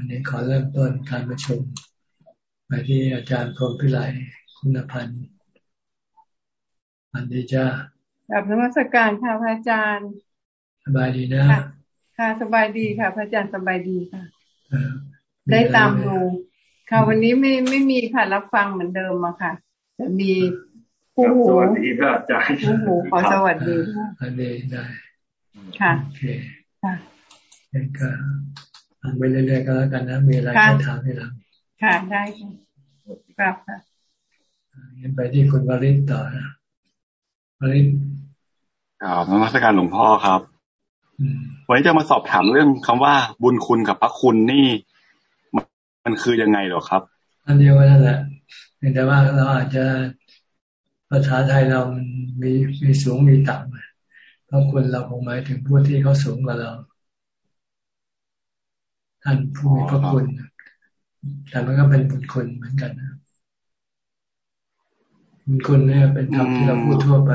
วันนี้ขอเริ่มต้นการประชุมไปที่อาจารย์พรมพิไลคุณพันธ์วันดีจ้าแบบนมัสการค่ะพระอาจารย์ สบายดีนะ ค่ะ สบายดีค่ะพระอาจารย์สบายดีค่ะได้ตามดูค่ะวันนี้ไม่ไม่มีค่ะรับฟังเหมือนเดิมอะค่ะจะมีผู้หูสวัสดีครับอาจารย์ผู้หูขอสวัสดีอันนี้ได้ค่ะโอเคค่ะก็ ฟังไปเรื่อยๆก็แล้วกันนะมีอะไรก็ถามให้เราค่ะได้ค่ะครับค่ะยันไปที่คุณวริศต่อนะวริศอ่านมัสการหลวงพ่อครับวันนี้จะมาสอบถามเรื่องคำว่าบุญคุณกับพระคุณนี่ มันคือยังไงหรอครับ อันเดียวกันนั่นแหละแต่ว่าเราอาจจะภาษาไทยเรามันมีมีสูงมีต่ำเพราะคุณเราคงหมายถึงผู้ที่เขาสูงกว่าเรา ท่านผู้มีพระคุณแต่มันก็เป็นบุญคุณเหมือนกันนะบุญคุณเนี่ยเป็นคำที่เราพูดทั่วไป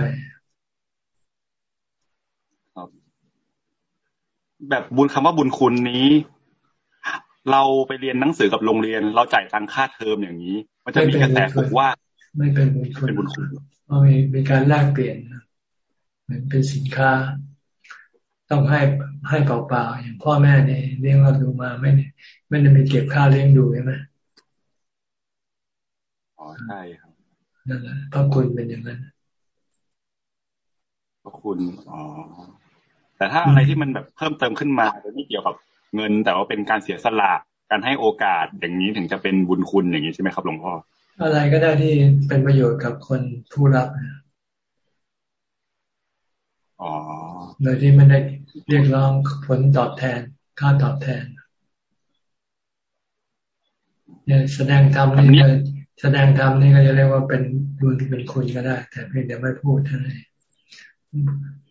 แบบบุญคำว่าบุญคุณนี้ เราไปเรียนหนังสือกับโรงเรียน เราจ่ายตังค่าเทอมอย่างนี้ มันจะมีกระแสบอกว่า ไม่เป็นบุญคุณเป็นบุญคุณเพราะมีมีการแลกเปลี่ยนเหมือนเป็นสินค้า ต้องให้ให้เปล่าๆอย่างพ่อแม่เนี่ยเลี้ยงเราดูมาไม่ไม่ได้มีเก็บค่าเลี้ยงดูใช่ไหมอ๋อใช่ครับนั่นแหละพระคุณเป็นอย่างนั้นพระคุณอ๋อแต่ถ้าอะไรที่มันแบบเพิ่มเติมขึ้นมาไม่เกี่ยวกับเงิน แต่ว่าเป็นการเสียสละการให้โอกาสอย่างนี้ถึงจะเป็นบุญคุณอย่างนี้ใช่ไหมครับหลวงพ่ออะไรก็ได้ที่เป็นประโยชน์กับคนผู้รับอ๋อ โดยที่ไม่ได้เรียกร้องผลตอบแทน ค่าตอบแทนเนี่ยแสดงธรรมนี่ก็แสดงธรรมนี่ก็จะเรียกว่าเป็นบุญเป็นคุณก็ได้ แต่เพียงแต่ไม่พูดเท่านั้น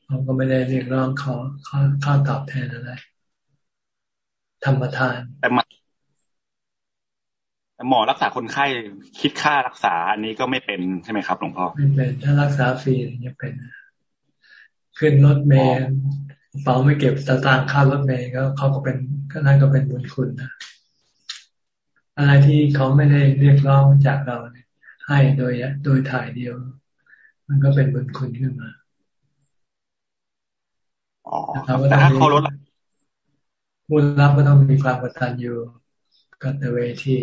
เราก็ไม่ได้เรียกร้องขอค่าค่าตอบแทนอะไรธรรมทานแต่หมอรักษาคนไข้คิดค่ารักษาอันนี้ก็ไม่เป็นใช่ไหมครับหลวงพ่อไม่เป็นถ้ารักษาฟรีจะเป็น ขึ้นรถเมล์เป๋าไม่เก็บสตางค์ค่ารถเมล์ก็เขาก็เป็นก็นั่นก็เป็นบุญคุณนะอะไรที่เขาไม่ได้เรียกร้องจากเราเนี่ยให้โดยโดยถ่ายเดียว มันก็เป็นบุญคุณขึ้นมาแต่ถ้าเขาลดบุญรับก็ต้องมีความกตัญญูกตเวที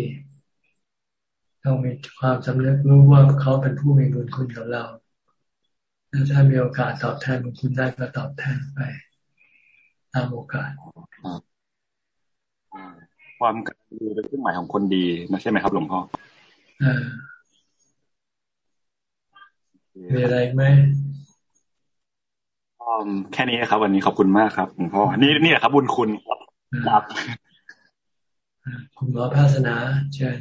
ต้องมีความสำนึกรู้ว่าเขาเป็นผู้มีบุญคุณกับเรา ถ้ามีโอกาสตอบแทนบุญคุณได้ก็ตอบแทนไปตามโอกาสความกตัญญูเป็นเครื่องหมายของคนดีนะใช่ไหมครับ หลวงพ่อมีอะไรไหมแค่นี้ครับ วันนี้ขอบคุณมากครับหลวงพ่อนี่นี่แหละครับ บุญคุณครับคุณหมอภาสนาเชิญ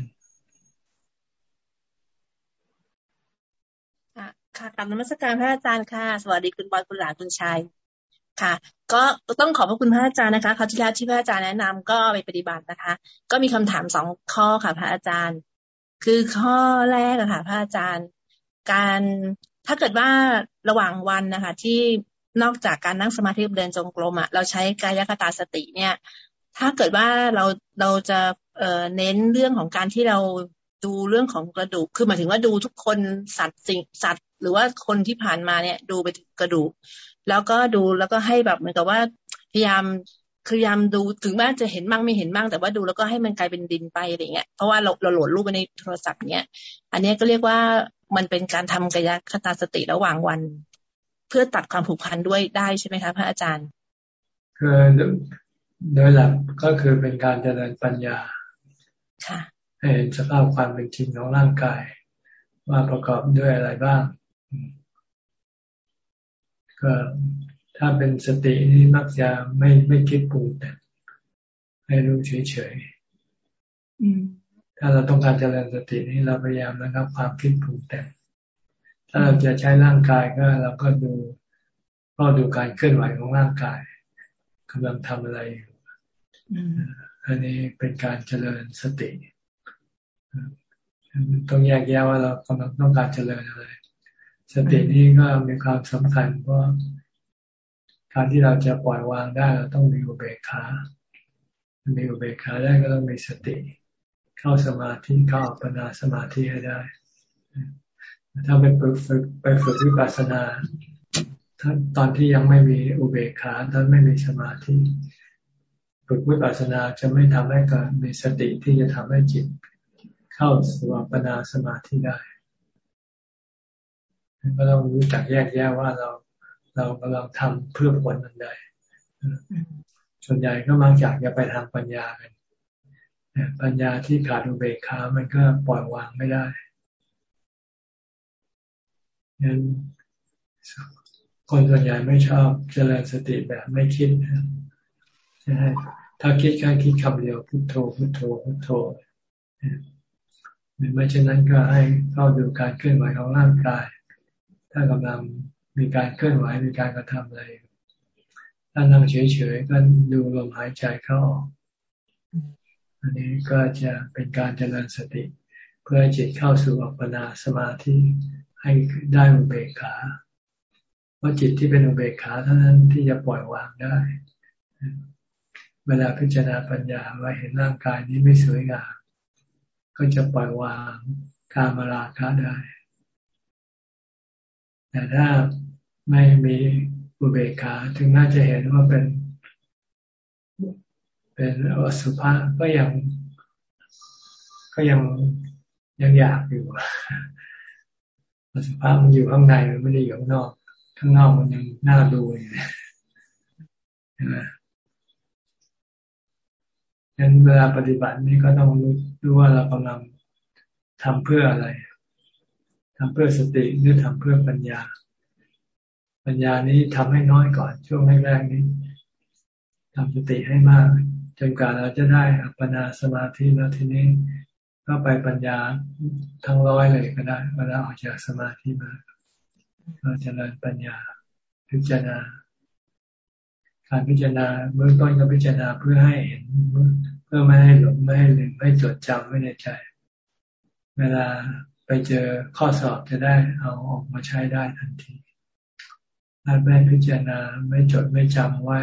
ค่ะกลับนมัสการพระอาจารย์ค่ะ สวัสดีคุณบอยคุณหลานคุณชายค่ะ ก็ต้องขอบพระคุณพระอาจารย์นะคะคราวที่แล้วที่พระอาจารย์แนะนำก็ไปปฏิบัตินะคะ ก็มีคำถามสองข้อค่ะ พระอาจารย์ คือข้อแรกอะค่ะ พระอาจารย์ การถ้าเกิดว่าระหว่างวันนะคะ ที่นอกจากการนั่งสมาธิเดินจงกรมอะเราใช้กายคตาสติเนี่ย ถ้าเกิดว่าเราเราจะเเน้นเรื่องของการที่เรา ดูเรื่องของกระดูก คือหมายถึงว่าดูทุกคนสัตว์สิ่งสัตว์ หรือว่าคนที่ผ่านมาเนี่ย ดูไปกระดูก แล้วก็ดูแล้วก็ให้แบบเหมือนกับว่าพยายามพยายามดูถึงแม้จะเห็นบ้างไม่เห็นบ้างแต่ว่าดูแล้วก็ให้มันกลายเป็นดินไปอะไรเงี้ยเพราะว่าเราเราโหลดรูปไปในโทรศัพท์เนี้ยอันนี้ก็เรียกว่ามันเป็นการทำกายคตาสติระหว่างวัน เพื่อตัดความผูกพันด้วยได้ใช่ไหมคะพระอาจารย์คือโดยหลักก็คือเป็นการเจริญปัญญาค่ะ ให้เห็นสภาพความเป็นจริงของร่างกาย ว่าประกอบด้วยอะไรบ้าง ก็ถ้าเป็นสตินี่มักจะไม่ไม่คิดปรุงแต่ให้รู้เฉยๆถ้าเราต้องการเจริญสตินี่เราพยายามนะครับ ความคิดปรุงแต่งถ้าเราจะใช้ร่างกายก็เราก็ดูก็ดูการเคลื่อนไหวของร่างกายกำลังทำอะไรอยู่อันนี้เป็นการเจริญสติ ต้องแยกแยะว่าเรากำลังต้องการเจริญอะไร สตินี้ก็มีความสำคัญเพราะการที่เราจะปล่อยวางได้เราต้องมีอุเบกขา มีอุเบกขาได้ก็ต้องมีสติ เข้าสมาธิเข้าปัญญาสมาธิให้ได้ ถ้าไปฝึกฝึกไปฝึกวิปัสสนาตอนที่ยังไม่มีอุเบกขาตอนไม่มีสมาธิฝึกวิปัสสนาจะไม่ทำให้เกิดมีสติที่จะทำให้จิต เข้าสู่อัปปนาสมาธิได้ก็ต้องรู้จักแยกแยะว่าเราเรากำลังทำเพื่อผลอันใดส่วนใหญ่ก็มักอยากจะไปทางปัญญากันปัญญาที่ขาดอุเบกขามันก็ปล่อยวางไม่ได้งั้นคนส่วนใหญ่ไม่ชอบเจริญสติแบบไม่คิดนะถ้าคิดแค่คิดคำเดียวพุโทโธพุโทโธพุโทโธ หรือไม่เช่นนั้นก็ให้เข้าดูการเคลื่อนไหวของร่างกาย ถ้ากำลังมีการเคลื่อนไหวมีการกระทำอะไรถ้านั่งเฉยๆก็ดูลมหายใจเข้าออกอันนี้ก็จะเป็นการเจริญสติ เพื่อจิตเข้าสู่อัปปนาสมาธิให้ได้อุเบกขาเพราะจิตที่เป็นอุเบกขาเท่านั้นที่จะปล่อยวางได้ เวลาพิจารณาปัญญาว่าเห็นร่างกายนี้ไม่สวยงาม ก็จะปล่อยวางการมาราคะได้ แต่ถ้าไม่มีอุเบกขาถึงน่าจะเห็นว่าเป็น เป็นอสุภะก็ยัง ก็ยังยังอยากอยู่อสุภะมันอยู่ข้างในมันไม่ได้อยู่ข้างนอก ข้างนอกมันยังน่าดูอยู่ใช่ไหม งั้นเวลาปฏิบัตินี้ก็ต้องรู้รว่าเรากำลังทำเพื่ออะไรทำเพื่อสติหรือทำเพื่อปัญญา ปัญญานี้ทำให้น้อยก่อนช่วงแรกๆนี้ทำสติให้มากจนกว่าเราจะได้อัปปนาสมาธิแล้วทีนี้ก็ไปปัญญาทั้งร้อยเลยก็ได้เวลาออกจากสมาธิมาเราจะเริญปัญญาพิจารณา การพิจารณาเบื้องต้นก็พิจารณาเพื่อให้เห็นเพื่อไม่ให้หลงไม่ให้ลืมไม่จดจำไม่ในใจ เวลาไปเจอข้อสอบจะได้เอาออกมาใช้ได้ทันทีถ้าไม่พิจารณาไม่จดไม่จำไว้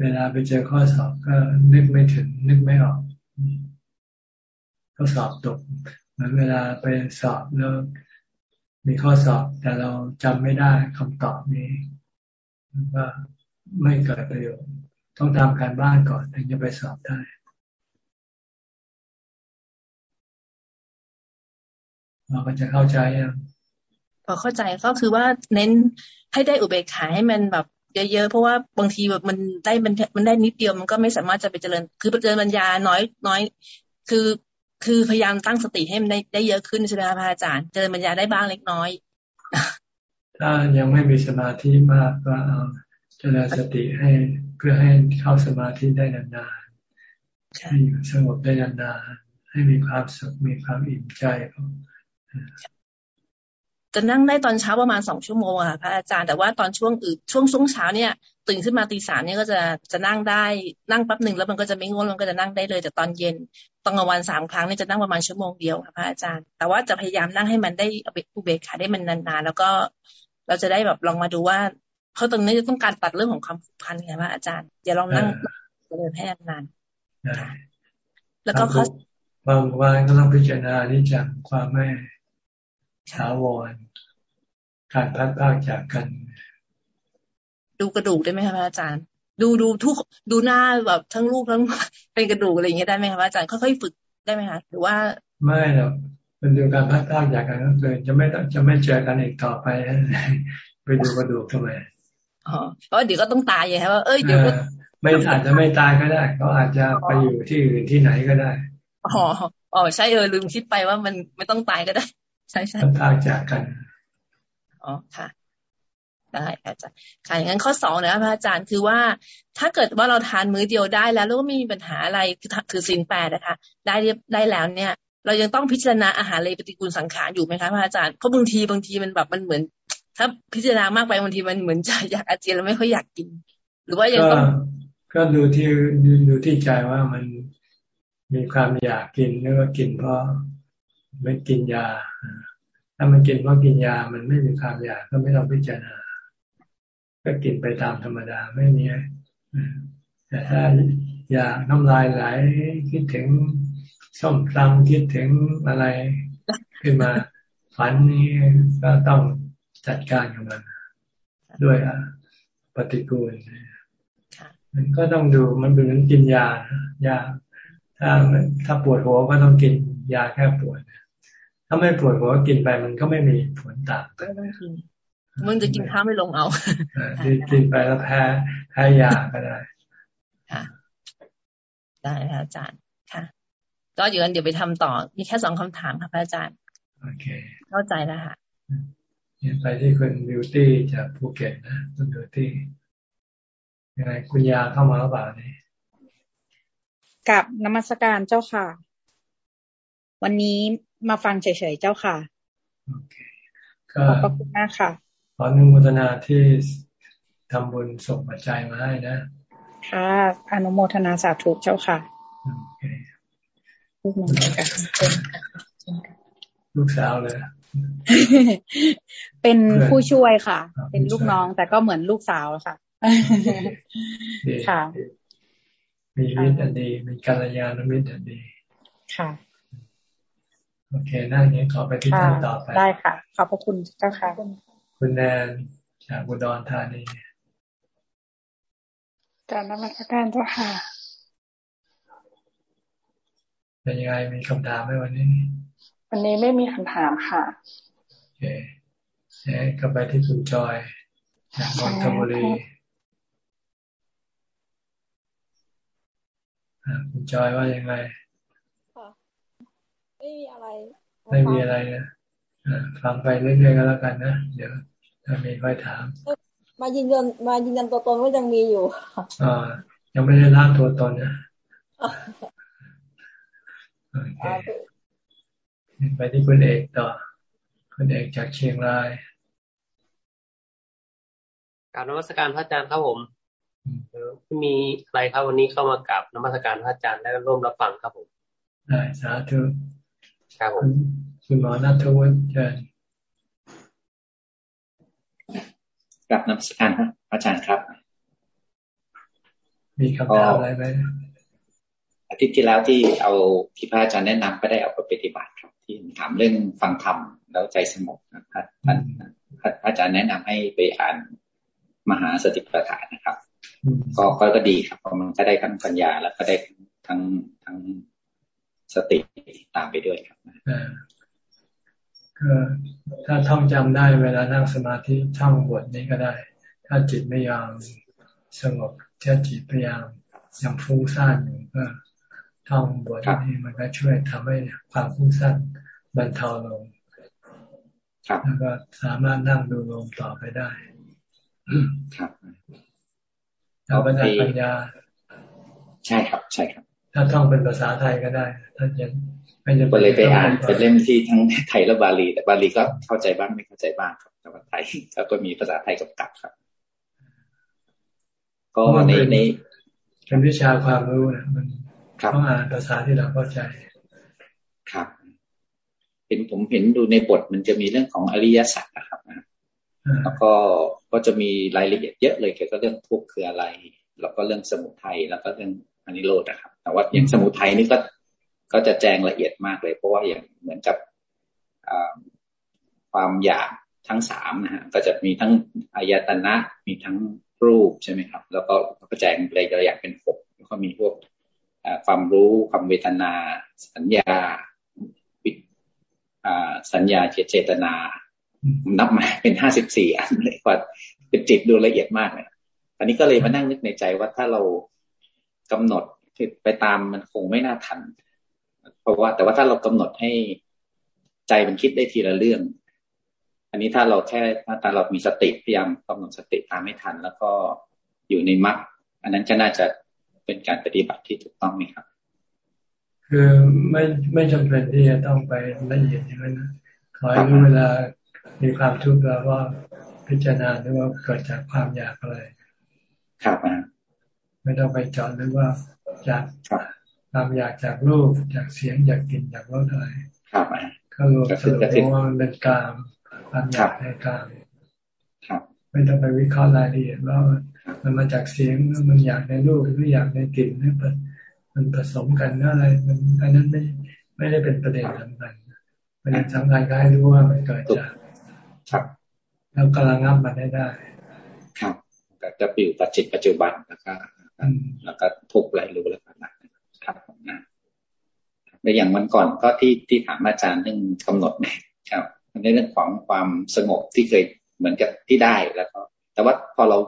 เวลาไปเจอข้อสอบก็นึกไม่ถึงนึกไม่ออกก็สอบตกเหมือนเวลาไปสอบแล้วมีข้อสอบแต่เราจำไม่ได้คำตอบนี้ก็ ไม่เกิดประโยชน์ ต้องทำการบ้านก่อนถึงจะไปสอบได้เราก็จะเข้าใจยังพอเข้าใจก็คือว่าเน้นให้ได้อุเบกขาให้มันแบบเยอะๆ เพราะว่าบางทีแบบมันได้มันมันได้นิดเดียวมันก็ไม่สามารถจะไปเจริญ คือเจริญปัญญาน้อยน้อย คือคือพยายามตั้งสติให้มันได้ได้เยอะขึ้นใช่ไหมคะพระอาจารย์เจริญปัญญาได้บ้างเล็กน้อย ถ้ายังไม่มีสมาธิมากก็เอาเจ ริญสติให้เพื่อให้เข้าสมาธิได้นานๆให้อยู่สงบได้นานๆให้มีความสุขมีความอิ่มใจจะนั่งได้ตอนเช้าประมาณสองชั่วโมงค่ะพระอาจารย์แต่ว่าตอนช่วงอื่นช่วงช่วงเช้าเนี่ย ตื่นขึ้นมาตีสามเนี่ยก็จะจะนั่งได้นั่งแป๊บหนึ่งแล้วมันก็จะไม่ง่วงมันก็จะนั่งได้เลย แต่ตอนเย็นตอนกลางวันสามครั้งเนี่ยจะนั่งประมาณชั่วโมงเดียวค่ะพระอาจารย์ แต่ว่าจะพยายามนั่งให้มันได้อุเบกขาได้มันนานๆแล้วก็เราจะได้แบบลองมาดูว่า เพราะตรงนี้จะต้องการตัดเรื่องของความผูกพันไงพระอาจารย์อย่าลองนั่งเดินให้นานแล้วก็เขาบางวันก็ต้องพิจารณานี่จากความไม่ถาวรการพัดพากจากกัน ดูกระดูกได้ไหมคะอาจารย์ ดูดูทุกดูหน้าแบบทั้งลูกทั้งเป็นกระดูกอะไรอย่างเงี้ยได้ไหมคะอาจารย์ค่อยๆฝึกได้ไหมคะหรือว่าไม่หรอกเป็นดูการพัดพากจากกันก็คือจะไม่จะไม่เจอกันอีกต่อไปไปดูกระดูกทำไมอ๋อ เพราะเดี๋ยวก็ต้องตายอย่างว่าเอ้ยเดี๋ยวไม่อาจจะไม่ตายก็ได้เขาอาจจะไปอยู่ที่อื่นที่ไหนก็ได้อ๋ออ๋อใช่เออลืมคิดไปว่ามันไม่ต้องตายก็ได้ ใช่ใช่พากจากกันอ๋อค่ะได้อาจารย์ค่ะอย่างนั้นข้อสองนะพระอาจารย์คือว่าถ้าเกิดว่าเราทานมื้อเดียวได้แล้วแล้วก็ไม่มีปัญหาอะไรคือถือสินแปดนะคะ ได้เรียบได้แล้วเนี่ย เรายังต้องพิจารณาอาหารเลยปฏิกูลสังขารอยู่ไหมคะพระอาจารย์เพราะบางทีบางทีมันแบบมันเหมือน ถ้าพิจารณามากไปบางทีมันเหมือนจะอยากอาเจียนแล้วไม่ค่อยอยากกิน หรือว่ายังต้องก็ดูที่ดูที่ใจว่ามันมีความอยากกินหรือว่ากินเพราะไม่กินยา ถ้ามันกินเพราะกินยา มันไม่มีความอยากก็ไม่ต้องพิจารณา ก็กินไปตามธรรมดาไม่มีแต่ถ้าอยากน้ำลายไหลคิดถึงส้มตำคิดถึงอะไร ขึ้นมาฝันนี้ก็ต้อง จัดการกับมัน ด้วยปฏิกูลมันก็ต้องดูมันเหมือนกินยายาถ้าถ้าปวดหัวก็ต้องกินยาแค่ปวดถ้าไม่ปวดหัวกินไปมันก็ไม่มีผลต่างไม่ต้องกินมึงจะกินข้าวไม่ลงเอากินไปแล้วแพ้แพ้ยาก็ได้ค่ะ ได้ค่ะอาจารย์ค่ะ ก็อยู่กันเดี๋ยวไปทำต่อ มีแค่สองคำถามค่ะพระอาจารย์ โอเค เข้าใจแล้วค่ะ ไปที่คุณบิวตี้จากภูเก็ตนะคุณบิวตี้ยังไงคุณยาเข้ามาหรือเปล่านี่กับนมัสการเจ้าค่ะ วันนี้มาฟังเฉยๆเจ้าค่ะโอเคขอบคุณมากค่ะ ขออนุโมทนาที่ทำบุญส่งปัจจัยมาให้นะค่ะอนุโมทนาสาธุเจ้าค่ะลูกน้องลูกสาวเลย เป็นผู้ช่วยค่ะ เป็นลูกน้อง แต่ก็เหมือนลูกสาวค่ะ ค่ะ มีมิตรอันดี มีกัลยาณมิตรอันดี ค่ะ โอเคนั่งนี้ขอไปที่ท่านต่อไปได้ค่ะ ขอบพระคุณเจ้าค่ะ คุณแนนจากอุดรธานีจากนมัสการเจ้าค่ะ เป็นยังไงมีคำถามไหมวันนี้ วันนี้ไม่มีคำถามค่ะโอเคเอ๊ก็ไปที่คุณจอยจากนนทบุรีคุณจอยว่ายังไงไม่มีอะไร ไม่มีอะไรนะฟังไปเรื่อยๆก็แล้วกันนะ เดี๋ยวถ้ามีค่อยถาม มายืนยันมายืนยันตัวตนว่ายังมีอยู่อ่ายังไม่ได้ล้างตัวตนนะโอเค ไปที่คุณเอกต่อ คุณเอกจากเชียงรายการนมัสการพระอาจารย์ครับผมมีอะไรครับวันนี้เข้ามากับนมัสการพระอาจารย์และร่วมรับฟังครับผมได้สาธุครับผมคุณหมอนัทวุฒิเชิญกับนมัสการครับอาจารย์ครับ มีคำถามอะไรไหม อาทิตย์ที่แล้วที่เอาที่พระอาจารย์แนะนำก็ได้เอาไปปฏิบัติครับ ที่ถามเรื่องฟังธรรมแล้วใจสงบนะครับท่านอาจารย์แนะนำให้ไปอ่านมหาสติปัฏฐานนะครับ ก็ก็ดีครับเพราะมันก็ได้ทั้งปัญญาแล้วก็ได้ทั้งทั้งสติตามไปด้วยครับก็ถ้าท่องจำได้เวลานั่งสมาธิท่องบทนี้ก็ได้ ถ้าจิตไม่ยอมสงบถ้าจิตพยายามยังฟุ้งซ่านอยู่ก็ ท่องบทนี้มันก็ช่วยทำให้ความฟุ้งซ่านบรรเทาลงแล้วก็สามารถนั่งดูลมต่อไปได้ครับเอาปัญญาปัญญา ใช่ครับ ใช่ครับ ถ้าท่องเป็นภาษาไทยก็ได้ถ้าจะไม่จะเลยไปอ่านเป็นเล่มที่ทั้งไทยและบาลี แต่บาลีก็เข้าใจบ้างไม่เข้าใจบ้างครับแต่ว่าไทยแล้วก็มีภาษาไทยกับกับครับ ก็ในในเป็นวิชาความรู้นะมัน ต้องอ่านภาษาที่เราเข้าใจ ครับเห็นผมเห็นดูในบทมันจะมีเรื่องของอริยสัจนะครับนะแล้วก็ก็จะมีรายละเอียดเยอะเลยเกี่ยวกับเรื่องทุกข์คืออะไร แล้วก็เรื่องสมุทัยแล้วก็เรื่องอนิโรธนะครับ แต่ว่าอย่างสมุทัยนี่ก็ก็จะแจ้งละเอียดมากเลย เพราะว่าอย่างเหมือนกับความอยากทั้งสามนะฮะก็จะมีทั้งอายตนะมีทั้งรูปใช่ไหมครับ แล้วก็ก็แจ้งรายละเอียดเป็นหกแล้วก็มีพวก ความรู้ความเวทนา สัญญาสัญญาเจตนา นับมาเป็นห้าสิบสี่อันเลยว่าเป็นจิตดูละเอียดมากเลยอันนี้ก็เลยมานั่งนึกในใจว่าถ้าเรากำหนดไปตามมันคงไม่น่าทัน เพราะว่า แต่ว่าถ้าเรากำหนดให้ใจมันคิดได้ทีละเรื่อง อันนี้ถ้าเราแค่ถ้าเรามีสติพยายามกำหนดสติตามไม่ทัน แล้วก็อยู่ในมรรคอันนั้นก็น่าจะ เป็นการปฏิบัติที่ถูกต้องไหมครับ คือไม่ไม่จำเป็นที่จะต้องไปละเอียดอย่างนั้นขอให้รู้เวลามีความทุกข์แล้วว่าพิจารณาด้วยว่าเกิดจากความอยากอะไรครับไม่ต้องไปจอดหรือว่าจากความอยากจากรูปจากเสียงจากกลิ่นจากรสอะไรครับก็รวมสรุปว่ามันเป็นกามความอยากในกามครับไปไม่ต้องไปวิเคราะห์รายละเอียดว่า มันมาจากเสียงมันอยากในรูปหรืออยากในกลิ่นนี่มันผสมกันอะไรมันอันนั้นไม่ไม่ได้เป็นประเด็นสำคัญประเด็นสำคัญก็ให้รู้ว่ามันเกิดจากครับแล้วกำลังงับมันได้ได้ ครับจะปิวปัจจิตปัจจุบันแล้วก็แล้วก็ทุกข์ไรรู้แล้วกันนะครับนะในอย่างวันก่อนก็ที่ที่ถามอาจารย์เรื่องกำหนดเนี่ยครับในเรื่องของความสงบที่เคยเหมือนกับที่ได้แล้วก็แต่ว่าพอเรา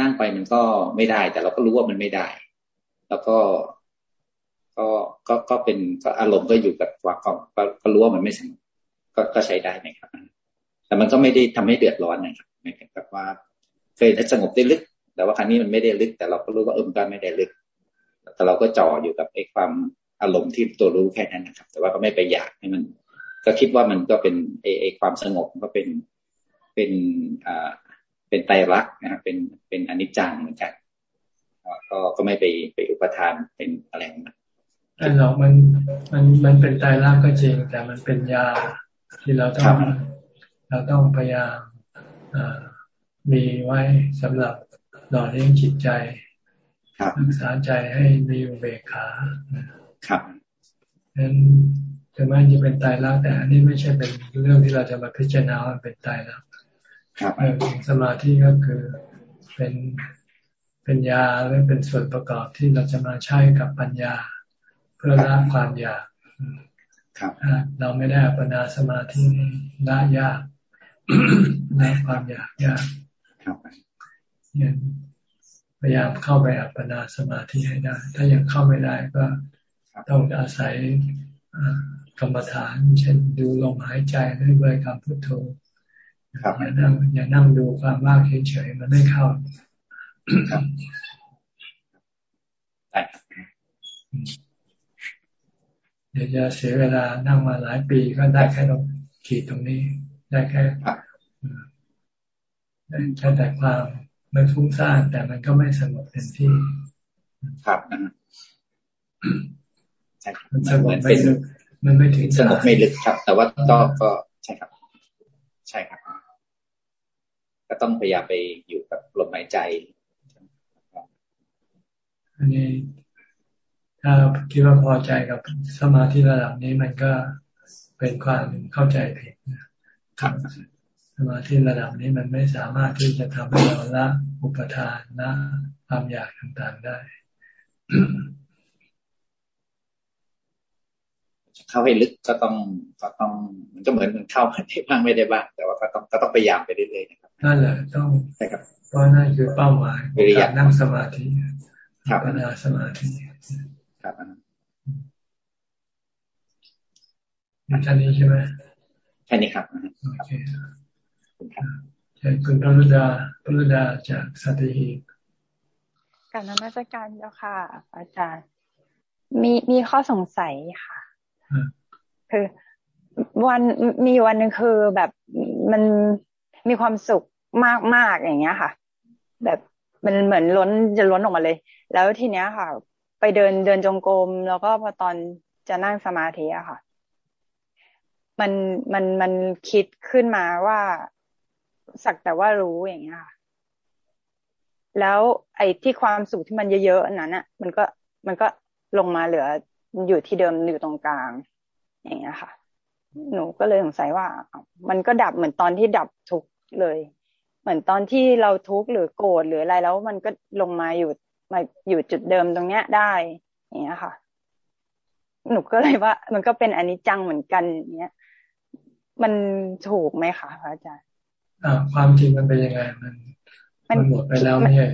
นั่งไปมันก็ไม่ได้ แต่เราก็รู้ว่ามันไม่ได้ แล้วก็ก็ก็ก็เป็นก็อารมณ์ก็อยู่กับความก็ก็รู้ว่ามันไม่สงบก็ก็ใช้ได้นะครับ แต่มันก็ไม่ได้ทำให้เดือดร้อนนะครับหมายถึงแบบว่าเคยสงบได้ลึก แต่ว่าครั้งนี้มันไม่ได้ลึก แต่เราก็รู้ว่าเออมันก็ไม่ได้ลึก แต่เราก็จ่ออยู่กับไอ้ความอารมณ์ที่ตัวรู้แค่นั้นนะครับ แต่ว่าก็ไม่ไปอยากให้มัน ก็คิดว่ามันก็เป็นไอ้ไอ้ความสงบก็เป็นเป็นอ่า เป็นไตรลักษณ์นะครับเป็นเป็นอนิจจังเหมือนกันก็ก็ไม่ไปไปอุปทานเป็นอะไรนะแต่เรามันมันมันเป็นไตรลักษณ์ก็จริง แต่มันเป็นยาที่เราต้องเราต้องพยายามมีไว้สำหรับหล่อเลี้ยงจิตใจรักษาใจให้มีอุเบกขาครับนั้นถึงแม้จะเป็นตายรักแต่อันนี้ไม่ใช่เป็นเรื่องที่เราจะมาพิจารณาว่าเป็นตายรักเรื่อง สมาธิก็คือเป็นเป็นยาหรือเป็นส่วนประกอบที่เราจะมาใช้กับปัญญา เพื่อละความอยากครับเราไม่ได้อัปนาสมาธิละยากละความอยากยากครับยังพยายามเข้าไปอัปปนาสมาธิให้ได้ ถ้ายังเข้าไม่ได้ก็ต้องอาศัยกรรมฐาน เช่นดูลมหายใจด้วยบริกรรมพุทโธ อย่านั่งอย่านั่งดูความว่างเฉยๆมันไม่เข้าครับได้เดี๋ยวจะเสียเวลานั่งมาหลายปีก็ได้แค่ตรงขีดตรงนี้ ได้แค่ได้แค่แต่ความไม่ฟุ้งซ่านแต่มันก็ไม่สงบเต็มที่ครับช่ครับมันสงบไม่ลึกมันไม่ถึงสงบไม่ลึกครับ แต่ว่าก็ก็ใช่ครับ ใช่ครับ ก็ต้องพยายามไปอยู่กับลมหายใจ อันนี้ ถ้าคิดว่าพอใจกับสมาธิระดับนี้มันก็เป็นความเข้าใจผิดครับสมาธิระดับนี้มันไม่สามารถที่จะทำให้เราละอุปทานละความอยากต่างๆได้เข้าให้ลึกก็ต้องก็ต้องมันก็เหมือนมันเข้าได้บ้างไม่ได้บ้างแต่ว่าก็ต้องก็ต้องพยายามไปเรื่อยๆนะครับนั่นแหละต้องใช่ครับเพราะนั่นคือเป้าหมายการนั่งสมาธิครับปัญญาสมาธิครับอันนี้ใช่ไหมแค่นี้ครับโอเคเชิญคุณพรุดาพรุดาจากสัตหีบการนมัสการเจ้าค่ะ อาจารย์ มีมีข้อสงสัยค่ะ คือวันมีวันหนึ่งคือแบบมัน มีความสุขมากมากอย่างเงี้ยค่ะ แบบมันเหมือนล้นจะล้นออกมาเลย แล้วทีเนี้ยค่ะ ไปเดินเดินจงกรมแล้วก็พอตอนจะนั่งสมาธิอะค่ะ มันมันมันคิดขึ้นมาว่าสักแต่ว่ารู้อย่างเงี้ยค่ะ แล้วไอ้ที่ความสุขที่มันเยอะๆนั้นอะมันก็มันก็ลงมาเหลืออยู่ที่เดิมอยู่ตรงกลาง อย่างเงี้ยค่ะ หนูก็เลยสงสัยว่า มันก็ดับเหมือนตอนที่ดับทุก เลย เหมือนตอนที่เราทุกข์หรือโกรธหรืออะไรแล้วมันก็ลงมาอยู่มาอยู่จุดเดิมตรงเนี้ยได้อย่างเงี้ยค่ะ หนูก็เลยว่า มันก็เป็นอนิจจังเหมือนกันเนี้ย มันถูกไหมคะพระอาจารย์อ่าความจริงมันเป็นยังไงมันมันหมดไปแล้วไม่ใช่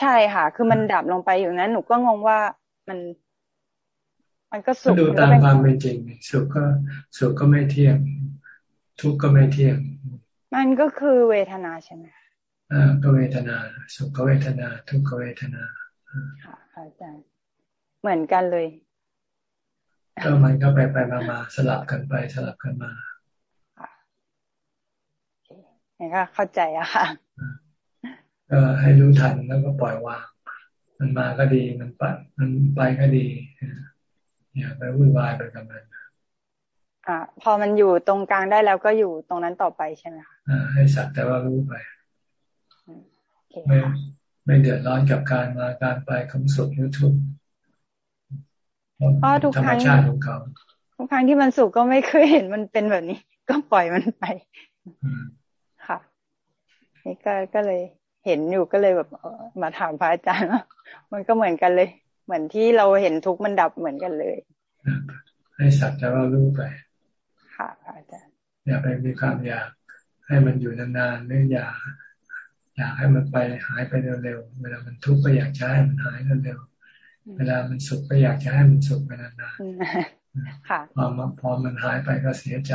ใช่ค่ะ คือมันดับลงไปอยู่นั้นหนูก็งงว่ามัน มันก็สุขดูตามความเป็นจริงสุขก็สุขก็ไม่เที่ยง ทุกข์ก็ไม่เที่ยง มันก็คือเวทนาใช่ไหมอ่าก็เวทนา สุขก็เวทนา ทุกข์ก็เวทนาค่ะอาจารย์เหมือนกันเลยก็มันก็ไปไปมามาสลับกันไปสลับกันมานี่ก็เข้าใจอะค่ะก็ให้รู้ทันแล้วก็ปล่อยวาง มันมาก็ดีมันไปมันไปก็ดีอย่าไปวุ่นวายไปกับมัน อ่าพอมันอยู่ตรงกลางได้แล้วก็อยู่ตรงนั้นต่อไปใช่ไหมคะอ่าให้สักแต่ว่ารู้ไปไม่ไม่เดือดร้อนกับการมาการไปของสุขยูทูบก็ทุกครั้งของเขาทุกครั้งที่มันสุขก็ไม่เคยเห็นมันเป็นแบบนี้ ก็ปล่อยมันไปค่ะนี่ก็ก็เลยเห็นอยู่ก็เลยแบบมาถามพระอาจารย์ว่ามันก็เหมือนกันเลย เหมือนที่เราเห็นทุกมันดับเหมือนกันเลย ให้สักแต่ว่ารู้ไป ค่ะพระอาจารย์ อย่าไปมีความอยากให้มันอยู่นานๆหรืออยากอยากให้มันไปหายไปเร็วๆเวลามันทุกข์ก็อยากจะให้มันหายเร็วๆเวลามันสุขก็อยากจะให้มันสุขไปนานๆพอมาพอมันหายไปก็เสียใจ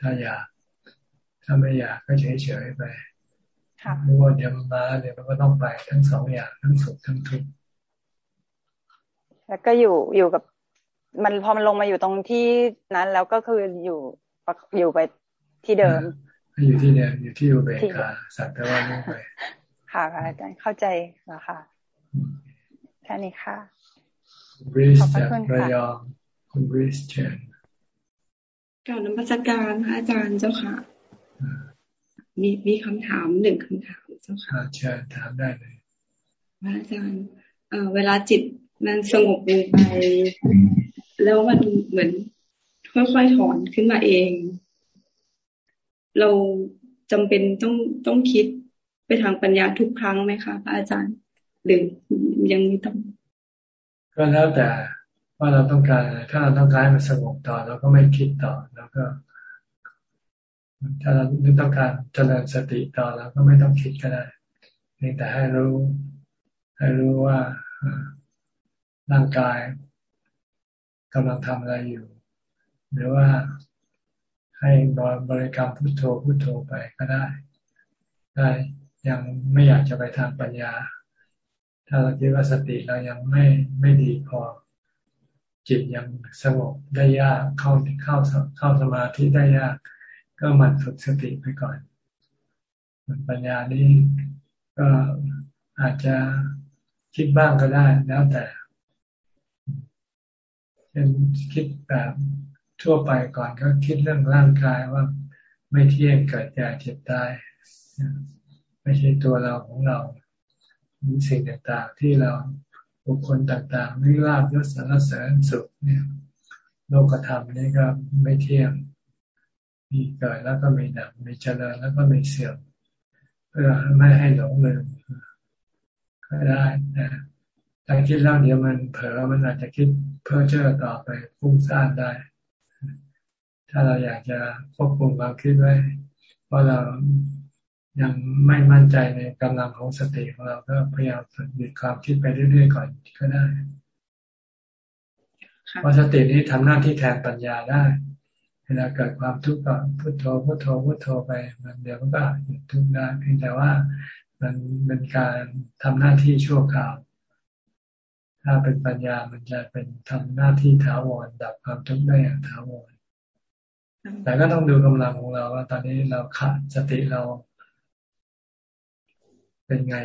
ถ้าอยาก ถ้าไม่อยากก็เฉยๆไปรู้ว่าเดี๋ยวมันมาเดี๋ยวมันก็ต้องไปทั้งสองอย่างทั้งสุขทั้งทุกข์แล้วก็อยู่อยู่กับ มันพอมันลงมาอยู่ตรงที่นั้น แล้วก็คืออยู่อยู่ไปที่เดิม อยู่ที่เดิมอยู่ที่อุเบกขาสัตว์แต่ว่ารู้ไปค่ะอาจารย์เข้าใจแล้วค่ะแค่นี้ค่ะบริสจากระยองคุณบริสเชนกล่าวนมัสการพระอาจารย์เจ้าค่ะ มีมีคำถามหนึ่งคำถามเจ้าค่ะเชิญถามได้เลยพระอาจารย์เอ่อเวลาจิตมันสงบลงไป แล้วมันเหมือนค่อยๆถอนขึ้นมาเอง เราจำเป็นต้องต้องคิดไปทางปัญญาทุกครั้งไหมคะพระอาจารย์ หรือยังไม่ต้อง ก็แล้วแต่ว่าเราต้องการถ้าเราต้องการมันสงบต่อเราก็ไม่คิดต่อแล้วก็ ถ้าเราต้องการเจริญสติต่อเราก็ไม่ต้องคิดก็ได้เพียงแต่ให้รู้ ให้รู้ว่าร่างกาย กำลังทำอะไรอยู่ หรือว่าให้บบริกรรมพุทโธพุทโธไปก็ได้ได้ยังไม่อยากจะไปทางปัญญา ถ้าเราคิดว่าสติเรายังไม่ไม่ดีพอ จิตยังสงบได้ยากเข้าเข้าเข้าสมาธิได้ยาก ก็มันฝึกสติไปก่อนมันปัญญานี้ก็อาจจะคิดบ้างก็ได้ แล้วแต่ เช่นคิดแบบทั่วไปก่อนก็คิดเรื่องร่างกายว่าไม่เที่ยงเกิดแก่เจ็บตายไม่ใช่ตัวเราของเรามีสิ่งต่างๆ ที่เราบุคคลต่างๆไม่ลาบยศสารเสริญสุขเนี่ยโลกธรรมนี่ก็ไม่เที่ยงมีเกิดแล้วก็มีดับมีเจริญแล้วก็มีเสื่อมเพื่อไม่ให้หลงลืมก็ได้นะถ้าคิดแล้วเดี๋ยวมันเผลอมันอาจจะคิด เพ้อเจ้อต่อไปฟุ้งซ่านได้ ถ้าเราอยากจะควบคุมความคิดไว้ เพราะเรายังไม่มั่นใจในกำลังของสติของเราก็พยายามฝึกหยุดความคิดไปเรื่อยๆก่อนก็ได้เพราะสตินี้ทำหน้าที่แทนปัญญาได้ เวลาเกิดความทุกข์ก็พุโทโธพุโทโธพุโทโธไป มันเดี๋ยวมันก็หยุดทุกข์ได้เพียงแต่ว่ามันเป็นการทำหน้าที่ชั่วคราว ถ้าเป็นปัญญามันจะเป็นทำหน้าที่ถาวรดับความทุกข์ได้อย่างถาวรแต่ก็ต้องดูกำลังของเราว่า ตอนนี้เราขาดสติเรา เป็นไง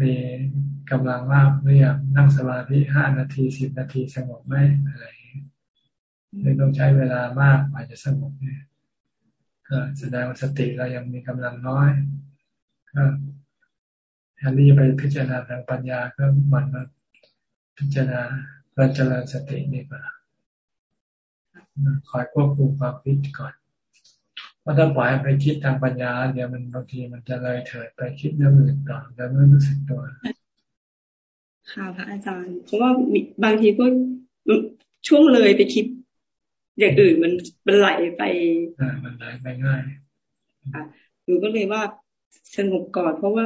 มีกำลังมากหรือยังนั่งสมาธิห้านาทีสิบนาทีสงบไหมอะไรเลยต้องใช้เวลามากกว่าจะสงบเนี่ยก็แสดงว่าสติเรายังมีกำลังน้อยก็แทนที่จะไปพิจารณาทางปัญญาก็มันมา พิจารณาเราเจริญสตินี่มาคอยควบคุมความคิดก่อน เพราะถ้าปล่อยไปคิดทางปัญญา เดี๋ยวมันบางทีมันจะเลยเถิดไปคิดเรื่องอื่นต่อแล้วไม่รู้สึกตัว ค่ะพระอาจารย์ เพราะว่าบางทีก็ช่วงเลยไปคิด อย่างอื่นมันมันไหลไปมันไหลไปง่ายหนูก็เลยว่าสงบก่อน เพราะว่า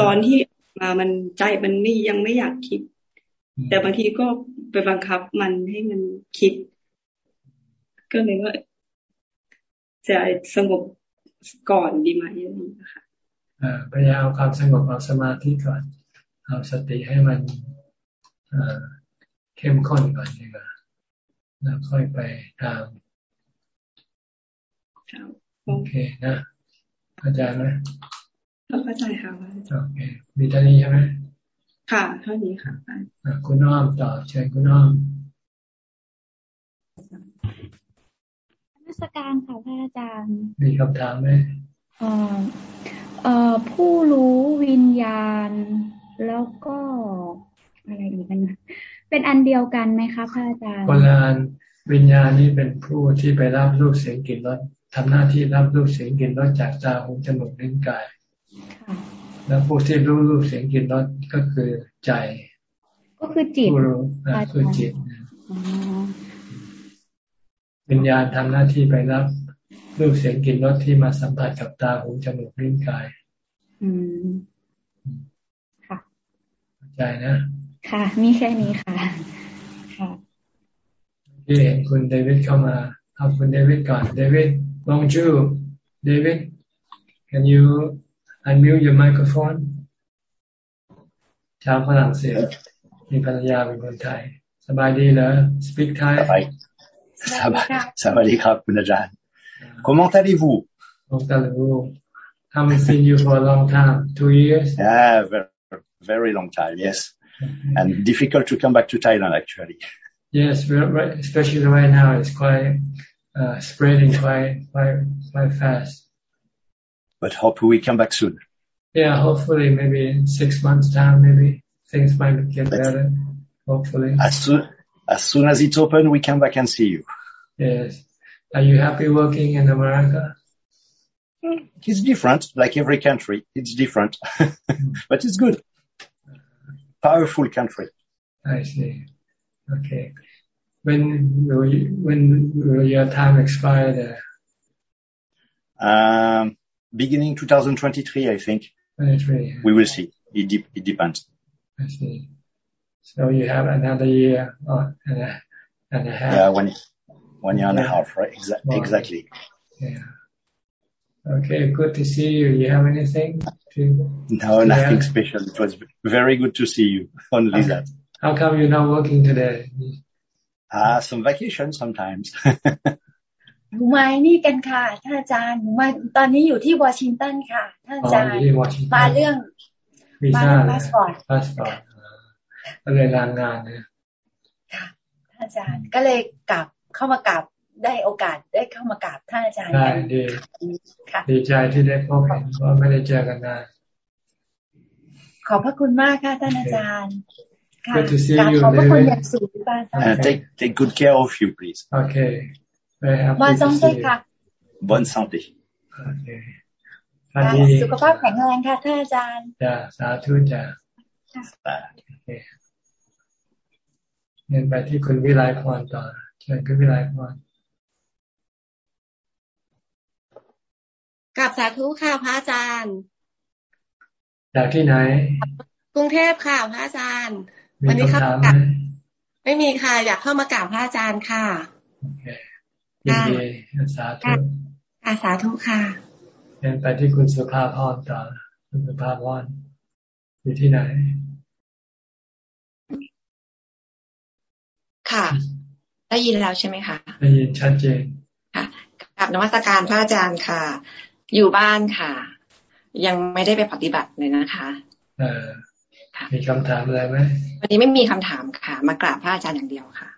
ตอนที่มามันใจมันไม่ยังไม่อยากคิด แต่บางทีก็ไปบังคับมันให้มันคิด ก็เลยว่าจะสงบก่อนดีไหมอย่างนี้นะคะพยายามเอาความสงบเอาสมาธิก่อน เอาสติให้มันเข้มข้นก่อนดีกว่าแล้วค่อยไปตามโอเคนะเข้าใจไหมเข้าใจค่ะโอเคมีเท่านี้ใช่ไหม ค่ะ เท่านี้ค่ะคุณน้อมต่อเชิญคุณน้อมนักการค่ะพระอาจารย์ มีคำถามไหมอ๋อเอ่อผู้รู้วิญญาณ แล้วก็อะไรอีกกันนะเป็นอันเดียวกันไหมคะพระอาจารย์คนละอันวิญญาณนี่เป็นผู้ที่ไปรับรูปเสียงกลิ่นรสทำหน้าที่รับรูปเสียงกลิ่นรสจากตาหูจมูกลิ้นกาย แล้วผู้ที่รู้รูปเสียงกลิ่นรสก็คือใจ ก็คือจิตผู้รู้คือจิตวิญญาณทำหน้าที่ไปรับรูปเสียงกลิ่นรสที่มาสัมผัสกับตาหูจมูกลิ้นกาย อืมค่ะใจนะค่ะ มีแค่นี้ค่ะ ค่ะที่เห็นคุณเดวิดเข้ามาเอาคุณเดวิดก่อนเดวิดลองจูเดวิด can you unmute your microphone ชาวฝรั่งเศสมีภรรยาเป็นคนไทย สบายดีเหรอ speak Thai สบายสบายสบายดีครับคุณอาจารย์ comment allez-vous comment allez-vous haven't seen you for a long time two years yeah very, very long time yes and difficult to come back to Thailand actually yes especially right now it's quite uh, spreading quite quite quite fast but hope we come back soon yeah hopefully maybe in six months time maybe things might get better hopefully as soon as soon as it's open we come back and see you yes are you happy working in America? It's different, like every country. It's different, but it's good. Powerful country. I see. Okay. When will you, when will your time expire there? Um, beginning 2023, I think. 23. We will see. It, de it depends. I see. So you have another year oh, and, a, and a half. Yeah, one year and a half, right? Exa. Exactly. Yeah. Okay, good to see you. You have anything to? No, nothing special. It was very good to see you. Only that. How come you're not working today? Ah, uh, some vacation sometimes. หนูมานี่กันค่ะท่านอาจารย์หนูมาตอนนี้อยู่ที่วอชิงตันค่ะท่านอาจารย์มาเรื่องมาเรื่องพาสปอร์ตพาสปอร์ตก็เลยลางงานเนี่ยค่ะท่านอาจารย์ก็เลยกลับเข้ามากราบได้โอกาสได้เข้ามากราบท่านอาจารย์ได้ดีค่ะดีใจที่ได้พบเห็นว่าไม่ได้เจอกันนานขอบพระคุณมากค่ะท่านอาจารย์ค่ะการขอบพระคุณอย่างสูงค่ะ take take good care of you please okay วันสองเค่ะ bonne santé สุขภาพแข็งแรงค่ะท่านอาจารย์จ้าสาธุจ้าเงินไปที่คุณวิไลพรต่อเชิญคุณวิไลพรกับสาธุค่ะพระอาจารย์จากที่ไหน กรุงเทพค่ะพระอาจารย์ วันนี้เข้ามาไม่มีค่ะ อยากเข้ามากราบพระอาจารย์ค่ะโอเค ยินดีสาธุอาสาธุค่ะเดินไปที่คุณสุภาพรต่อคุณสุภาพรอยู่ที่ไหน ค่ะ ได้ยินแล้วใช่ไหมคะได้ยินชัดเจนค่ะกับนวัตการพระอาจารย์ค่ะ อยู่บ้านค่ะ ยังไม่ได้ไปปฏิบัติเลยนะคะเออมีคำถามอะไรไหมวันนี้ไม่มีคำถามค่ะ มากราบพระอาจารย์อย่างเดียวค่ะเ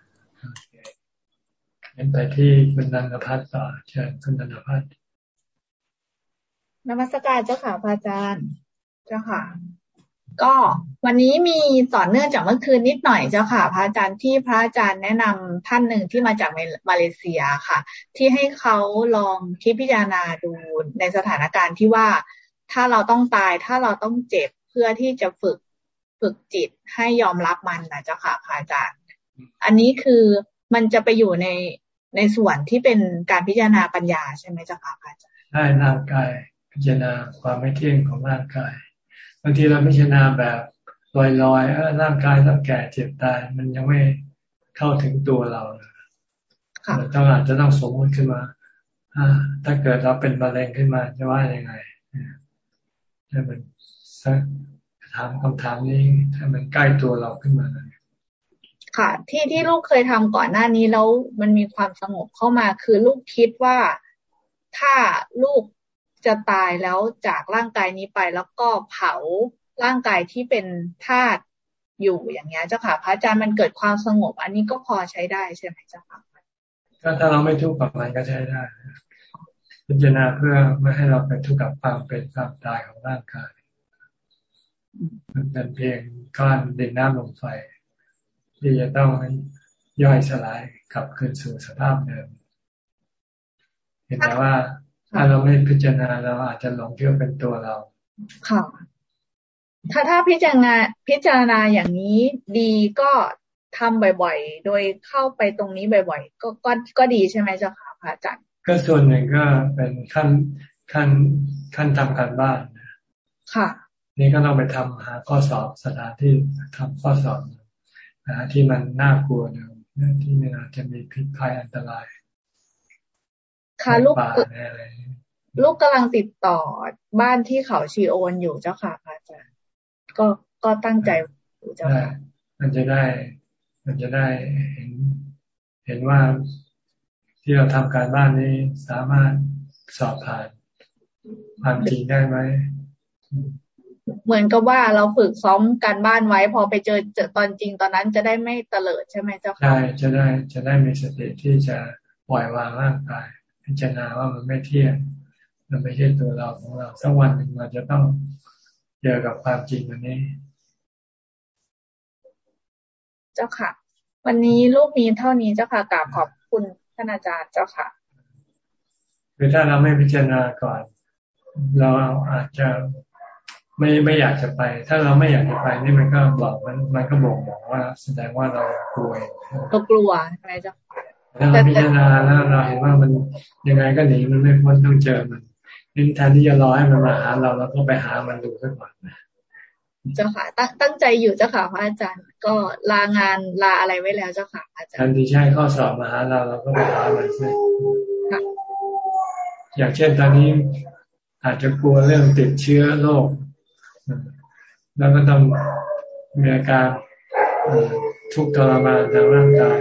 ป็น ไปที่คุณนันทพัฒน์ต่อเชิญคุณนันทพัฒน์นมัสการเจ้าค่ะพระอาจารย์เจ้าค่ะ ก็วันนี้มีต่อเนื่องจากเมื่อคืนนิดหน่อยเจ้าค่ะ พระอาจารย์ที่พระอาจารย์แนะนำท่านหนึ่งที่มาจากมาเลเซียค่ะ ที่ให้เขาลองคิดพิจารณาดูในสถานการณ์ที่ว่าถ้าเราต้องตายถ้าเราต้องเจ็บเพื่อที่จะฝึกฝึกจิตให้ยอมรับมันนะเจ้าค่ะพระอาจารย์ อันนี้คือ มันจะไปอยู่ในในส่วนที่เป็นการพิจารณาปัญญาใช่ไหมเจ้าค่ะพระอาจารย์ใช่ร่างกายพิจารณาความไม่เที่ยงของร่างกายบางทีเราพิจารณาแบบลอยๆร่างกายต้องแก่เจ็บตายมันยังไม่เข้าถึงตัวเราเราต้องอาจจะต้องสมมติขึ้นมาถ้าเกิดเราเป็นมะเร็งขึ้นมาจะว่ายังไงให้มันถามคำถามนี้ ถ้ามันใกล้ตัวเราขึ้นมา ค่ะ ที่ที่ลูกเคยทำก่อนหน้านี้แล้วมันมีความสงบเข้ามา คือลูกคิดว่าถ้าลูกจะตายแล้วจากร่างกายนี้ไปแล้วก็เผาร่างกายที่เป็นธาตุอยู่อย่างเงี้ยเจ้าค่ะ พระอาจารย์มันเกิดความสงบ อันนี้ก็พอใช้ได้ใช่ไหมเจ้าค่ะก็ถ้าเราไม่ทุกข์กับมันก็ใช้ได้ พิจารณาเพื่อไม่ให้เราไปทุกข์กับความเป็นความตายของร่างกายมันเป็นเพียงก้อนดินน้ำลมไฟ ที่จะต้องย่อยสลายกลับคืนสู่สภาพเดิม เห็นไหมว่าถ้าเราไม่พิจารณาเราอาจจะหลงเชื่อเป็นตัวเรา ค่ะ ถ้าถ้าพิจารณาพิจารณาอย่างนี้ดีก็ทำบ่อยๆ โดยเข้าไปตรงนี้บ่อยๆ ก็ก็ก็ดีใช่ไหมเจ้าค่ะพระอาจารย์ ก็ส่วนหนึ่งก็เป็นขั้นขั้นขั้นทำการบ้าน ค่ะ นี่ก็ต้องไปทำหาข้อสอบสถานที่ทำข้อสอบนะ ที่มันน่ากลัวเดิมที่มันอาจจะมีพิษภัยอันตราย ค่ะลูกลูกกำลังติดต่อบ้านที่เขาชีโอนอยู่เจ้าค่ะพระอาจารย์ก็ก็ตั้งใจอยู่เจ้าค่ะมันจะได้ มันจะได้เห็น เห็นว่าที่เราทำการบ้านนี้สามารถสอบผ่านความจริงได้ไหม เหมือนกับว่าเราฝึกซ้อมการบ้านไว้ พอไปเจอเจอตอนจริงตอนนั้นจะได้ไม่เตลิดใช่ไหมเจ้าค่ะใช่จะได้จะได้มีสติที่จะปล่อยวางร่างกาย พิจารณาว่ามันไม่เที่ยงมันไม่ใช่ตัวเราของเราสักวันหนึ่งเราจะต้องเจอกับความจริงอันนี้ เจ้าค่ะ วันนี้ลูกมีเท่านี้เจ้าค่ะกราบขอบคุณท่านอาจารย์เจ้าค่ะคือถ้าเราไม่พิจารณาก่อน เราอาจจะ ไม่ไม่อยากจะไป ถ้าเราไม่อยากจะไปนี่มันก็บอกมันมันก็บอกบอกว่า แสดงว่าเรากลัวเรากลัวใช่ไหมเจ้าถ้าเราพิจารณาแล้วเราเห็นว่ามันยังไงก็หนีมันไม่พ้นต้องเจอมันนี่แทนที่จะรอให้มันมาหาเราเราต้องไปหามันดูซะก่อนนะเจ้าค่ะตั้งตั้งใจอยู่เจ้าค่ะพระอาจารย์ ก็ลางานลาอะไรไว้แล้วเจ้าค่ะอาจารย์ทันที่ใช่ข้อสอบมาหาเราเราก็ไปหามันซิอย่างเช่นตอนนี้อาจจะกลัวเรื่องติดเชื้อโรค แล้วก็ต้องมีอาการทุกข์ทรมานทางร่างกาย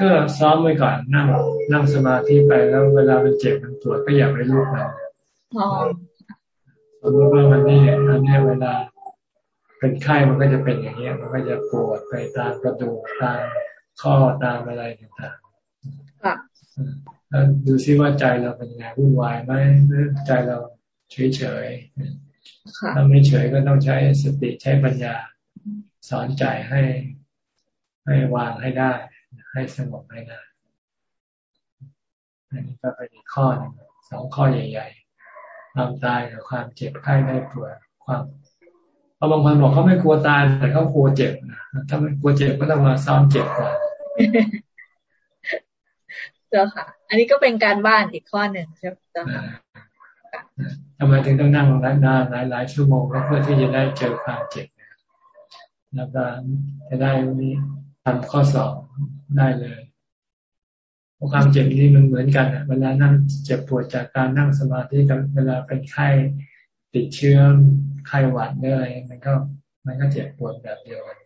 ก็ซ้อมไว้ก่อนนั่งนั่งสมาธิไปแล้วเวลามันเจ็บมันปวดก็อย่าไปลุกมันสมมติว่ามันนี่อันนี้เวลาเป็นไข้มันก็จะเป็นอย่างเงี้ย มันก็จะปวดไปตามกระดูกตามข้อตามอะไรต่างๆแล้วดูซิว่าใจเราเป็นไงวุ่นวายไหมหรือใจเราเฉยๆ ถ้าไม่เฉยก็ต้องใช้สติใช้ปัญญาสอนใจให้ให้วางให้ได้ ให้สงบให้ได้อันนี้ก็เป็นอีกข้อหนึ่งสองข้อใหญ่ๆความตายกับความเจ็บไข้ได้ป่วยความเพราะบางคนบอกเขาไม่กลัวตายแต่เขากลัวเจ็บนะถ้าไม่กลัวเจ็บก็ต้องมาซ้อมเจ็บก่อนเจ้าค่ะ อันนี้ก็เป็นการบ้านอีกข้อหนึ่งใช่ไหมเจ้าค่ะ ทำไมถึงต้องนั่งนานหลายหลายชั่วโมงก็เพื่อที่จะได้เจอความเจ็บแล้วก็จะได้มีทำข้อสอบได้เลยเพราะความเจ็บนี่มันเหมือนกันเวลานั่งเจ็บปวดจากการนั่งสมาธิกับเวลาเป็นไข้ติดเชื้อไข้หวัดเอะไรมันก็ มันก็เจ็บปวดแบบเดียวกัน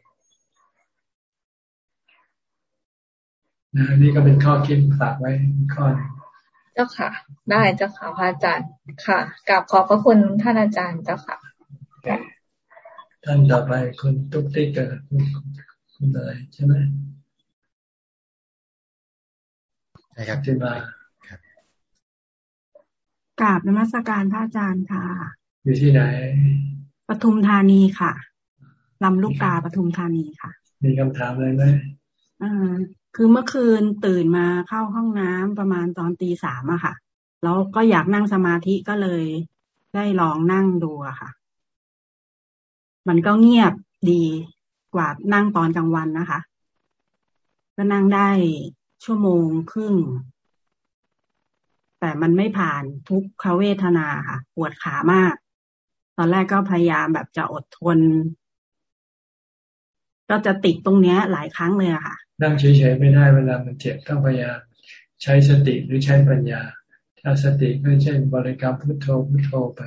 นะนี่ก็เป็นข้อคิดฝากไว้ข้อนึง จ้าค่ะ ได้เจ้าค่ะพระอาจารย์ค่ะกลับขอบพระคุณท่านอาจารย์เจ้าค่ะ ท่านต่อไปคุณตุ๊กติ๊กกับคุณอะไรใช่ไหมช่ครับที่มาครับกราบนมัสการพระอาจารย์ค่ะ อยู่ที่ไหนปทุมธานีค่ะลำลูกกาปทุมธานีค่ะ มีคำถามอะไรไหมอ่า คือเมื่อคืนตื่นมาเข้าห้องน้ำประมาณตอนตีสามอะค่ะ แล้วก็อยากนั่งสมาธิก็เลย ได้ลองนั่งดูอะค่ะ มันก็เงียบดีกว่านั่งตอนกลางวันนะคะ ก็นั่งได้ชั่วโมงครึ่ง แต่มันไม่ผ่านทุกขเวทนาค่ะ ปวดขามาก ตอนแรกก็พยายามแบบจะอดทน ก็จะติดตรงเนี้ยหลายครั้งเลยอะค่ะ นั่งเฉยๆไม่ได้เวลามันเจ็บต้องพยายามใช้สติหรือใช้ปัญญา ถ้าสติก็เช่นบริกรรมพุทโธพุทโธไป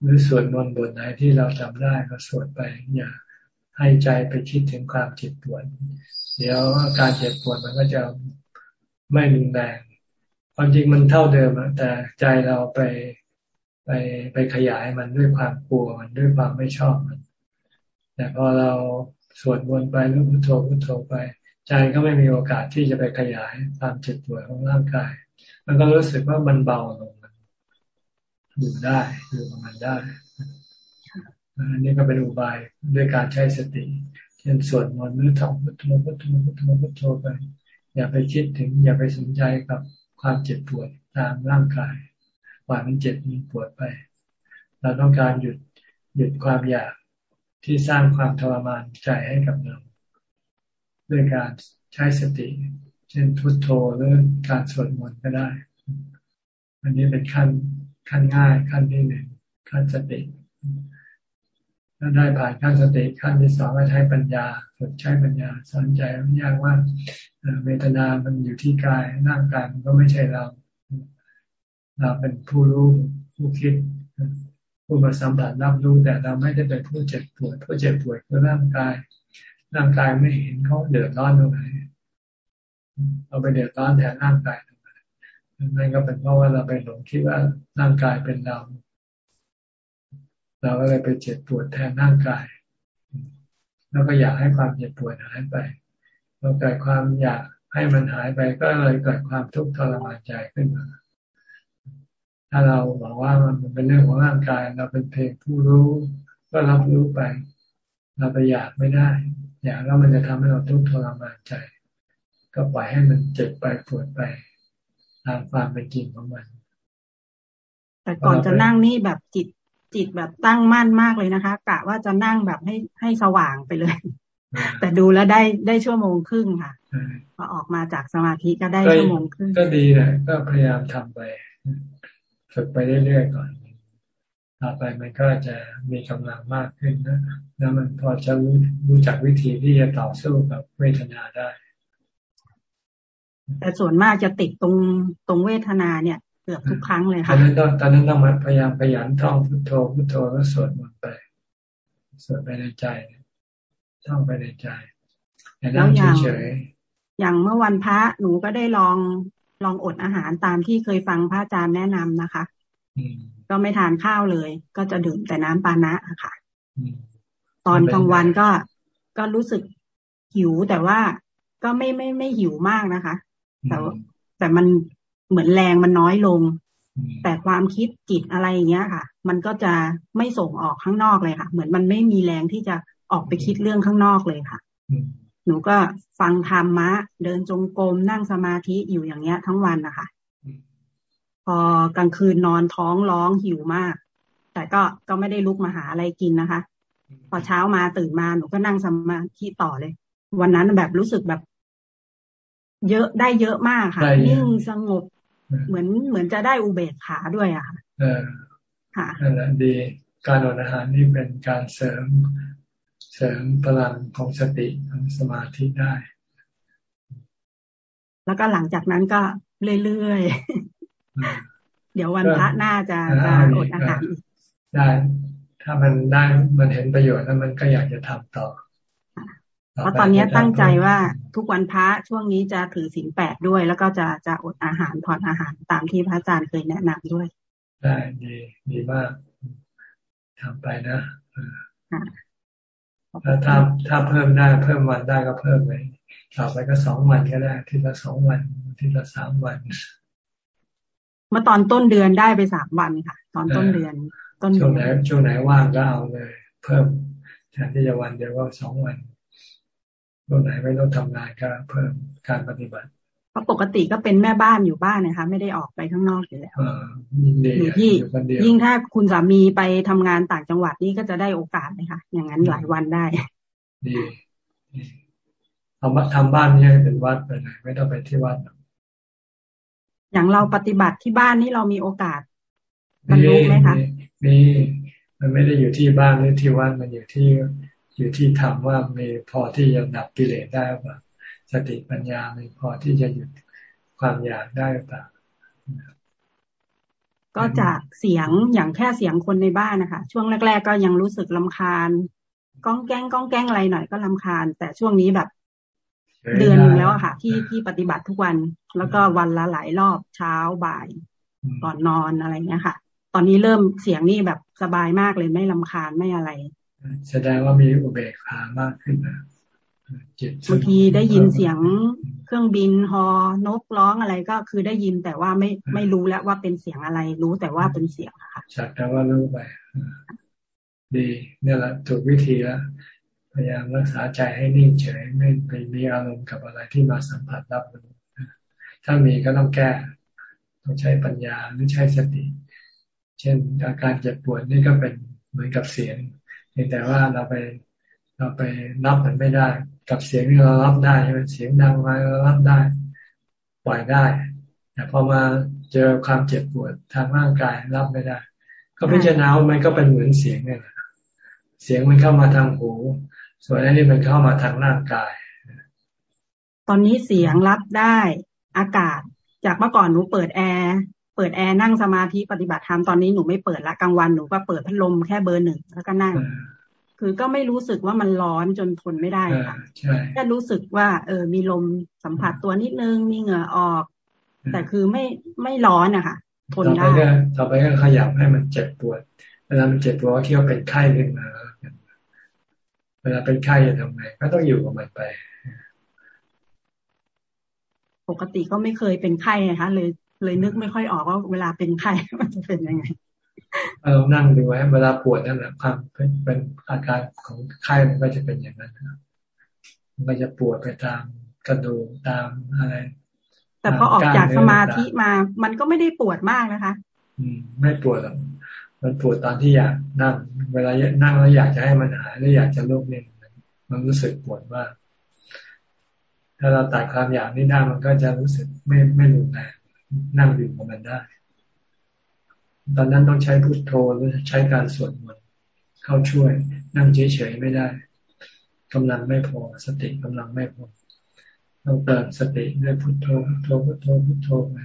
หรือสวดมนต์บทไหนที่เราจำได้ก็สวดไปอย่าให้ใจไปคิดถึงความเจ็บปวด เดี๋ยวอาการเจ็บปวดมันก็จะไม่รุนแรงความจริงมันเท่าเดิมแต่ใจเราไปไปไปขยายมันด้วยความกลัวมันด้วยความไม่ชอบมัน แต่พอเรา สวดมนต์ไปหรู้พุทโธพุทโธไป ใจก็ไม่มีโอกาสที่จะไปขยายความเจ็บปวดของร่างกาย มันก็รู้สึกว่ามันเบาลงอยู่ได้อยู่กับมันได้อันนี้ก็เป็นอุบายด้วยการใช้สติเช่นสวดมนต์หรือท่องพุทโธพุทโธพุทโธพุทโธไป อย่าไปคิดถึง อย่าไปสนใจกับความเจ็บปวดตามร่างกายว่ามันเจ็บมันปวดไป เราต้องการหยุดหยุดความอยาก ที่สร้างความทรมานใจให้กับเราด้วยการใช้สติ เช่นพุทโธหรือการสวดมนต์ก็ได้ อันนี้เป็นขั้นขั้นง่ายขั้นที่หนึ่งขั้นสติถ้าได้ผ่านขั้นสติขั้นที่สองก็ใช้ปัญญาฝึกใช้ปัญญาสอนใจมันยากว่าเวทนามันอยู่ที่กายร่างกายมันก็ไม่ใช่เรา เราเป็นผู้รู้ผู้คิด ผู้มาสัมผัสรับรู้แต่เราไม่ได้เป็นผู้เจ็บปวดผู้เจ็บปวดคือร่างกาย ร่างกายไม่เห็นเขาเดือดร้อนตรงไหนเราไปเดือดร้อนแทนร่างกายตรงไหนนั่นก็เป็นเพราะว่าเราไปหลงคิดว่าร่างกายเป็นเรา เราก็เลยไปเจ็บปวดแทนร่างกาย แล้วก็อยากให้ความเจ็บปวดหายไปพอเกิดความอยากให้มันหายไปก็เลยเกิดความทุกข์ทรมานใจขึ้นมา ถ้าเราบอกว่ามันเป็นเรื่องของร่างกาย เราเป็นเพียงผู้รู้ก็รับรู้ไป เราไปอยากไม่ได้ อยากแล้วมันจะทำให้เราทุกข์ทรมานใจ ก็ปล่อยให้มันเจ็บไปปวดไปตามความเป็นจริงของมัน แต่ก่อนจะนั่งนี่แบบจิตจิตแบบตั้งมั่นมากเลยนะคะกะว่าจะนั่งแบบให้ให้สว่างไปเลย แต่ดูแล้วได้ได้ชั่วโมงครึ่งค่ะพอออกมาจากสมาธิก็ได้ชั่วโมงครึ่งก็ดีแหละก็พยายามทำไป ฝึกไปเรื่อยๆก่อนต่อไปมันก็จะมีกำลังมากขึ้นนะแล้วมันพอจะรู้รู้จักวิธีที่จะต่อสู้กับเวทนาได้ แต่ส่วนมากจะติดตรงตรงเวทนาเนี่ยกือบทุกครั้งเลยค่ะตอนนั้นต้องตอนนั้นต้องมาพยายามพยายามท่องพุทโธพุทโธแล้วสวดมนต์ไปสวดไปในใจท่องไปในใจแล้วอย่างอย่างเมื่อวันพระหนูก็ได้ลอง ลองอดอาหารตามที่เคยฟังพระอาจารย์แนะนำนะคะก็ไม่ทานข้าวเลย ก็จะดื่มแต่น้ำปานะค่ะตอนกลางวันก็ก็รู้สึกหิวแต่ว่าก็ไม่ไม่ไม่หิวมากนะคะ แต่แต่มันเหมือนแรงมันน้อยลง แต่ความคิดจิตอะไรอย่างเงี้ยค่ะ มันก็จะไม่ส่งออกข้างนอกเลยค่ะ เหมือนมันไม่มีแรงที่จะออกไปคิดเรื่องข้างนอกเลยค่ะ หนูก็ฟังธรรมะ เดินจงกรมนั่งสมาธิอยู่อย่างเงี้ย ทั้งวันนะคะพอกลางคืนนอนท้องร้องหิวมาก แต่ก็ก็ไม่ได้ลุกมาหาอะไรกินนะคะ พอเช้ามาตื่นมาหนูก็นั่งสมาธิต่อเลย วันนั้นแบบรู้สึกแบบ เยอะได้เยอะมากค่ะ นิ่งสงบ เหมือนเหมือนจะได้อุเบกขาด้วยอะค่ะเออค่ะนั่นแหละดีการอดอาหารนี่เป็นการเสริม เสริมพลังของสติของสมาธิได้ แล้วก็หลังจากนั้นก็เรื่อยๆ เดี๋ยววันพระน่าจะจะอดอาหารได้ ถ้ามันได้มันเห็นประโยชน์แล้วมันก็อยากจะทำต่อเพราะตอนนี้ตั้งใจว่าทุกวันพระช่วงนี้จะถือศีลแปดด้วย แล้วก็จะจะอดอาหารถอนอาหารตามที่พระอาจารย์เคยแนะนำด้วย ได้ดีดีมากทำไปนะ ถ้าถ้าถ้าเพิ่มได้เพิ่มวันได้ก็เพิ่มไปต่อไปก็สองวันก็ได้ทีละสองวันทีละสามวัน เมื่อตอนต้นเดือนได้ไปสามวันค่ะ ตอนต้นเดือน ต้นช่วงไหนช่วงไหนว่างก็เอาเลย เพิ่มแทนที่จะวันเดียวก็สองวันตรงไหนไม่ต้องทำงานก็เพิ่มการปฏิบัติเพ ราะปกติก็เป็นแม่บ้านอยู่บ้านนะคะ ไม่ได้ออกไปข้างนอกอยู่แล้วอยู่ที่ยิ่งถ้าคุณสามีไปทำงานต่างจังหวัดนี่ก็จะได้โอกาสเลยค่ะอย่างนั้นหลายวันได้ดีเอามาทำบ้านนี่เป็นวัดไปไหนไม่ต้องไปที่วัดอย่างเราปฏิบัติที่บ้านนี่เรามีโอกาสบรรลุไหมคะมีมันไม่ได้อยู่ที่บ้านหรือที่วัดมันอยู่ที่อยู่ที่ทำว่ามีพอที่จะดับกิเลสได้ป่ะ สติปัญญามีพอที่จะหยุดความอยากได้ป่ะก็จากเสียงอย่างแค่เสียงคนในบ้านนะคะ ช่วงแรก ๆ ก็ยังรู้สึกลาคาญก้องแก้งก้องแก้งอะไรหน่อยก็ลาคาญ แต่ช่วงนี้แบบ เดือนหนึ่งแล้วอะค่ะ ที่ที่ปฏิบัติทุกวัน แล้วก็วันละหลายรอบเช้าบ่ายก่อนนอนอะไรเงี้ยค่ะ ตอนนี้เริ่มเสียงนี่แบบสบายมากเลยไม่ลาคาญไม่อะไร แสดงว่ามีอุเบกขามากขึ้นนะ บางทีได้ยินเสียงเครื่องบินฮอนกร้องอะไรก็คือได้ยินแต่ว่าไม่ไม่รู้แล้วว่าเป็นเสียงอะไรรู้แต่ว่าเป็นเสียงค่ะชัดแต่ว่ารู้ไปดีเนี่ยแหละถูกวิธีแล้วพยายามรักษาใจให้นิ่งเฉย ไม่ไปมีอารมณ์กับอะไรที่มาสัมผัสรับรู้ถ้ามีก็ต้องแก้ ต้องใช้ปัญญาหรือใช้สติ เช่นอาการเจ็บปวดนี่ก็เป็นเหมือนกับเสียงเพียงแต่ว่าเราไป เราไปรับมันไม่ได้ กับเสียงที่เรารับได้ใช่ไหมเสียงดังมาเรารับได้ ปล่อยได้ แต่พอมาเจอความเจ็บปวดทางร่างกายรับไม่ได้ ก็พิจารณาว่ามันก็เป็นเหมือนเสียงเนี่ยเสียงมันเข้ามาทางหู ส่วนอันนี้มันเข้ามาทางร่างกาย ตอนนี้เสียงรับได้ อากาศ จากเมื่อก่อนหนูเปิดแอร์เปิดแอร์นั่งสมาธิปฏิบัติธรรมตอนนี้หนูไม่เปิดละกลางวันหนูก็เปิดพัดลมแค่เบอร์หนึ่งแล้วก็นั่ง คือก็ไม่รู้สึกว่ามันร้อนจนทนไม่ได้ค่ะแค่รู้สึกว่า เออ มีลมสัมผัสตัวนิดนึง มีเหงื่อออก แต่คือไม่ไม่ร้อนอะค่ะ ทนได้ต่อไปก็ขยับให้มันเจ็บปวด เวลามันเจ็บปวดก็คิดว่าเป็นไข้ขึ้นมาเวลาเป็นไข้จะทำไงก็ต้องอยู่กับมันไป ปกติก็ไม่เคยเป็นไข้นะคะเลยเลยนึกไม่ค่อยออกว่าเวลาเป็นไข้มันจะเป็นยังไง เรานั่งดูไว้เวลาปวดนั่นแหละความเป็นเป็นอาการของไข้มันก็จะเป็นอย่างนั้นมันก็จะปวดไปตามกระดูกตามอะไร แต่พอออกจากสมาธิมา มันก็ไม่ได้ปวดมากนะคะ อืม ไม่ปวดหรอกมันปวดตอนที่อยากนั่ง เวลานั่งแล้วอยากจะให้มันหายหรืออยากจะลุกเนี่ยมันรู้สึกปวดมากถ้าเราตัดความอยากนี่ได้มันก็จะรู้สึกไม่ไม่รุนแรงนั่งอยู่กับมันได้ ตอนนั้นต้องใช้พุทโธหรือใช้การสวดมนต์เข้าช่วย นั่งเฉยๆไม่ได้กำลังไม่พอ สติกำลังไม่พอต้องเติมสติด้วยพุทโธพุทโธพุทโธพุทโธไป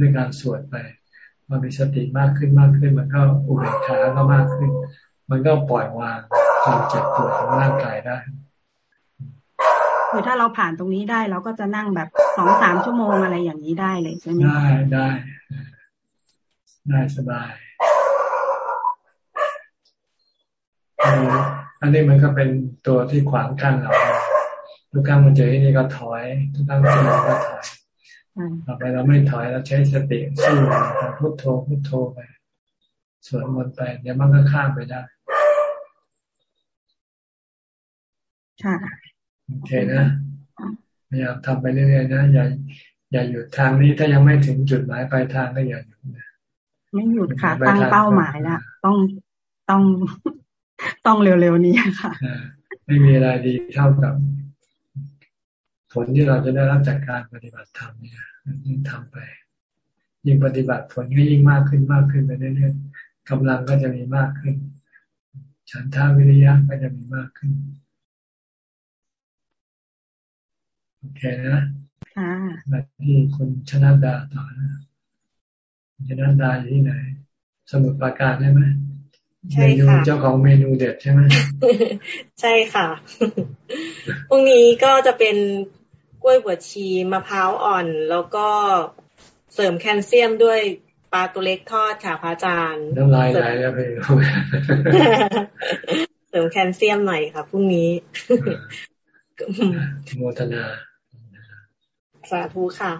ด้วยการสวดไปพอมีสติมากขึ้นมากขึ้น มันก็อุเบกขาก็มากขึ้น มันก็ปล่อยวางความเจ็บปวดของร่างกายได้คือถ้าเราผ่านตรงนี้ได้ เราก็จะนั่งแบบสองสามชั่วโมงอะไรอย่างนี้ได้เลยใช่ไหมได้ได้ ได้สบายอันนี้มันก็เป็นตัวที่ขวางกั้นเราทุกครั้งมันเจอที่นี่ก็ถอย ทุกครั้งเจอก็ถอยต่อไปเราไม่ถอยเราใช้สติสู้พุทโธพุทโธไปสวดมนต์ไปเดี๋ยวมันก็ข้ามไปได้ค่ะโอเคนะพยายามทำไปเรื่อยๆนะอย่าอย่าหยุดทางนี้ถ้ายังไม่ถึงจุดหมายปลายทางก็อย่าหยุดนะ ไม่หยุดค่ะ ตั้งเป้าหมายแล้วต้องต้องต้องเร็วๆนี้ค่ะ ไม่มีอะไรดีเท่ากับ ผลที่เราจะได้รับจากการปฏิบัติธรรมเนี่ยยิ่งทำไป ยิ่งปฏิบัติผลก็ยิ่งมากขึ้นมากขึ้นไปเรื่อยๆกำลังก็จะมีมากขึ้น ฉันทาวิริยะก็จะมีมากขึ้นโอเคนะค่ะที่คุณชนะดาต่อนะ ชนันดาอยู่ที่ไหน สมุดปราการใช่ไหมใช่ค่ะเจ้าของเมนูเด็ดใช่ไหมใช่ค่ะพรุ่งนี้ก็จะเป็นกล้วยบวชชีมะพร้าวอ่อน แล้วก็เสริมแคลเซียมด้วยปลาตัวเล็กทอดค่ะพระอาจารย์น้ำลายไหลแล้วไปเสริมแคลเซียมหน่อยค่ะพรุ่งนี้โมทนาสาธุค่ะ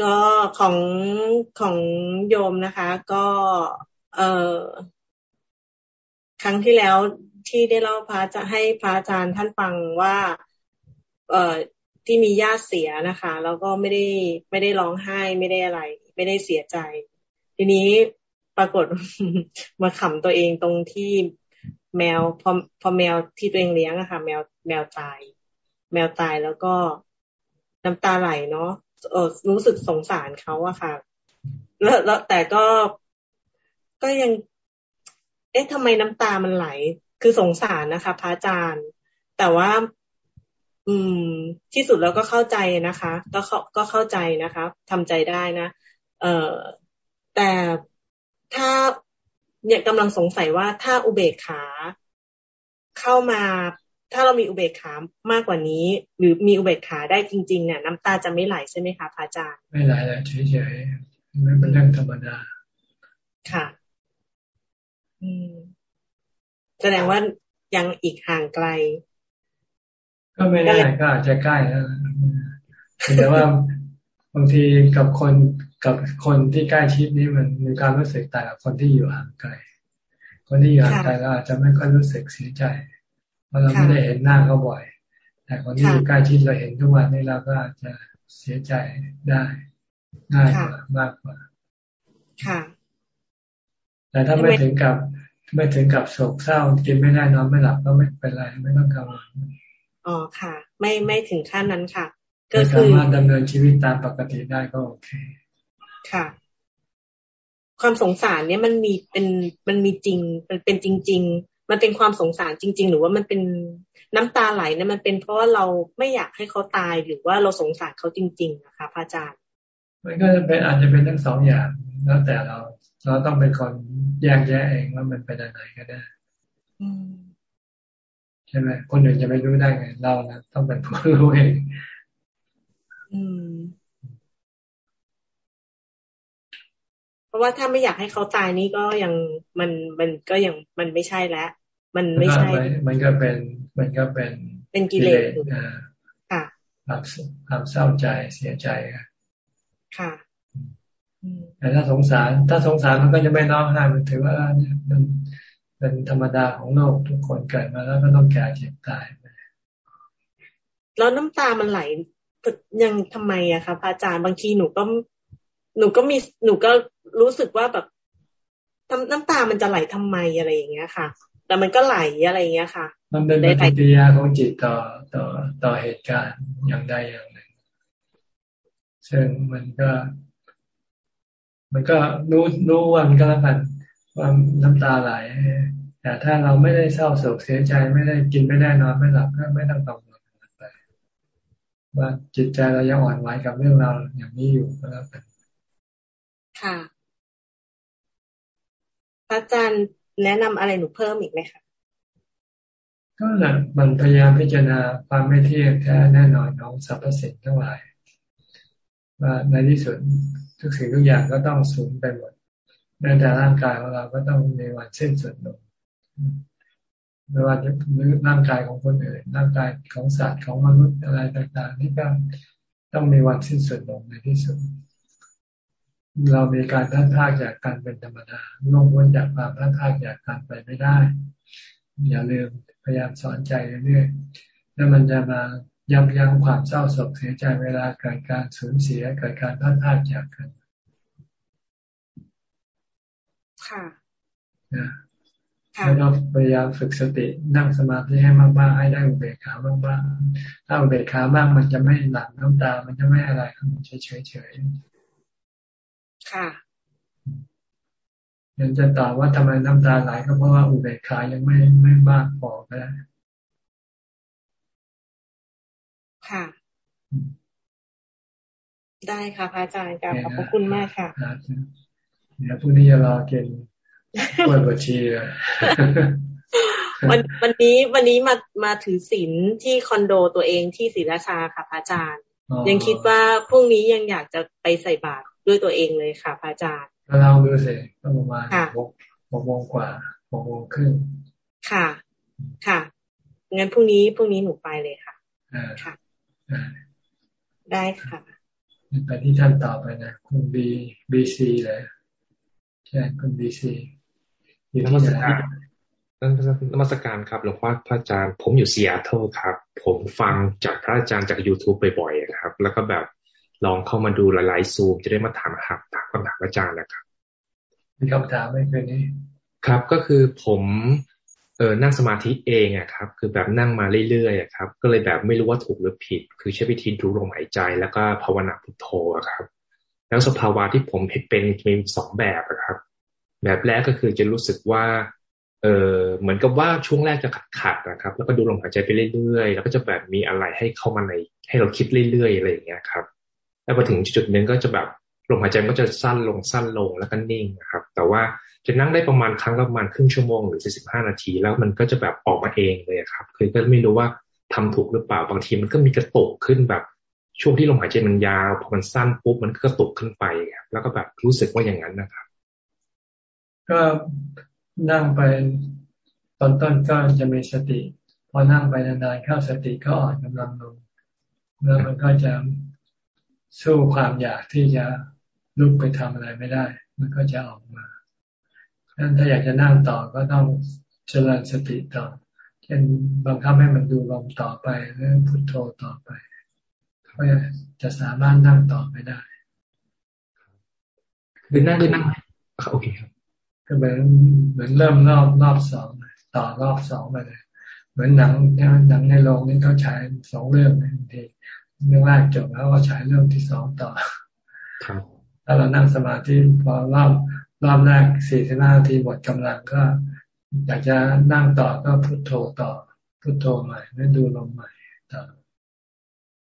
ก็ของของโยมนะคะ ก็เออครั้งที่แล้วที่ได้เล่าพระจะให้พระอาจารย์ท่านฟังว่า เอ่อที่มีญาติเสียนะคะ แล้วก็ไม่ได้ไม่ได้ร้องไห้ไม่ได้อะไร ไม่ได้เสียใจ ทีนี้ปรากฏมาขำตัวเองตรงที่แมวพอพอแมวที่ตัวเองเลี้ยงอะค่ะ แมวแมวตาย แมวตายแล้วก็น้ำตาไหลเนาะ รู้สึกสงสารเขาอะค่ะ แล้วแล้วแต่ก็ก็ยัง เอ๊ะทำไมน้ำตามันไหล คือสงสารนะคะ พระอาจารย์ แต่ว่า อืม ที่สุดแล้วก็เข้าใจนะคะ ก็เข้าก็เข้าใจนะคะทำใจได้นะเอ่อแต่ถ้าเนี่ยกำลังสงสัยว่าถ้าอุเบกขาเข้ามา ถ้าเรามีอุเบกขามากกว่านี้ หรือมีอุเบกขาได้จริง ๆ เนี่ย น้ำตาจะไม่ไหลใช่ไหมคะพระอาจารย์ไม่ไหลเลยเฉยๆไม่เป็นเรื่องธรรมดาค่ะ อืมแสดงว่ายังอีกห่างไกล ก็ไม่แน่ก็อาจจะใกล้แล้วแต่ว่าบางทีกับคนกับคนที่ใกล้ชิดนี่มันมีการรู้สึกต่างกับคนที่อยู่ห่างไกล คนที่อยู่ห่างไกลเราอาจจะไม่ค่อยรู้สึกเสียใจเพ ราะเราไม่ได้เห็นหน้าเขาบ่อย แต่คนที่อยู่ใกล้ชิดเราเห็นทุกวันนี้เราก็อาจจะเสียใจได้ง่ายกว่ามากกว่า ค่ะ แต่ถ้าไม่ถึงกับ ไม่ถึงกับโศกเศร้ากินไม่ได้นอนไม่หลับก็ไม่เป็นไรไม่ต้องกังวลอ๋อค่ะ ไม่ไม่ถึงขั้นนั้นค่ะ ก็คือสามารถดำเนินชีวิตตามปกติได้ก็โอเค ค่ะ ความสงสารเนี่ยมันมีเป็นมันมีจริงมันเป็นจริง ๆ มันเป็นความสงสารจริง ๆ หรือว่ามันเป็นน้ำตาไหลเนี่ยมันเป็นเพราะว่าเราไม่อยากให้เขาตายหรือว่าเราสงสารเขาจริงๆนะคะพระอาจารย์ มันก็จะเป็นอาจจะเป็นทั้งสองอย่างแล้วแต่เราเราต้องเป็นคนแยกแยะเองว่ามันเป็นอะไรก็ได้ใช่ไหมคนอื่นจะไม่รู้ได้ไงเรานะต้องเป็นผู้รู้เองเพ ราะว่าถ้าไม่อยากให้เขาตายนี่ก็ยังมันมันก็ยังมันไม่ใช่แล้วมันไม่ใช่ มันก็เป็นมันก็เป็นเป็นกิเลสค่ะความความเศร้าใจเสียใจค่ะแต่ถ้าสงสาร ถ้าสงสารมันก็จะไม่ร้องไห้มันถือว่าเนี่ยมันเป็นธรรมดาของโลกทุกคนเกิดมาแล้วก็ต้องแก่เจ็บตายแล้วน้ำตามันไหลยังทำไมอะคะพระอาจารย์บางทีหนูก็ หนูก็มีหนูก็รู้สึกว่าแบบน้ำตามันจะไหลทำไมอะไรอย่างเงี้ยค่ะ แต่มันก็ไหลอะไรอย่างเงี้ยค่ะ มันเป็นปฏิกิริยาของจิตต่อต่อต่อเหตุการณ์อย่างใดอย่างหนึ่งซึ่งมันก็ มันก็รู้รู้วันก็แล้วกันว่าน้ำตาไหลแต่ถ้าเราไม่ได้เศร้าโศกเสียใจไม่ได้กินไม่ได้นอนไม่หลับก็ไม่ต้องกังวลไปว่าจิตใจเรายังอ่อนไหวกับเรื่องเราอย่างนี้อยู่ก็แล้วกัน ค่ะอาจารย์แนะนำอะไรหนูเพิ่มอีกไหมคะก็แหละมันพยายามพิจารณาความไม่เที่ยงแท้แน่นอนของสรรพสิ่งทั้งหลายว่าในที่สุดทุกสิ่งทุกอย่างก็ต้องสูญไปหมดแม้แต่ร่างกายของเราก็ต้องมีวันสิ้นสุดลงไม่ว่าจะร่างกายของคนอื่นร่างกายของสัตว์ของมนุษย์อะไรต่างๆนี่ก็ต้องมีวันสิ้นสุดลงในที่สุด เรามีการท่านทากจากการเป็นธรรมดาล่วงพ้นจากความท่านทากจากการไปไม่ได้ อย่าลืมพยายามสอนใจเรื่อยๆแล้วมันจะมายับยั้งความเศร้าโศกเสียใจเวลาเกิดการสูญเสียเกิดการพัดพลาดจากกัน ค่ะนะไม่ต้องพยายามฝึกสตินั่งสมาธิให้มากๆให้ได้อุเบกขามากๆถ้าอุเบกขามากมันจะไม่หลั่งน้ำตา มันจะไม่อะไรมันเฉยเฉย ค่ะยังจะตอบว่าทำไมน้ำตาไหลก็เพราะว่าอุเบกขายังไม่ไม่มากพอก็ได้ค่ะ ได้ค่ะพระอาจารย์ขอบพระคุณมากค่ะเดี๋ยวพรุ่งนี้จะรอเกณฑ์กล้วยบชีวันวันนี้วันนี้มามาถือศีลที่คอนโดตัวเองที่ศรีราชาค่ะพระอาจารย์ ยังคิดว่าพรุ่งนี้ยังอยากจะไปใส่บาตร ด้วยตัวเองเลยค่ะพระอาจารย์เราดูสิประมาณหกหกโมงกว่าหกโมงครึ่งค่ะ ค่ะงั้นพรุ่งนี้พรุ่งนี้หนูไปเลยค่ะค่ะ ได้ค่ะไปที่ท่านต่อไปนะคุณบีบีซีเลยใช่คุณบีซีนมัสการนมัสการครับหลวงพ่อพระอาจารย์ ผมอยู่ซีแอตเทิลครับ ผมฟังจากพระอาจารย์จาก YouTube บ่อยๆครับ แล้วก็แบบ ลองเข้ามาดูหลายๆซูมจะได้มาถามครับถามคำถามอาจารย์นะครับมีคำถามไหมคืนนี้ ครับก็คือผมเออนั่งสมาธิเองอะครับ คือแบบนั่งมาเรื่อยๆอะครับ ก็เลยแบบไม่รู้ว่าถูกหรือผิด คือใช้วิธีดูลมหายใจ แล้วก็ภาวนาพุทโธครับ แล้วสภาวะที่ผมเป็นมีสองแบบครับ แบบแรกก็คือจะรู้สึกว่า เออเหมือนกับว่าช่วงแรกจะขัดขัดนะครับ แล้วก็ดูลมหายใจไปเรื่อยๆ แล้วก็จะแบบมีอะไรให้เข้ามาในให้เราคิดเรื่อยๆอะไรอย่างเงี้ยครับ แล้วพอถึงจุดหนึ่งก็จะแบบลมหายใจก็จะสั้นลงสั้นลงแล้วก็นิ่งนะครับ แต่ว่าจะนั่งได้ประมาณครั้งละประมาณครึ่งชั่วโมงหรือสิบห้านาที แล้วมันก็จะแบบออกมาเองเลยครับคือก็ไม่รู้ว่าทำถูกหรือเปล่าบางทีมันก็มีกระตุกขึ้นแบบช่วงที่ลมหายใจมันยาวพอมันสั้นปุ๊บมันก็กระตุกขึ้นไปครับแล้วก็แบบรู้สึกว่าอย่างนั้นนะครับ ก็นั่งไปตอนต้นก็จะมีสติ พอนั่งไปนานๆเข้าสติก็อ่อนกำลังลงแล้วมันก็จะ สู้ความอยากที่จะลุกไปทำอะไรไม่ได้ มันก็จะออกมาดังนั้นถ้าอยากจะนั่งต่อก็ต้องเจริญสติต่อ เช่นบังคับให้มันดูลมต่อไปหรือพุทโธต่อไปก็จะสามารถนั่งต่อไปได้คือนั่งคือนั่งโอเคครับก็เหมือนเหมือนเริ่มรอบรอบสองต่อรอบสองไปเลย เหมือนหนังหนังในโรงนี่เขาฉายสองเรื่องบางที เรื่องแรกจบแล้วก็ฉายเรื่องที่สองต่อถ้าเรานั่งสมาธิพอรอบรอบแรกสี่สิบห้านาทีหมดกำลังก็ อยากจะนั่งต่อก็พุโทโธต่อ พุโทโธใหม่แล้วดูลมใหม่ต่อ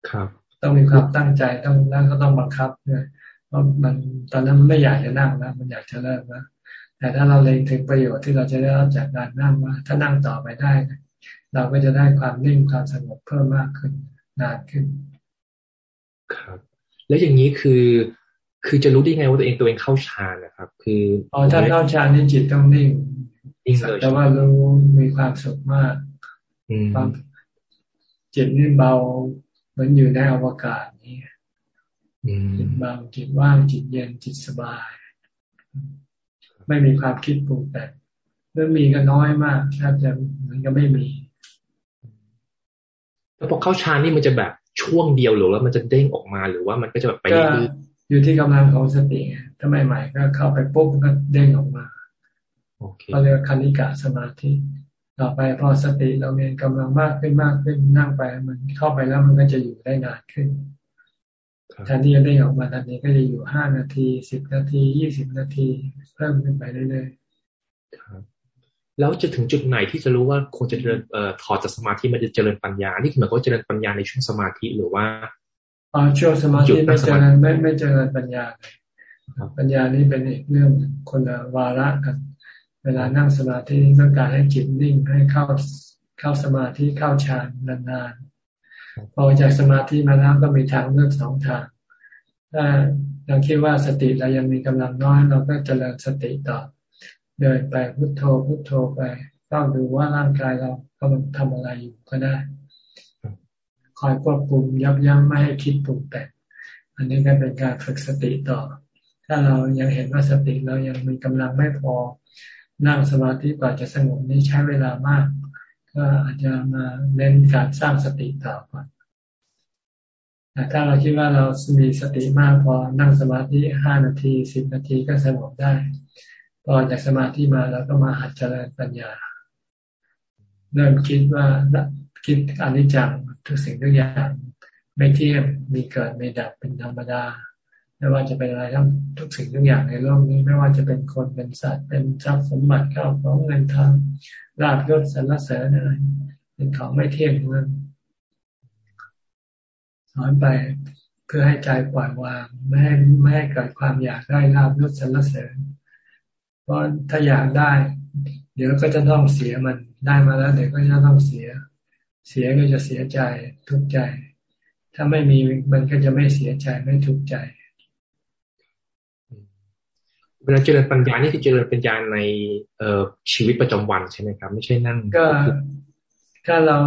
ครับ ต้องมีความตั้งใจต้องนั่งก็ต้องบังคับเนี่ยเพราะมันตอนนั้นไม่อยากจะนั่งแล้วมันอยากจะเลิกแล้วแต่ถ้าเราเล็งถึงประโยชน์ที่เราจะได้รับจากการนั่งว่าถ้านั่งต่อไปได้ เราก็จะได้ความนิ่งความสงบเพิ่มมากขึ้นนานขึ้น ครับ แล้วอย่างนี้คือคือจะรู้ได้ไงว่าตัวเองตัวเองเข้าฌานนะครับ คืออ๋อถ้าเข้าฌานนี่จิตต้องนิ่งนิ่งเลยแต่ว่ารู้มีความสุขมากความจิตนี่เบาเหมือนอยู่ในอวกาศนี่จิตเบาจิตว่างจิตเย็นจิตสบาย ไม่มีความคิดปรุงแต่งเรื่องมีก็น้อยมากแทบจะเหมือนกับไม่มีแล้วพอเข้าฌานนี่มันจะแบบ ช่วงเดียวหรือว่ามันจะเด้งออกมาหรือว่ามันก็จะแบบไปเรื่อยอยู่ที่กำลังของสติถ้าใหม่ๆก็เข้าไปปุ๊บก็เด้งออกมาเขาเรียกคณิกะสมาธิต่อไปพอสติเราเรียนกำลังมากขึ้นมากขึ้นนั่งไปมันเข้าไปแล้วมันก็จะอยู่ได้นานขึ้นแทนที่จะได้ออกมาทันทีก็จะอยู่ห้านาทีสิบนาทียี่สิบนาที เพิ่มขึ้นไปเรื่อยๆครับ แล้วจะถึงจุดไหนที่จะรู้ว่าควรจะเจริญเอ่อถอดจากสมาธิมันจะเจริญปัญญา นี่คือหมายความว่าเจริญปัญญาในช่วงสมาธิหรือว่าอ๋อช่วงสมาธิไม่เจริญไม่ไม่เจริญปัญญาเลยปัญญานี่เป็นอีกเรื่องคนละวาระกัน เวลานั่งสมาธิต้องการให้จิตนิ่งให้เข้าเข้าสมาธิเข้าฌานนานพอจากสมาธิมาแล้วก็มีทางเลือกสองทางถ้าเราคิดว่าสติเรายังมีกำลังน้อย เราก็จเจริญสติต่อ เดินไปพุโทโธพุโทโธไปเฝ้าดูว่าร่างกายเรากำลังทำอะไรอยู่ก็ได้ คอยควบคุมยับยั้งไม่ให้คิดปรุงแต่งอันนี้ก็เป็นการฝึกสติต่อ ถ้าเรายังเห็นว่าสติเรายังมีกำลังไม่พอ นั่งสมาธิกว่าจะสงบนี่ใช้เวลามาก ก็อาจจะมาเน้นการสร้างสติต่อก่อนแต่ถ้าเราคิดว่าเรามีสติมากพอนั่งสมาธิห้านาทีสิบนาทีก็สงบได้ พอจากสมาธิมาแล้วก็มาหัดเจริญปัญญา เริ่มคิดว่าคิดอนิจจังทุกสิ่งทุกอย่าง ไม่เที่ยงมีเกิดมีดับเป็นธรรมดาไม่ว่าจะเป็นอะไรทั้งทุกสิ่งทุกอย่างในโลกนี้ ไม่ว่าจะเป็นคนเป็นสัตว์เป็นทรัพย์สมบัติเข้าของเงินทองลาบยศสรรเสริญอะไรเป็นของไม่เที่ยงนั้นสอนไปเพื่อให้ใจปล่อยวาง ไม่ให้ไม่ให้เกิดความอยากได้ลาบยศสรรเสริญ ราะถ้าอยากได้ เดี๋ยวก็จะต้องเสียมันได้มาแล้ว เดี๋ยวก็จะต้องเสีย เสียก็จะเสียใจทุกข์ใจ ถ้าไม่มีมันก็จะไม่เสียใจไม่ทุกข์ใจเวลาเจริญปัญญานี่คือเจริญปัญญาในเอ่อชีวิตประจำวันใช่ไหมครับ ไม่ใช่นั่งก็ถ้าเรา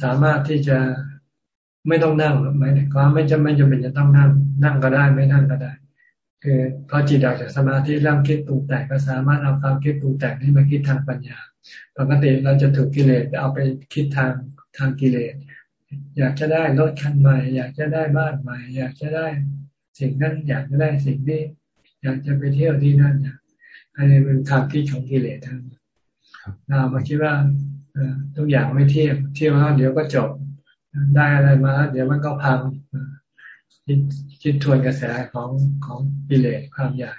สามารถที่จะไม่ต้องนั่งไม่ก็ไม่จำไม่จำเป็นจะต้องนั่ง นั่งก็ได้ไม่นั่งก็ได้ คือพอจิตออกจากสมาธิเริ่มคิดปรุงแต่งก็สามารถเอาความคิดปรุงแต่งนี้มาคิดทางปัญญาปกติเราจะถูกกิเลสเอาไปคิดทางทางกิเลส อยากจะได้รถคันใหม่ อยากจะได้บ้านใหม่ อยากจะได้สิ่งนั้นอยากจะได้สิ่งนี้อยากจะไปเที่ยวที่นั่นเนี่ยอันนี้เป็นความคิดของกิเลสทั้งเรามาคิดว่าทุกอย่างไม่เที่ยวเที่ยวแล้วเดี๋ยวก็จบได้อะไรมา เดี๋ยวมันก็พังคิด คิดทวนกระแสของของกิเลสความอยาก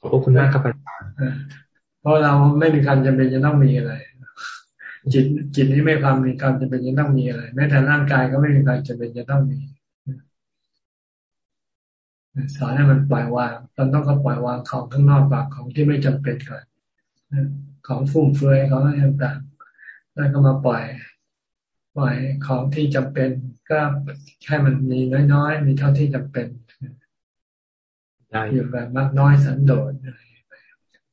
ขอบคุณมากครับอาจารย์เพราะเราไม่มีความจำเป็นจะต้องมีอะไร จิตจิตนี้ไม่ความมีความจำเป็นจะต้องมีอะไร แม้แต่ร่างกายก็ไม่มีความจำเป็นจะต้องมีสอนให้มันปล่อยวางตอนต้องก็ปล่อยวางของข้างนอกกากของที่ไม่จำเป็นก่อนของฟุ่มเฟือยของอะไรต่างๆแล้วก็มาปล่อย ปล่อยของที่จำเป็นก็แค่มันมีน้อยๆ มีเท่าที่จำเป็นอยู่แบบมากน้อยสันโดษ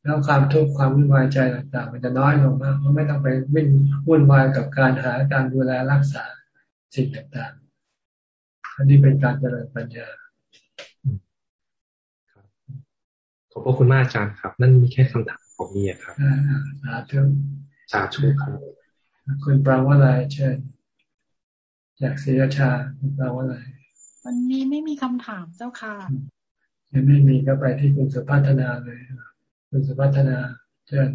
แล้วความทุกข์ความวุ่นวายใจต่างๆ มันจะน้อยลงมากเพราะไม่ต้องไปวิ่งวุ่นวายกับการหาการดูแลรักษาสิ่งต่างๆ อันนี้เป็นการเจริญปัญญาขอบพระคุณมากอาจารย์ครับ นั่นมีแค่คำถามของมีครับสาธุสาธุครับคุณปราวอะไรเชิญ จากศรีราชาคุณปราวอะไร วันนี้ไม่มีคำถามเจ้าค่ะยังไม่มีก็ไปที่คุณสุพัฒนาเลยคุณสุพัฒนาเชิญ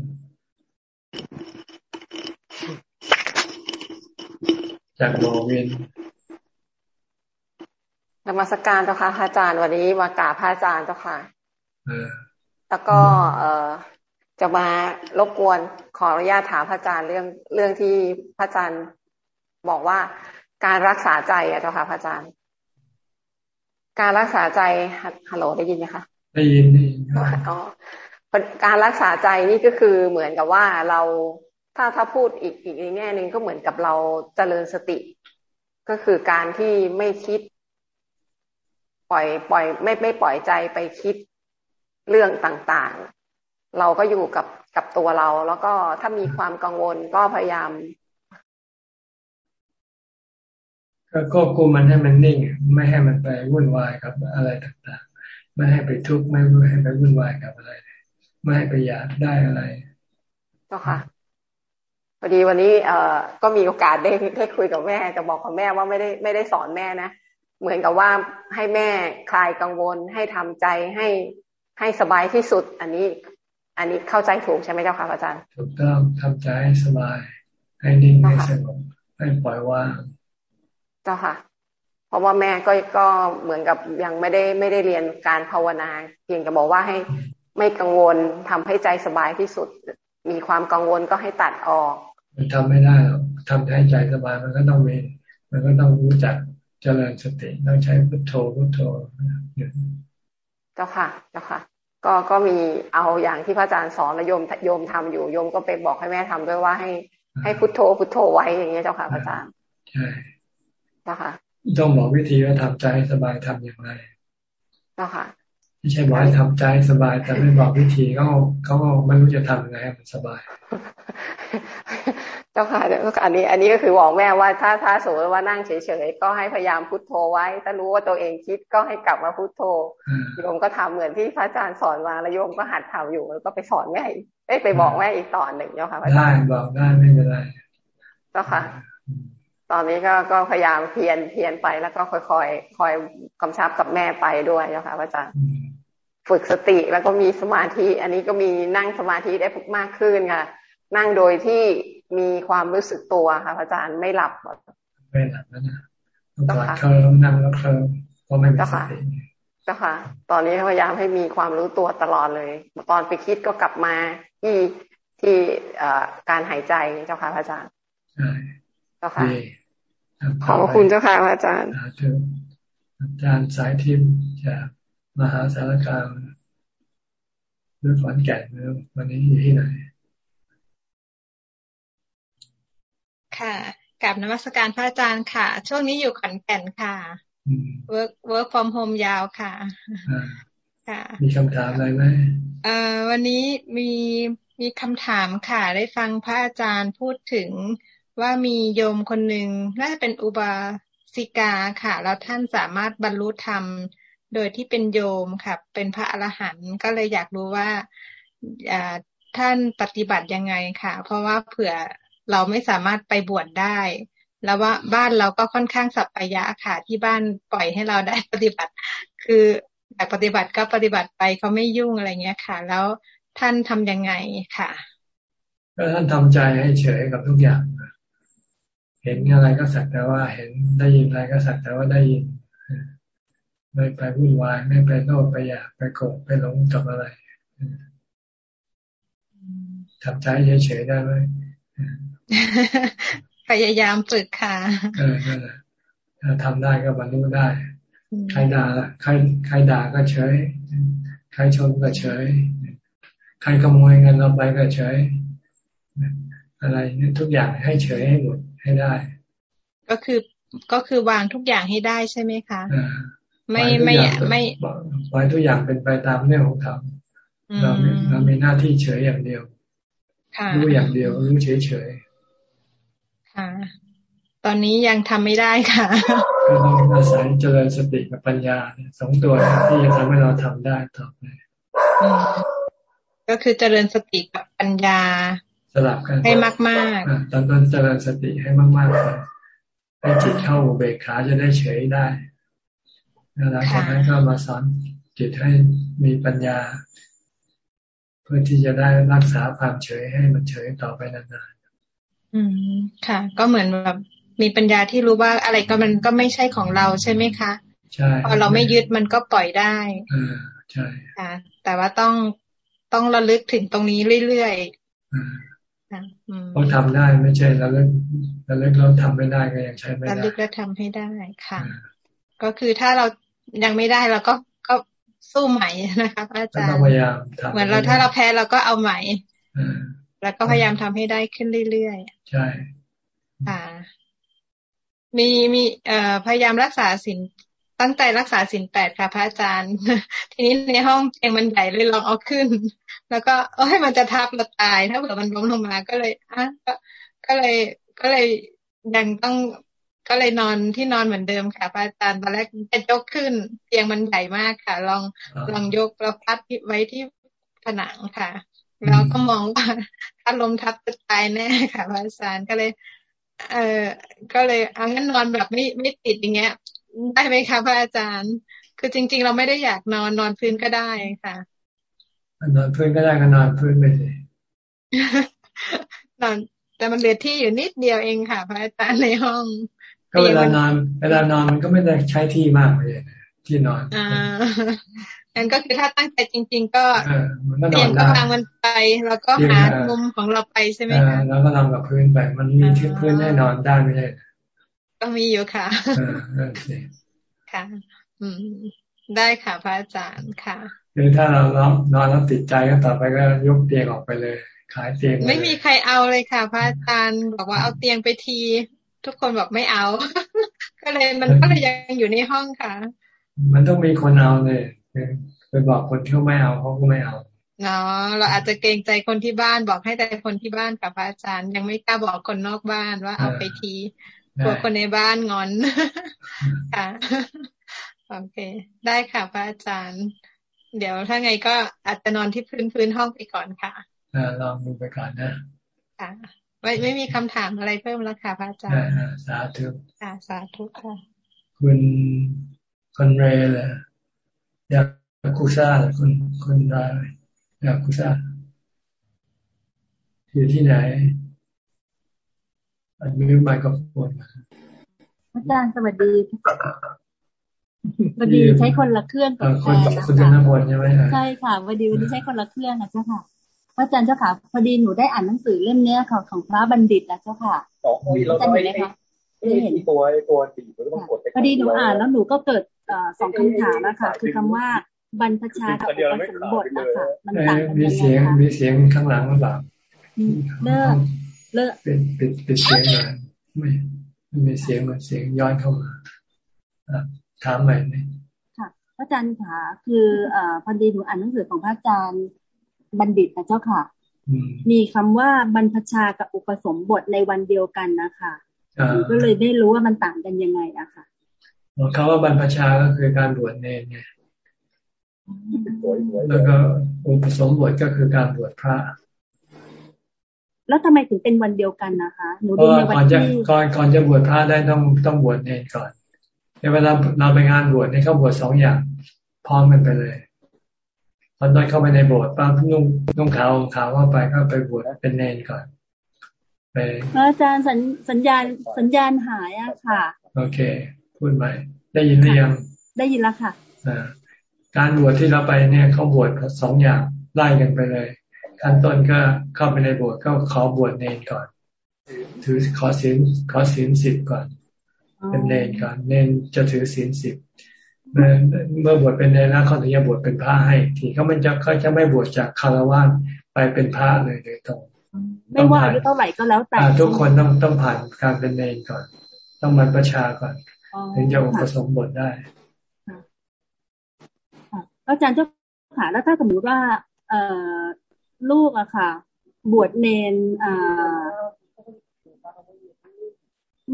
จากโมวินนมัสการเจ้าค่ะพระอาจารย์ วันนี้มากราบพระอาจารย์เจ้าค่ะแล้วก็เออจะมารบกวนขออนุญาตถามพระอาจารย์เรื่องเรื่องที่พระอาจารย์บอกว่า การรักษาใจอะเจ้าค่ะพระอาจารย์ การรักษาใจฮัลโหลได้ยินไหมคะได้ยินได้ยินอ๋อการรักษาใจนี่ก็คือเหมือนกับว่าเราถ้าถ้าพูดอีกอีกในแง่หนึ่งก็เหมือนกับเราเจริญสติ ก็คือการที่ไม่คิด ปล่อยปล่อย ไม่ไม่ปล่อยใจไปคิดเรื่องต่างๆ เราก็อยู่กับกับตัวเรา แล้วก็ถ้ามีความกังวลก็พยายาม ก็ควบคุมมันให้มันนิ่ง ไม่ให้มันไปวุ่นวายกับอะไรต่างๆ ไม่ให้ไปทุกข์ไม่ให้ไปวุ่นวายกับอะไร ไม่ให้ไปอยากได้อะไรเจ้าค่ะพอดีวันนี้เอ่อก็มีโอกาสได้ได้คุยกับแม่จะบอกกับแม่ว่าไม่ได้ไม่ได้สอนแม่นะเหมือนกับว่าให้แม่คลายกังวลให้ทำใจให้ให้สบายที่สุด อันนี้ อันนี้เข้าใจถูกใช่ไหมเจ้าค่ะอาจารย์ ถูกต้องทำใจให้สบาย ให้นิ่งให้สงบให้ปล่อยว่าง เจ้าค่ะ เพราะว่าแม่ก็ก็เหมือนกับยังไม่ได้ไม่ได้เรียนการภาวนาเพียงจะบอกว่าให้ไม่กังวลทำให้ใจสบายที่สุด มีความกังวลก็ให้ตัดออก มันทำไม่ได้หรอกทำให้ใจสบายมันก็ต้องมีมันก็ต้องรู้จักเจริญสติต้องใช้พุทโธพุทโธเจ้าค่ะ เจ้าค่ะก็ก็มีเอาอย่างที่พระอาจารย์สอนแล้วโยมโยมทำอยู่โยมก็ไปบอกให้แม่ทำด้วยว่าให้ให้พุทโธพุทโธไว้อย่างเงี้ยเจ้าค่ะพระอาจารย์ใช่ เจ้าค่ะต้องบอกวิธีว่าทำใจสบายทำอย่างไรเจ้าค่ะไม่ใช่บอกให้ทำใจสบาย แต่ไม่บอกวิธีเขาเขาไม่รู้จะทำยังไงให้มันสบายเจ้าค่ะอันนี้ อันนี้ก็คือบอกแม่ว่าถ้าถ้าสมมติว่านั่งเฉยๆก็ให้พยายามพุทโธไว้ ถ้ารู้ว่าตัวเองคิดก็ให้กลับมาพุทโธโยมก็ทำเหมือนที่พระอาจารย์สอนมาแล้วโยมก็หัดทำอยู่แล้วก็ไปสอนแม่ได้ไปบอกแม่อีกตอนหนึ่งเจ้าค่ะได้บอกได้ไม่เป็นไรเจ้าค่ะ ตอนนี้ก็ก็พยายามเพียนเพียนไปแล้วก็ค่อยๆคอยกำชับกับแม่ไปด้วยเจ้าค่ะพระอาจารย์ฝึกสติแล้วก็มีสมาธิ อันนี้ก็มีนั่งสมาธิได้มากขึ้นค่ะ นั่งโดยที่มีความรู้สึกตัวค่ะอาจารย์ไม่หลับไม่หลับแล้วนะต้องเคลิ้มนั่งแล้วเคลิ้มก็ไม่มีสติเจ้าค่ะ ตอนนี้พยายามให้มีความรู้ตัวตลอดเลย ตอนไปคิดก็กลับมาที่ที่การหายใจเจ้าค่ะอาจารย์ใช่เจ้าค่ะ ขอบคุณเจ้าค่ะอาจารย์อาจารย์สายทิมจากมหาสารคามหรือขอนแก่นวันนี้อยู่ที่ไหน ค่ะกับนมัสการพระอาจารย์ค่ะ ช่วงนี้อยู่ขอนแก่นค่ะ work work from home ยาวค่ะ ค่ะ มีคำถามอะไรไหมเอ่อวันนี้มีมีคำถามค่ะ ได้ฟังพระอาจารย์พูดถึง ว่ามีโยมคนหนึ่งน่าจะเป็นอุบาสิกาค่ะ แล้วท่านสามารถบรรลุธรรมโดยที่เป็นโยมค่ะ เป็นพระอรหันต์ก็เลยอยากรู้ว่าท่านปฏิบัติยังไงค่ะ เพราะว่าเผื่อเราไม่สามารถไปบวชได้ แล้วว่าบ้านเราก็ค่อนข้างสัพยะค่ะ ที่บ้านปล่อยให้เราได้ปฏิบัติ คืออยากปฏิบัติก็ปฏิบัติไปเขาไม่ยุ่งอะไรเงี้ยค่ะ แล้วท่านทํำยังไงค่ะก็ท่านทำใจให้เฉยกับทุกอย่าง เห็นอะไรก็สักแต่ว่าเห็นได้ยินอะไรก็สักแต่ว่าได้ยิน ไม่ไปวุ่นวายไม่ไปโลภไปอยากไปโกรธไปหลงกับอะไรทำใจเฉยๆได้ไหมพยายามฝึกค่ะเออนั่นแหละถ้าทำได้ก็บรรลุได้ ใครด่าใครใครด่าก็เฉย ใครชมก็เฉย ใครขโมยเงินเราไปก็เฉย อะไรนี่ทุกอย่างให้เฉยให้หมด ให้ได้ ก็คือก็คือวางทุกอย่างให้ได้ใช่ไหมคะไม่ไม่ไม่ปล่อยทุกอย่างเป็นไปตามเรื่องของธรรมเราเรามีหน้าที่เฉยอย่างเดียวรู้อย่างเดียวรู้เฉยเฉยค่ะ ตอนนี้ยังทำไม่ได้ค่ะก็ต้องอาศัยเจริญสติกับปัญญาสองตัวที่จะทำให้เราทำได้ต่อไปก็คือเจริญสติกับปัญญา สลับกันให้มากมากตอนต้นเจริญสติให้มากมากไปให้จิตเข้าอุเบกขาจะได้เฉยได้แล้วหลังจากนั้นก็มาสอนจิตให้มีปัญญา เพื่อที่จะได้รักษาความเฉยให้มันเฉยต่อไปนานๆอืมค่ะ ก็เหมือนแบบมีปัญญาที่รู้ว่าอะไรก็มันก็ไม่ใช่ของเราใช่ไหมคะใช่พอเราไม่ยึดมันก็ปล่อยได้อ่าใช่ค่ะแต่ว่าต้องต้องระลึกถึงตรงนี้เรื่อยๆ ต้องทำได้ไม่ใช่ระลึกระลึกเราทำไม่ได้ก็ยังใช้ไม่ได้ระลึกแล้วทำให้ได้ค่ะ ก็คือถ้าเรายังไม่ได้เราก็ก็สู้ใหม่นะคะพระอาจารย์เหมือนเราถ้าเราแพ้เราก็เอาใหม่แล้วก็พยายามทำให้ได้ขึ้นเรื่อยๆใช่ค่ะมีมีเอ่อพยายามรักษาสินตั้งใจรักษาสินแปดค่ะพระอาจารย์ ทีนี้ในห้องเองมันใหญ่เลยลองเอาขึ้น แล้วก็เออให้มันจะทับเราตาย ถ้าเผื่อมันล้มลงมาก็เลยอะก็ก็เลยก็เลยยังต้องก็เลยนอนที่นอนเหมือนเดิมค่ะพระอาจารย์ตอนแรกจะยกขึ้นเตียงมันใหญ่มากค่ะ ลองลองยกแล้วพัดไว้ที่ผนังค่ะแล้วก็มองว่าถ้าลมทับจะตายแน่ค่ะพระอาจารย์ก็เลย เออก็เลยเอางั้นนอนแบบไม่ไม่ติดอย่างเงี้ยได้ไหมคะพระอาจารย์ คือจริง ๆ เราไม่ได้อยากนอนนอนพื้นก็ได้ค่ะ นอนพื้นก็ได้ก็นอนพื้นไปเลยนอนแต่มันเหลือที่อยู่นิดเดียวเองค่ะพระอาจารย์ในห้อง ก็เวลานอนเวลานอนมันก็ไม่ได้ใช้ที่มากเลยที่นอนอ่าอันก็คือถ้าตั้งใจจริง ๆ ก็เปลี่ยนกำลังมันไป แล้วก็หามุมของเราไปใช่ไหมคะแล้วก็นอนกับพื้นไป มันมีที่พื้นให้นอนได้ไม่ใช่ก็มีอยู่ค่ะค่ะ อืมได้ค่ะ พระอาจารย์ค่ะ คือถ้าเรานอนแล้วติดใจก็ต่อไปก็ยกเตียงออกไปเลย ขายเตียงไม่มีใครเอาเลยค่ะพระอาจารย์บอกว่าเอาเตียงไปที ทุกคนบอกไม่เอา ก็เลยมันก็เลยยังอยู่ในห้องค่ะ มันต้องมีคนเอาเลยไปบอกคนที่ไม่เอาเขาก็ไม่เอาเนาะเราอาจจะเกรงใจคนที่บ้านบอกให้แต่คนที่บ้านกับพระอาจารย์ ยังไม่กล้าบอกคนนอกบ้านว่าเอาไปทีกลัวคนในบ้านงอนค่ะโอเค ได้ค่ะพระอาจารย์ เดี๋ยวถ้าไงก็อาจจะนอนที่พื้นพื้นห้องไปก่อนค่ะอ่าลองดูไปก่อนนะค่ะไม่ไม่มีคำถามอะไรเพิ่มแล้วค่ะพระอาจารย์สาธุค่ะสาธุค่ะ คุณคนเรเลยอยากกุซ่าคุณคุณรายอยากกุซ่าอยู่ที่ไหนอันนี้ไมโครโฟนอาจารย์สวัสดี พอดีใช้คนละเครื่องกับแฟนนะคะคุณธนพลใช่ไหมใช่ค่ะพอดีวันนี้ใช้คนละเครื่องนะเจ้าค่ะพระอาจารย์เจ้าค่ะ พอดีหนูได้อ่านหนังสือเล่มเนี้ยค่ะของพระบัณฑิตนะเจ้าค่ะอาจารย์เห็นไหมคะเห็นตัวตัวสี่ต้องกดพอดีหนูอ่านแล้วหนูก็เกิดสองคำถามนะคะคือคำว่าบรรพชากับอุปสมบทนะคะมันต่างกันยังไงคะมีเสียงข้างหลังหรือเปล่าเลิกเลิกปิดปิดปิดเสียงหน่อยไม่มีเสียงเหมือนเสียงย้อนเข้ามา ถามใหม่ไหมค่ะพระอาจารย์คะคืออ่าพอดีหนูอ่านหนังสือของพระอาจารย์บัณฑิตนะเจ้าค่ะ มีคำว่าบรรพชากับอุปสมบทในวันเดียวกันนะคะก็เลยได้รู้ว่ามันต่างกันยังไงอะค่ะคำว่าบรรพชาก็คือการบวชเนรไงแล้วก็อุปสมบทก็คือการบวชพระ แล้วทำไมถึงเป็นวันเดียวกันนะคะ หนูดูในวันที่ก่อนก่อนจะบวชพระได้ต้องต้องบวชเนรก่อน เวลาเราไปงานบวชเนี่ยเขาบวชสองอย่างพร้อมกันไปเลยตอนตอนเข้าไปในโบสถ์ป้านุ่งนุ่งขาวขาวว่าไปก็ไปบวชเป็นเนรก่อนไปอาจารย์สัญสัญญาณสัญญาณหายอะค่ะ โอเค พูดใหม่ได้ยินหรือยังได้ยินแล้วค่ะการบวชที่เราไปเนี่ยเขาบวชสองอย่างไล่กันไปเลยขั้นต้นก็เข้าไปในโบสถ์ก็ขอบวชเนรก่อน ถือขอศีลขอศีลสิบก่อน เป็นเนรก่อนเนรจะถือศีลสิบเมื่อบวชเป็นเนรแล้วเขาถึงจะบวชเป็นพระให้ ทีเขามันจะเขาจะไม่บวชจากคารวะไปเป็นพระเลยโดยตรงไม่ว่าอายุเท่าไหร่ก็แล้วแต่ทุกคนต้องต้องผ่านการเป็นเนรก่อน ต้องมาประชาก่อน ถึงจะอุปสมบทได้อาจารย์เจ้าค่ะแล้วถ้าสมมติว่า เอ่อลูกอะค่ะ บวชเนนอ่า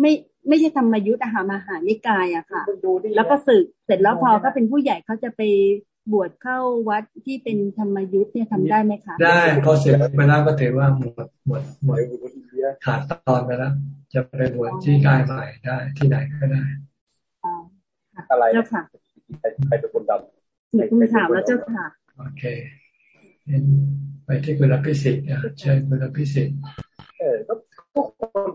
ไม่ไม่ใช่ธรรมยุทธ์อาหารมหานิกายอะค่ะ แล้วก็สึกเสร็จแล้วพอก็เป็นผู้ใหญ่เขาจะไปบวชเข้าวัดที่เป็นธรรมยุทธ์เนี่ยทำได้ไหมคะ ได้พอเสร็จไปแล้วก็ถือว่าหมดหมดหมดขาดตอนไปแล้ว จะไปบวชที่กายใหม่ได้ที่ไหนก็ได้อะไรเจ้าค่ะใครเป็นคนดำหนูคุณถามแล้วเจ้าค่ะ โอเคไปที่คุณพิสิทธิ์เชิญคุณพิสิทธิ์เออทุกคน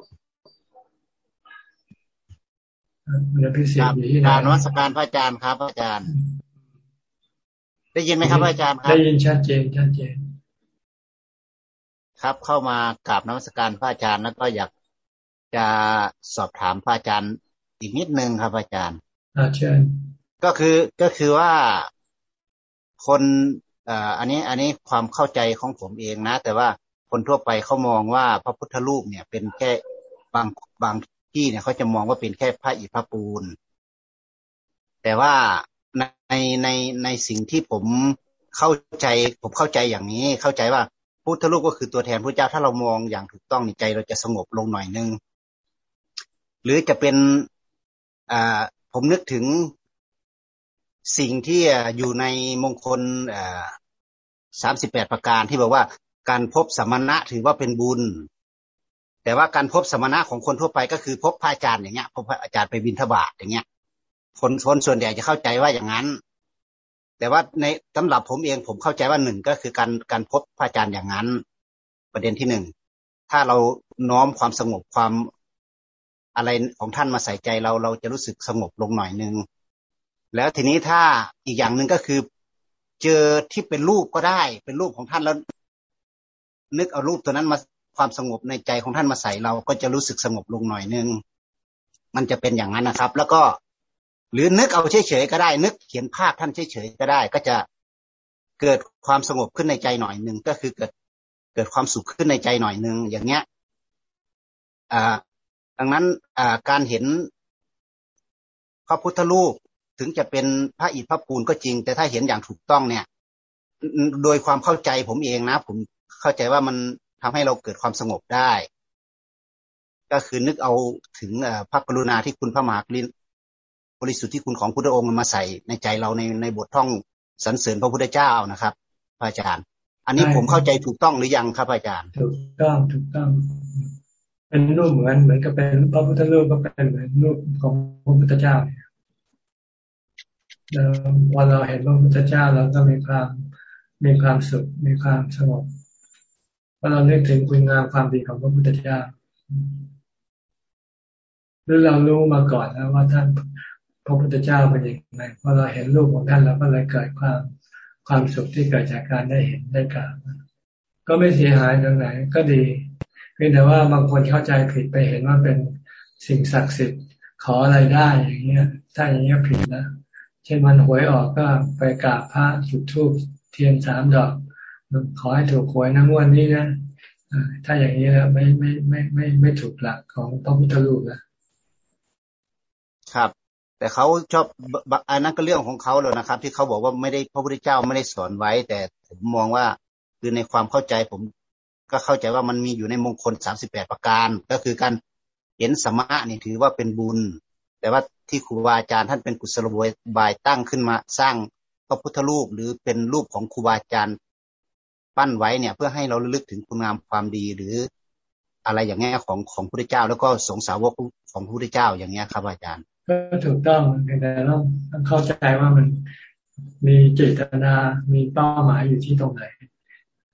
คุณพิสิทธิ์อยู่ที่ไหนการวัสการพระอาจารย์ครับพระอาจารย์ ได้ยินไหมครับพระอาจารย์ครับได้ยินชัดเจนชัดเจน ครับเข้ามากราบนวัสการพระอาจารย์แล้วก็อยากจะสอบถามพระอาจารย์อีกนิดนึงครับอาจารย์อาเชิญก็คือก็คือว่าคนอ่าอันนี้อันนี้ความเข้าใจของผมเองนะ แต่ว่าคนทั่วไปเขามองว่าพระพุทธรูปเนี่ยเป็นแค่บางบาง ที่เนี่ยเขาจะมองว่าเป็นแค่พระอิฐพระปูน แต่ว่าในในในสิ่งที่ผมเข้าใจผมเข้าใจอย่างนี้ เข้าใจว่าพุทธรูปก็คือตัวแทนพระเจ้าถ้าเรามองอย่างถูกต้องในใจเราจะสงบลงหน่อยนึง หรือจะเป็นอ่าผมนึกถึงสิ่งที่อยู่ในมงคลสามสิบแปดประการที่บอกว่าการพบสมณะถือว่าเป็นบุญ แต่ว่าการพบสมณะของคนทั่วไปก็คือพบพระอาจารย์อย่างเงี้ยพบพระอาจารย์ไปบินทบาทอย่างเงี้ยคนคนส่วนใหญ่จะเข้าใจว่าอย่างนั้น แต่ว่าในสำหรับผมเองผมเข้าใจว่าหนึ่งก็คือการการพบพระอาจารย์อย่างนั้น ประเด็นที่หนึ่งถ้าเราน้อมความสงบความอะไรของท่านมาใส่ใจเราเราจะรู้สึกสงบลงหน่อยนึงแล้วทีนี้ถ้าอีกอย่างหนึ่งก็คือ เจอที่เป็นรูปก็ได้ เป็นรูปของท่านแล้ว นึกเอารูปตัวนั้นมา ความสงบในใจของท่านมาใส่เราก็จะรู้สึกสงบลงหน่อยนึง มันจะเป็นอย่างนั้นนะครับ แล้วก็ หรือนึกเอาเฉยๆก็ได้ นึกเขียนภาพท่านเฉยๆก็ได้ ก็จะเกิดความสงบขึ้นในใจหน่อยหนึ่งก็คือเกิดเกิดความสุขขึ้นในใจหน่อยหนึ่งอย่างเงี้ยอ่าดังนั้นอ่าการเห็นพระพุทธรูปถึงจะเป็นพระอิฐพระปูนก็จริง แต่ถ้าเห็นอย่างถูกต้องเนี่ย โดยความเข้าใจผมเองนะ ผมเข้าใจว่ามัน ทำให้เราเกิดความสงบได้ ก็คือนึกเอาถึงพระกรุณาที่คุณพระมหากรินบริสุทธิ์ที่คุณของพุทธองค์มาใส่ในใจเราในในบทท่องสรรเสริญพระพุทธเจ้านะครับพระอาจารย์ อันนี้ผมเข้าใจถูกต้องหรือยังครับอาจารย์ ถูกต้องถูกต้อง เป็นรูปเหมือนเหมือนกับเป็นพระพุทธรูปก็เป็นเหมือนรูปของพระพุทธเจ้าเนี่ยพอเราเห็นพระพุทธเจ้าเราก็มีความมีความสุขมีความสงบ พอเราเนึกถึงคุณงามความดีของพระพุทธเจ้าหรือเรารู้มาก่อนแล้วว่าท่านพระพุทธเจ้าเป็นอยังไงพอเราเห็นรูปของท่านเราก็เลยเกิดความความสุขที่เกิดจากการได้เห็นได้กล่าวก็ไม่เสียหายตรงไหน ก็ดีเพียงแต่ว่าบางคนเข้าใจผิดไปเห็นว่าเป็นสิ่งศักดิ์สิทธิ์ขออะไรได้อย่างเงี้ย ถ้าอย่างเงี้ยผิดนะเช่นมันหวยออกก็ไปกราบพระจุดธูปเทียนสามดอก ขอให้ถูกหวยนะงวดนี้นะถ้าอย่างนี้แล้วไม่ไม่ไม่ไม่ไม่ถูกหลักของพระพุทธรูปนะครับ แต่เขาชอบอันนั้นก็เรื่องของเขาเลยนะครับ ที่เขาบอกว่าไม่ได้พระพุทธเจ้าไม่ได้สอนไว้ แต่ผมมองว่าคือในความเข้าใจผมก็เข้าใจว่ามันมีอยู่ในมงคลสามสิบแปดประการ ก็คือการเห็นสมะนี่ถือว่าเป็นบุญ แต่ว่าที่ครูบาอาจารย์ท่านเป็นกุศลบายตั้งขึ้นมาสร้างพระพุทธรูปหรือเป็นรูปของครูบาอาจารย์ ปั้นไว้เนี่ย เพื่อให้เราระลึกถึงคุณงามความดีหรืออะไรอย่างเงี้ยของของพระพุทธเจ้า แล้วก็สงสาวกของพระพุทธเจ้าอย่างเงี้ยครับอาจารย์ ก็ถูกต้องแต่ต้องต้องเข้าใจว่ามันมีเจตนามีเป้าหมายอยู่ที่ตรงไหน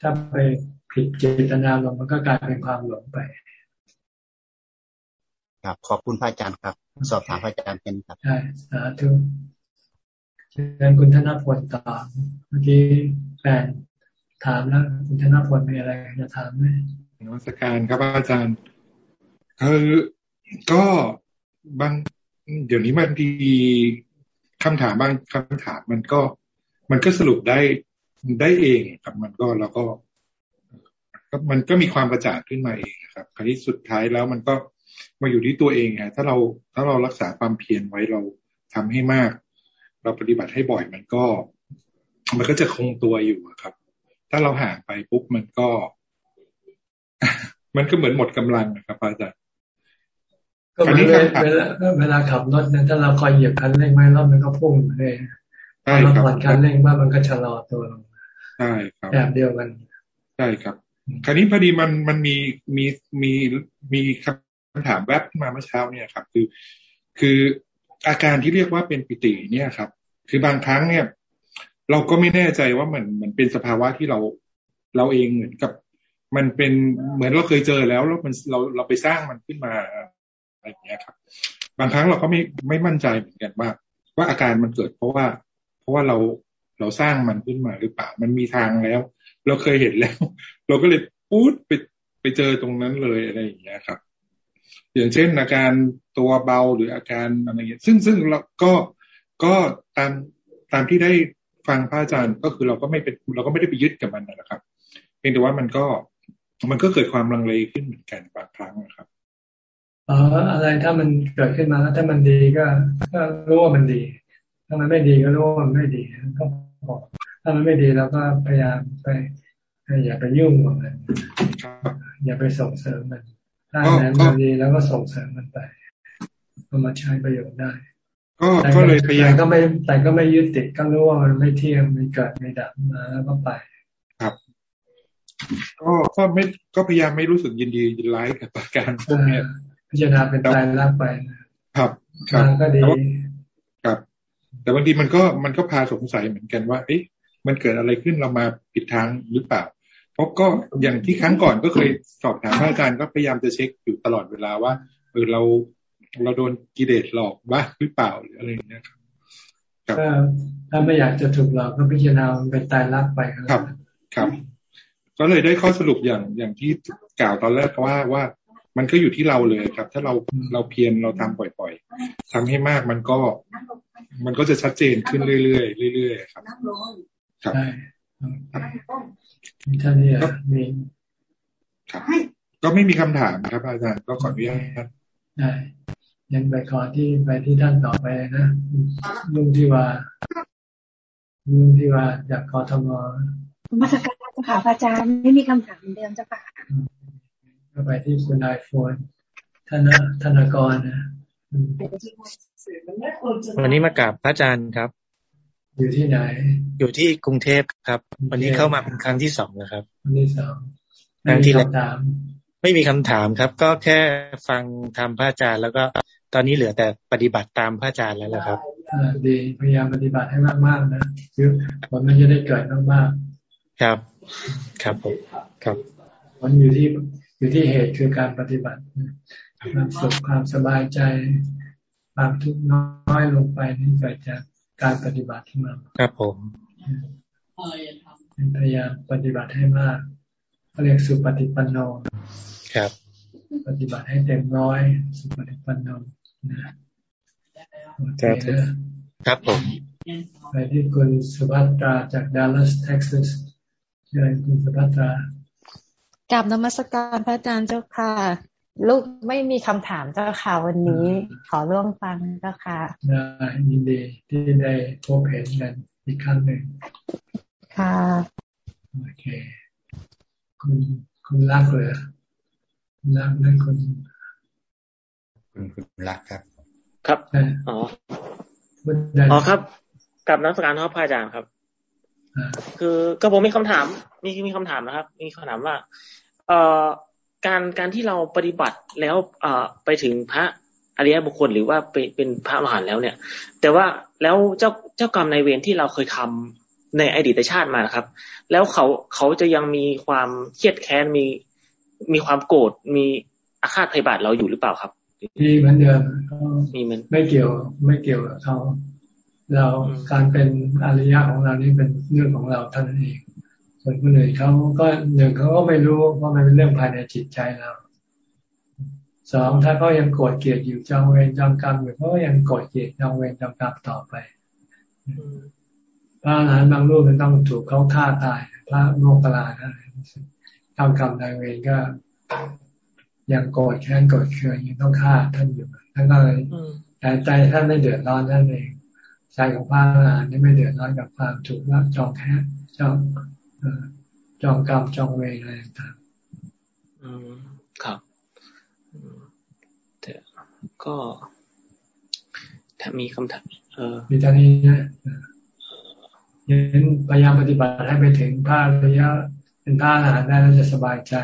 ถ้าไปผิดเจตนาลงมันก็กลายเป็นความหลงไป ครับขอบคุณพระอาจารย์ครับ สอบถามพระอาจารย์เป็นครับใช่สาธุเชิญคุณธนพลตอบเมื่อกี้แฟน ถามแล้วคุณธนพลมีอะไรจะถามไหมนวัตการครับอาจารย์คือก็บาง เดี๋ยวนี้บางทีคำถามบางคำถามมันก็ มันก็สรุปได้ได้เองครับมันก็แล้วก็มันก็มีความกระจ่างขึ้นมาเองครับคราวนี้สุดท้ายแล้วมันก็มาอยู่ที่ตัวเองไงถ้าเราถ้าเรารักษาความเพียรไว้เราทำให้มาก เราปฏิบัติให้บ่อยมันก็ มันก็จะคงตัวอยู่ครับ ถ้ถ้าเราห่างไปปุ๊บมันก็ มันก็เหมือนหมดกำลังนะครับอาจารย์ก็เหมือนเวลาเวลาขับรถเนี่ยถ้าเราคอยเหยียบคันเร่งไม่รถมันก็พุ่งเลยถ้าเราผ่อนคันเร่งว่ามันก็ชะลอตัวลงใช่ครับแบบเดียวกันใช่ครับ คราวนี้พอดีมันมันมีมีมีมีคำถามแวบมาเมื่อเช้าเนี่ยครับ คือ คืออาการที่เรียกว่าเป็นปิติเนี่ยครับ คือบางครั้งเนี่ย เราก็ไม่แน่ใจว่ามันมันเป็นสภาวะที่เราเราเองเหมือนกับ มันเป็นเหมือนเราเคยเจอแล้วแล้วมันเราเราไปสร้างมันขึ้นมาอะไรอย่างเงี้ยครับ บางครั้งเราก็ไม่ไม่มั่นใจเหมือนกันว่า ว่าอาการมันเกิด เพราะว่า เพราะว่าเราเราสร้างมันขึ้นมาหรือเปล่ามันมีทางแล้ว เราเคยเห็นแล้ว เราก็เลยพูดไปไปเจอตรงนั้นเลยอะไรอย่างเงี้ยครับ อย่างเช่น อาการตัวเบาหรืออาการอะไรเงี้ยซึ่งซึ่งเราก็ก็ตามตามที่ได้ ฟังพระอาจารย์ก็คือเราก็ไม่เป็นเราก็ไม่ได้ไปยึดกับมันนะครับ เพียงแต่ว่ามันก็มันก็เกิดความลังเลขึ้นเหมือนกันบางครั้งนะครับอ๋ออะไรถ้ามันเกิดขึ้นมาแล้วถ้ามันดีก็ก็รู้ว่ามันดี ถ้ามันไม่ดีก็รู้ว่ามันไม่ดีก็พอถ้ามันไม่ดีเราก็พยายามไปอย่าไปยุ่งกับมันอย่าไปส่งเสริมมันถ้าแม้มันดีแล้วก็ส่งเสริมมันไปเอามาใช้ประโยชน์ได้ ก็ก็เลยพยายามก็ไม่แต่ก็ไม่ยึดติดก็รู้ว่ามันไม่เที่ยงมีเกิดมีดับมาแล้วก็ไป ครับ ก็ก็ไม่ก็พยายามไม่รู้สึกยินดียินร้ายกับการพวกนี้พิจารณาเป็นตายรักไปครับครับก็ดีครับ แต่บางทีมันก็มันก็พาสงสัยเหมือนกันว่า เอ๊ะมันเกิดอะไรขึ้นเรามาผิดทางหรือเปล่า เพราะก็อย่างที่ครั้งก่อนก็เคยสอบถามอาจารย์ก็พยายามจะเช็คอยู่ตลอดเวลาว่าเออเรา เราโดนกิเลสหลอกบ้าหรือเปล่าหรืออะไรอย่างเงี้ยครับถ้าไม่อยากจะถูกหลอกก็พิจารณาเป็นตายรักไปครับ ครับ ก็เลยได้ข้อสรุปอย่างอย่างที่กล่าวตอนแรกว่าว่ามันก็อยู่ที่เราเลยครับ ถ้าเราเราเพียรเราทำบ่อยๆทำให้มากมันก็ มันก็จะชัดเจนขึ้นเรื่อยๆเรื่อยๆครับครับท่านนี้มีครับ ก็ไม่มีคำถามครับอาจารย์ก็ขออนุญาตได้ ยังไปขอที่ไปที่ท่านต่อไปนะลุงที่ว่าลุงที่ว่าจากกทมมาสักการะค่ะอาจารย์ไม่มีคำถามเดิมจ้ะค่ะก็ไปที่คุณไอโฟนธนธนากรนะวันนี้มากราบพระอาจารย์ครับ อยู่ที่ไหน อยู่ที่กรุงเทพครับ วันนี้เข้ามาเป็นครั้งที่สองนะครับครั้งที่สองครั้งที่แล้วไม่มีคำถามครับ ก็แค่ฟังทำพระอาจารย์แล้วก็ ตอนนี้เหลือแต่ปฏิบัติตามพระอาจารย์แล้วนะครับดีพยายามปฏิบัติให้มากๆนะคือผลมันจะได้เกิดมากๆครับ ครับผมครับมันอยู่ที่อยู่ที่เหตุคือการปฏิบัติความสุขความสบายใจความทุกข์น้อยลงไปนี่เกิดจากการปฏิบัติที่มาครับผมพยายามปฏิบัติให้มากเขาเรียกสุปฏิปันโนครับ ปฏิบัติให้เต็มร้อย สุปฏิปันโนนะ ครับผม ไปที่คุณสุภัตราจากดัลลัสเท็กซัสเชิญคุณสุภัตรากับนมัสการพระอาจารย์เจ้าค่ะ ลูกไม่มีคำถามเจ้าค่ะวันนี้ขอร่วมฟังเจ้าค่ะได้ยินดีที่ได้พบเห็นกันอีกครั้งหนึ่งค่ะ โอเค คุณคุณรักเลยรักนั่นคุณ คุณคุณรักครับ ครับอ๋ออ๋อครับกับนักสการทอดพระอาจารย์ครับคือก็ผมมีคำถาม มีมีคำถามนะครับ มีคำถามว่า เอ่อการการที่เราปฏิบัติแล้วเอ่อไปถึงพระอริยบุคคลหรือว่าเป็นเป็นพระอรหันต์แล้วเนี่ย แต่ว่าแล้วเจ้าเจ้ากรรมในเวรที่เราเคยทำในอดีตชาติมาครับ แล้วเขาเขาจะยังมีความเครียดแค้นมีมีความโกรธมีอาฆาตพยาบาทเราอยู่หรือเปล่าครับ มีเหมือนเดิมมีมันไม่เกี่ยว ไม่เกี่ยวกับเขาเราการเป็นอริยะของเรานี่เป็นเรื่องของเราเท่านั้นเอง ส่วนคนอื่นเขาก็หนึ่งเขาก็ไม่รู้ว่ามันเป็นเรื่องภายในจิตใจเราสองถ้าเขายังโกรธเกลียดอยู่จองเวรจองกรรมอยู่เขาก็ยังโกรธเกลียดจองเวรจองกรรมต่อไปพระอรหันต์บางรูปมันต้องถูกเขาฆ่าตาย พระโมกขลานะทำกรรมในเวรก็ ยังโกรธแค้นโกรธเคืองยังต้องฆ่าท่านอยู่ท่านก็เลยแต่ใจท่านไม่เดือดร้อนท่านเองใจของพระอรหันต์นี่ไม่เดือดร้อนกับความถูกละจองแค่จองจองกรรมจองเวรอะไรต่างๆอืมครับแต่ก็ถ้ามีคำถามเออมีท่านี้นะยันพยายามปฏิบัติให้ไปถึงพระระยะเป็นพระอรหันต์ได้แล้วจะสบายใจ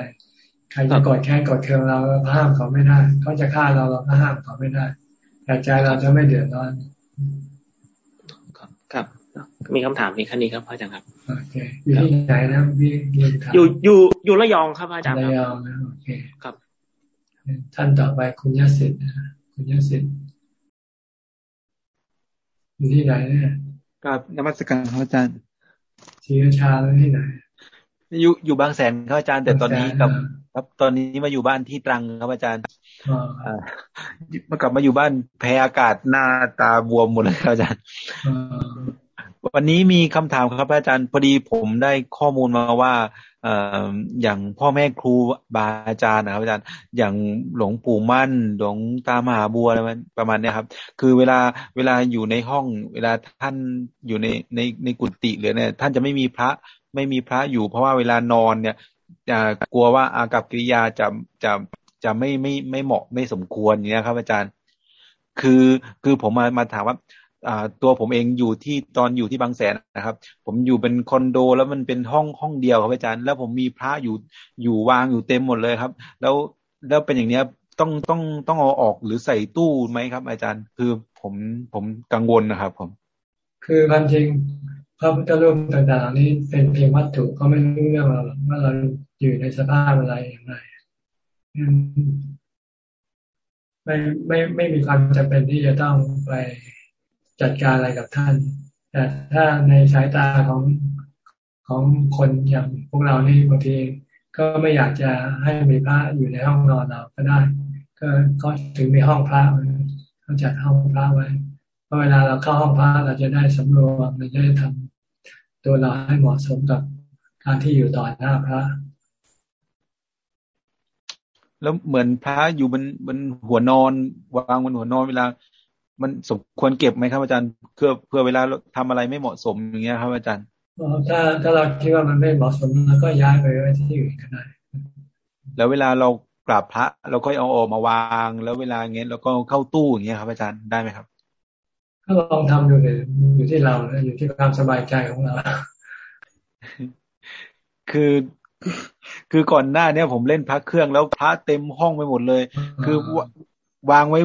ใครจะกดแค้นกดเคืองเราเราห้ามเขาไม่ได้เขาจะฆ่าเราเราก็ห้ามเขาไม่ได้แต่ใจเราจะไม่เดือดร้อนครับ มีคำถามมีแค่นี้ครับพระอาจารย์ครับโอเคอยู่ที่ไหนนะพี่อยู่อยู่อยู่ระยองครับอาจารย์ระยองนะโอเคครับ ท่านต่อไปคุณยศิษฐ์คุณยศิษฐ์อยู่ที่ไหนเนี่ยกับนมัสการพระอาจารย์ชีรชาแล้วที่ไหนอยู่อยู่บางแสนครับอาจารย์แต่ตอนนี้กับ ครับ ตอนนี้มาอยู่บ้านที่ตรังครับอาจารย์มากลับมาอยู่บ้านแพ้อากาศหน้าตาบวมหมดเลยครับอาจารย์วันนี้มีคำถามครับอาจารย์พอดีผมได้ข้อมูลมาว่าเอ่ออย่างพ่อแม่ครูบาอาจารย์นะครับอาจารย์ อย่างหลวงปู่มั่น หลวงตามหาบัวอะไรประมาณนี้ครับ คือเวลาเวลาอยู่ในห้อง เวลาท่านอยู่ในในในกุฏิหรือเนี่ยท่านจะไม่มีพระไม่มีพระอยู่เพราะว่าเวลานอนเนี่ยจะ กลัวว่าอากับกิริยาจะจะจะไม่ไม่ไม่เหมาะไม่สมควรอย่างนี้ครับ อาจารย์ คือคือผมมามาถามว่าตัวผมเองอยู่ที่ตอนอยู่ที่บางแสนนะครับ ผมอยู่เป็นคอนโดแล้วมันเป็นห้องห้องเดียวครับอาจารย์ แล้วผมมีพระอยู่อยู่วางอยู่เต็มหมดเลยครับ แล้วแล้วเป็นอย่างเนี้ยต้องต้องต้องเอาออกหรือใส่ตู้ไหมครับ อาจารย์ คือผมผมกังวลนะครับ ผม คือความจริง พระพุทธรูปต่างๆนี้เป็นเพียงวัตถุก็ไม่รู้เรื่องเราว่าเราอยู่ในสภาพอะไรอย่างไรไม่ไม่ไม่มีความจำเป็นที่จะต้องไปจัดการอะไรกับท่าน แต่ถ้าในสายตาของของคนอย่างพวกเรานี่บางทีก็ไม่อยากจะให้มีพระอยู่ในห้องนอนเราก็ได้ ก็ก็ถึงมีห้องพระเขาจัดห้องพระไว้เพราะเวลาเราเข้าห้องพระเราจะได้สำรวมเราจะได้ทำ ตัวเราให้เหมาะสมกับการที่อยู่ต่อหน้าพระ แล้วเหมือนพระอยู่บนบนหัวนอน วางบนหัวนอนเวลา มันสมควรเก็บไหมครับ อาจารย์เพื่อเพื่อเวลาทำอะไรไม่เหมาะสมอย่างเงี้ยครับอาจารย์ถ้าถ้าเราคิดว่ามันไม่เหมาะสมเราก็ย้ายไปไว้ที่อื่นก็ได้แล้วเวลาเรากราบพระเราก็เอาออกมาวาง แล้วเวลาเงี้ยเราก็เข้าตู้อย่างเงี้ยครับ อาจารย์ได้ไหมครับ ก็ลองทำดูเลยอยู่ที่เราอยู่ที่ความสบายใจของเราคือคือก่อนหน้าเนี้ยผมเล่นพระเครื่องแล้วพระเต็มห้องไปหมดเลย คือวางไว้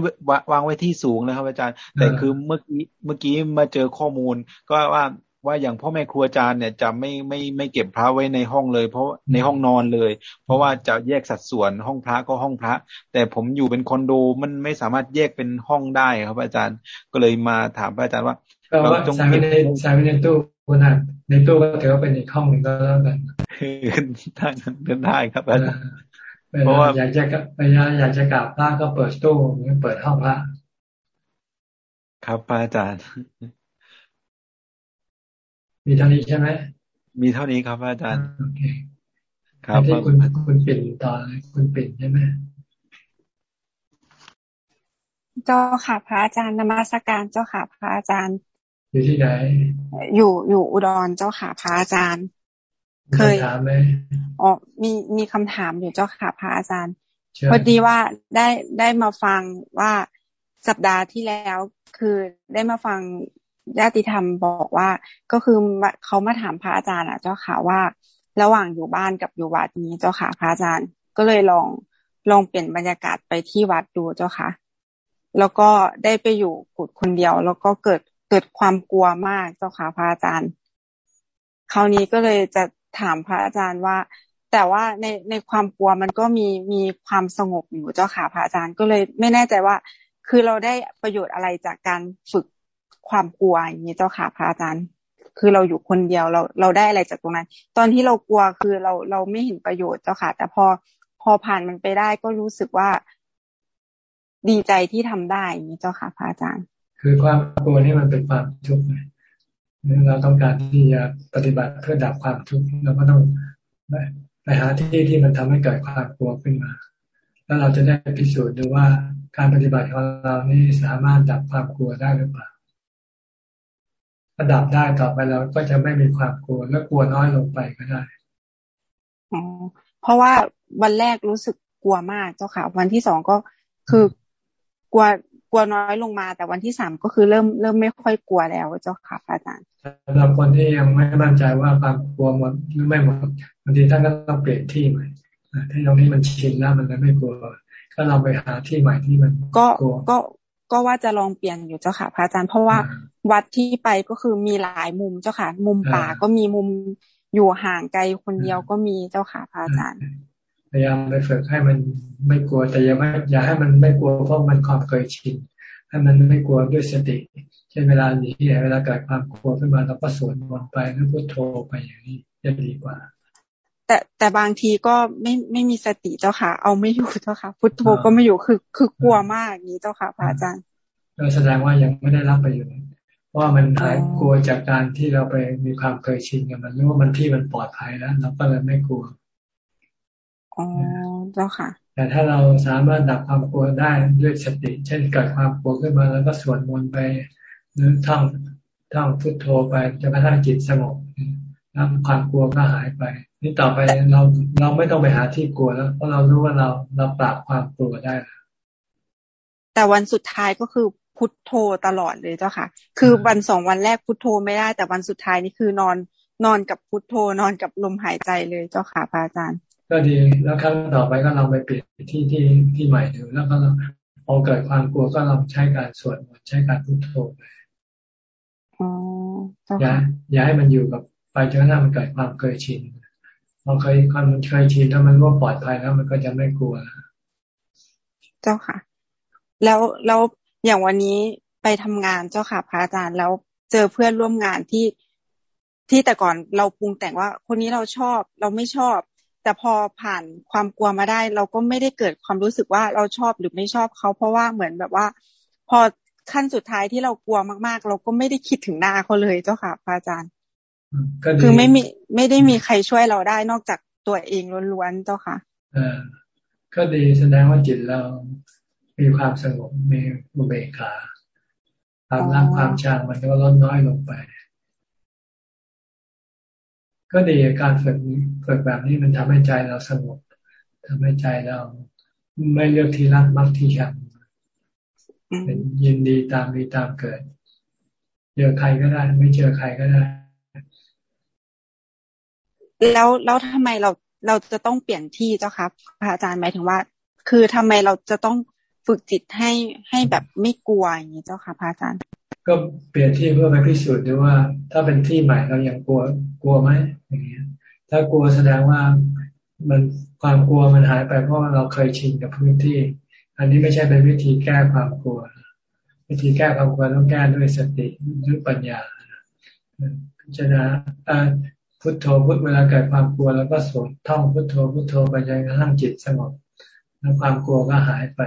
วางไว้ที่สูงนะครับอาจารย์ แต่คือเมื่อกี้เมื่อกี้มาเจอข้อมูล ก็ว่า ว่าอย่างพ่อแม่ครูอาจารย์เนี่ยจะไม่ไม่ไม่เก็บพระไว้ในห้องเลย เพราะในห้องนอนเลย เพราะว่าจะแยกสัดส่วนห้องพระก็ห้องพระ แต่ผมอยู่เป็นคอนโดมันไม่สามารถแยกเป็นห้องได้ครับ อาจารย์ก็เลยมาถามพระอาจารย์ว่าเราจงใส่ไว้ในใส่ไว้ในตู้คุณอะในตู้ก็ถือว่าเป็นอีกห้องหนึ่งก็แล้วกันได้ได้ครับอาจารย์เพราะว่าอยากจะเวลาอยากจะกราบพระก็เปิดตู้หรือเปิดห้องพระครับพระอาจารย์ มีเท่านี้ใช่ไหมมีเท่านี้ครับพระอาจารย์โอเคครับที่คุณคุณปิ่นต่อคุณปิ่นใช่ไหมเจ้าค่ะพระอาจารย์นมัสการเจ้าค่ะพระอาจารย์ อยู่ที่ไหนอยู่อยู่อุดรเจ้าค่ะพระอาจารย์ เคยถามไหมอ๋อมีมีคำถามอยู่เจ้าค่ะพระอาจารย์พอดีว่าได้ได้มาฟังว่าสัปดาห์ที่แล้ว คือได้มาฟัง ญาติธรรมบอกว่า ก็คือเขามาถามพระอาจารย์อะ เจ้าค่ะว่า ระหว่างอยู่บ้านกับอยู่วัดนี้เจ้าค่ะพระอาจารย์ ก็เลยลองลองเปลี่ยนบรรยากาศไปที่วัดดูเจ้าค่ะ แล้วก็ได้ไปอยู่กุดคนเดียว แล้วก็เกิดเกิดความกลัวมากเจ้าค่ะพระอาจารย์ คราวนี้ก็เลยจะถามพระอาจารย์ว่า แต่ว่าในในความกลัวมันก็มีมีความสงบอยู่เจ้าค่ะพระอาจารย์ก็เลยไม่แน่ใจว่า คือเราได้ประโยชน์อะไรจากการฝึก ความกลัวอย่างนี้เจ้าค่ะพระอาจารย์ คือเราอยู่คนเดียวเราเราได้อะไรจากตรงนั้น ตอนที่เรากลัวคือเราเราไม่เห็นประโยชน์เจ้าค่ะ แต่พอพอผ่านมันไปได้ก็รู้สึกว่าดีใจที่ทำได้อย่างนี้เจ้าค่ะพระอาจารย์ คือความกลัวนี่มันเป็นความทุกข์เราต้องการที่จะปฏิบัติเพื่อดับความทุกข์เราก็ต้องไปหาที่ที่มันทำให้เกิดความกลัวขึ้นมา แล้วเราจะได้พิสูจน์ดูว่าการปฏิบัติของเรานี่สามารถดับความกลัวได้หรือเปล่า ถ้าดับได้ต่อไปเราก็จะไม่มีความกลัวและกลัวน้อยลงไปก็ได้อ๋อเพราะว่าวันแรกรู้สึกกลัวมากเจ้าค่ะ วันที่สองก็คือกลัวกลัวน้อยลงมา แต่วันที่สามก็คือเริ่มเริ่มไม่ค่อยกลัวแล้วเจ้าค่ะอาจารย์สำหรับคนที่ยังไม่มั่นใจว่าความกลัวหมดหรือไม่หมดบางทีท่านก็ต้องเปลี่ยนที่ใหม่ถ้าตรงนี้มันชินแล้วมันจะไม่กลัวก็เราไปหาที่ใหม่ที่มันก็ก็ ก็ว่าจะลองเปลี่ยนอยู่เจ้าค่ะพระอาจารย์เพราะว่าวัดที่ไปก็คือมีหลายมุมเจ้าค่ะ มุมป่าก็มีมุมอยู่ห่างไกลคนเดียวก็มีเจ้าค่ะพระอาจารย์พยายามไปฝึกให้มันไม่กลัวแต่อย่าไม่อย่าให้มันไม่กลัวเพราะมันความเคยชินให้มันไม่กลัวด้วยสติ เช่นเวลาหนีเวลาเกิดความกลัวขึ้นมาเราก็สวดมนต์ไปแล้วพุทโธไปอย่างนี้จะดีกว่า แต่แต่บางทีก็ไม่ไม่มีสติเจ้าค่ะ เอาไม่อยู่เจ้าค่ะ พุทโธก็ไม่อยู่คือคือกลัวมากอย่างนี้เจ้าค่ะพระอาจารย์ก็แสดงว่ายังไม่ได้รับประโยชน์ว่ามันหายกลัวจากการที่เราไปมีความเคยชินกับมันรู้ว่ามันที่มันปลอดภัยแล้วเราก็เลยไม่กลัวอ๋อเจ้าค่ะ แต่ถ้าเราสามารถดับความกลัวได้ด้วยสติ เช่นเกิดความกลัวขึ้นมาแล้วก็สวดมนต์ไปหรือท่องท่องพุทโธไปจนกระทั่งจิตสงบแล้วความกลัวก็หายไป นี่ต่อไปเราเราไม่ต้องไปหาที่กลัวแล้วเพราะเรารู้ว่าเราเราปราบความกลัวได้แล้วแต่วันสุดท้ายก็คือพุทโธตลอดเลยเจ้าค่ะ คือวันสองวันแรกพุทโธไม่ได้ แต่วันสุดท้ายนี่คือนอนนอนกับพุทโธนอนกับลมหายใจเลยเจ้าค่ะพระอาจารย์ ก็ดีแล้วครั้งต่อไปก็ลองไปเปลี่ยนที่ที่ที่ใหม่ดูแล้วก็พอเกิดความกลัวก็ลองใช้การสวดมนต์ใช้การพุทโธไปอ๋ออย่าอย่าให้มันอยู่กับไปจนกระทั่งมันเกิดความเคยชิน พอเคยความมันเคยชินถ้ามันว่าปลอดภัยแล้วมันก็จะไม่กลัว เจ้าค่ะ แล้วแล้วอย่างวันนี้ไปทำงานเจ้าค่ะพระอาจารย์แล้วเจอเพื่อนร่วมงานที่ที่แต่ก่อนเราปรุงแต่งว่า คนนี้เราชอบเราไม่ชอบ แต่พอผ่านความกลัวมาได้ เราก็ไม่ได้เกิดความรู้สึกว่าเราชอบหรือไม่ชอบเขาเพราะว่าเหมือนแบบว่า พอขั้นสุดท้ายที่เรากลัวมากๆ เราก็ไม่ได้คิดถึงหน้าเขาเลยเจ้าค่ะพระอาจารย์ คือไม่มีไม่ได้มีใครช่วยเราได้นอกจากตัวเองล้วนๆเจ้าค่ะอก็ดีแสดงว่าจิตเรามีความสงบมีอุเบกขาความรักความชังมันก็ลดน้อยลงไป ก็ดีการฝึกฝึกแบบนี้มันทำให้ใจเราสงบทำให้ใจเราไม่เลือกที่รักมักที่ชังเป็นยินดีตามมีตามเกิดเจอใครก็ได้ ไม่เจอใครก็ได้ แล้วแล้วทำไมเราเราจะต้องเปลี่ยนที่เจ้าครับพระอาจารย์หมายถึงว่า คือทำไมเราจะต้องฝึกจิตให้ให้แบบไม่กลัวอย่างนี้เจ้าค่ะพระอาจารย์ ก็เปลี่ยนที่เพื่อไปพิสูจน์ด้วยว่า ถ้าเป็นที่ใหม่เรายังกลัวกลัวไหมอย่างเงี้ย ถ้ากลัวแสดงว่ามันความกลัวมันหายไปเพราะเราเคยชินกับพื้นที่ อันนี้ไม่ใช่เป็นวิธีแก้ความกลัว วิธีแก้ความกลัวต้องแก้ด้วยสติด้วยปัญญาพิจารณา พุทโธพุทเวลาเกิดความกลัวแล้วก็สวดท่องพุทโธพุทโธไปจนกระทั่งจิตสงบแล้วความกลัวก็หายไป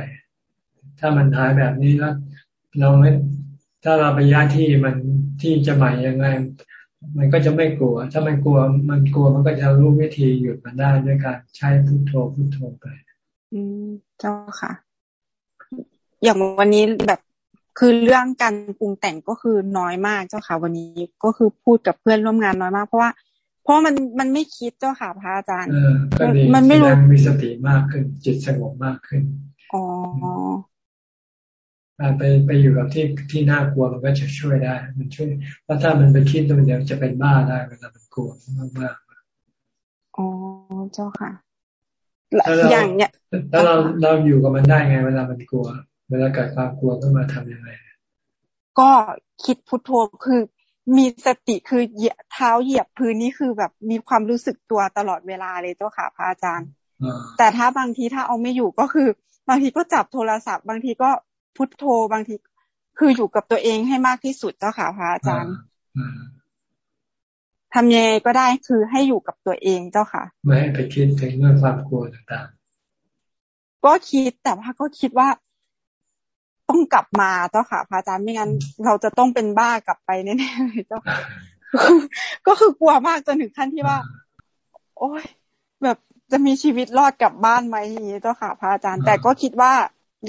ถ้ามันหายแบบนี้แล้วเราไม่ถ้าเราไปย้ายที่มันที่จะใหม่ยังไง มันก็จะไม่กลัว ถ้ามันกลัวมันกลัวมันก็จะรู้วิธีหยุดมันได้ด้วยการใช้พุทโธพุทโธไป อืมเจ้าค่ะ อย่างวันนี้แบบคือเรื่องการปรุงแต่งก็คือน้อยมากเจ้าค่ะ วันนี้ก็คือพูดกับเพื่อนร่วมงานน้อยมากเพราะว่า ราะมันมันไม่คิดเจ้าค่ะพระอาจารย์มันไม่รู้มีสติมากขึ้น จิตสงบมากขึ้นอ๋อการไปไปอยู่กับที่ที่น่ากลัวมันก็จะช่วยได้ มันช่วยเพราะถ้ามันไปคิดตรงเดียวจะเป็นบ้าได้เวลามันกลัวมากมากอ๋อเจ้าค่ะอย่างเนี้ยถ้าเราเราอยู่กับมันได้ไง เวลามันกลัว เวลาเกิดความกลัวก็มาทํำยังไงก็คิดพุทโธคือ มีสติคือเหยียเท้าเหยียบพื้นนี่คือแบบมีความรู้สึกตัวตลอดเวลาเลยเจ้าค่ะพระอาจารย์ แต่ถ้าบางทีถ้าเอาไม่อยู่ก็คือ บางทีก็จับโทรศัพท์ บางทีก็พุทโธบางที คืออยู่กับตัวเองให้มากที่สุดเจ้าค่ะพระอาจารย์ทำยังไงก็ได้คือให้อยู่กับตัวเองเจ้าค่ะ ไม่ให้ไปคิดถึงเรื่องความกลัวต่างๆก็คิดแต่ว่าก็คิดว่า ต้องกลับมาเจ้าค่ะพระอาจารย์ไม่งั้น เราจะต้องเป็นบ้ากลับไปแน่ๆเลยเจ้าค่ะก็คือกลัวมากจนถึงขั้นที่ว่า โอ้ยแบบจะมีชีวิตรอดกลับบ้านไหมอย่างนี้เจ้าค่ะพระอาจารย์ แต่ก็คิดว่า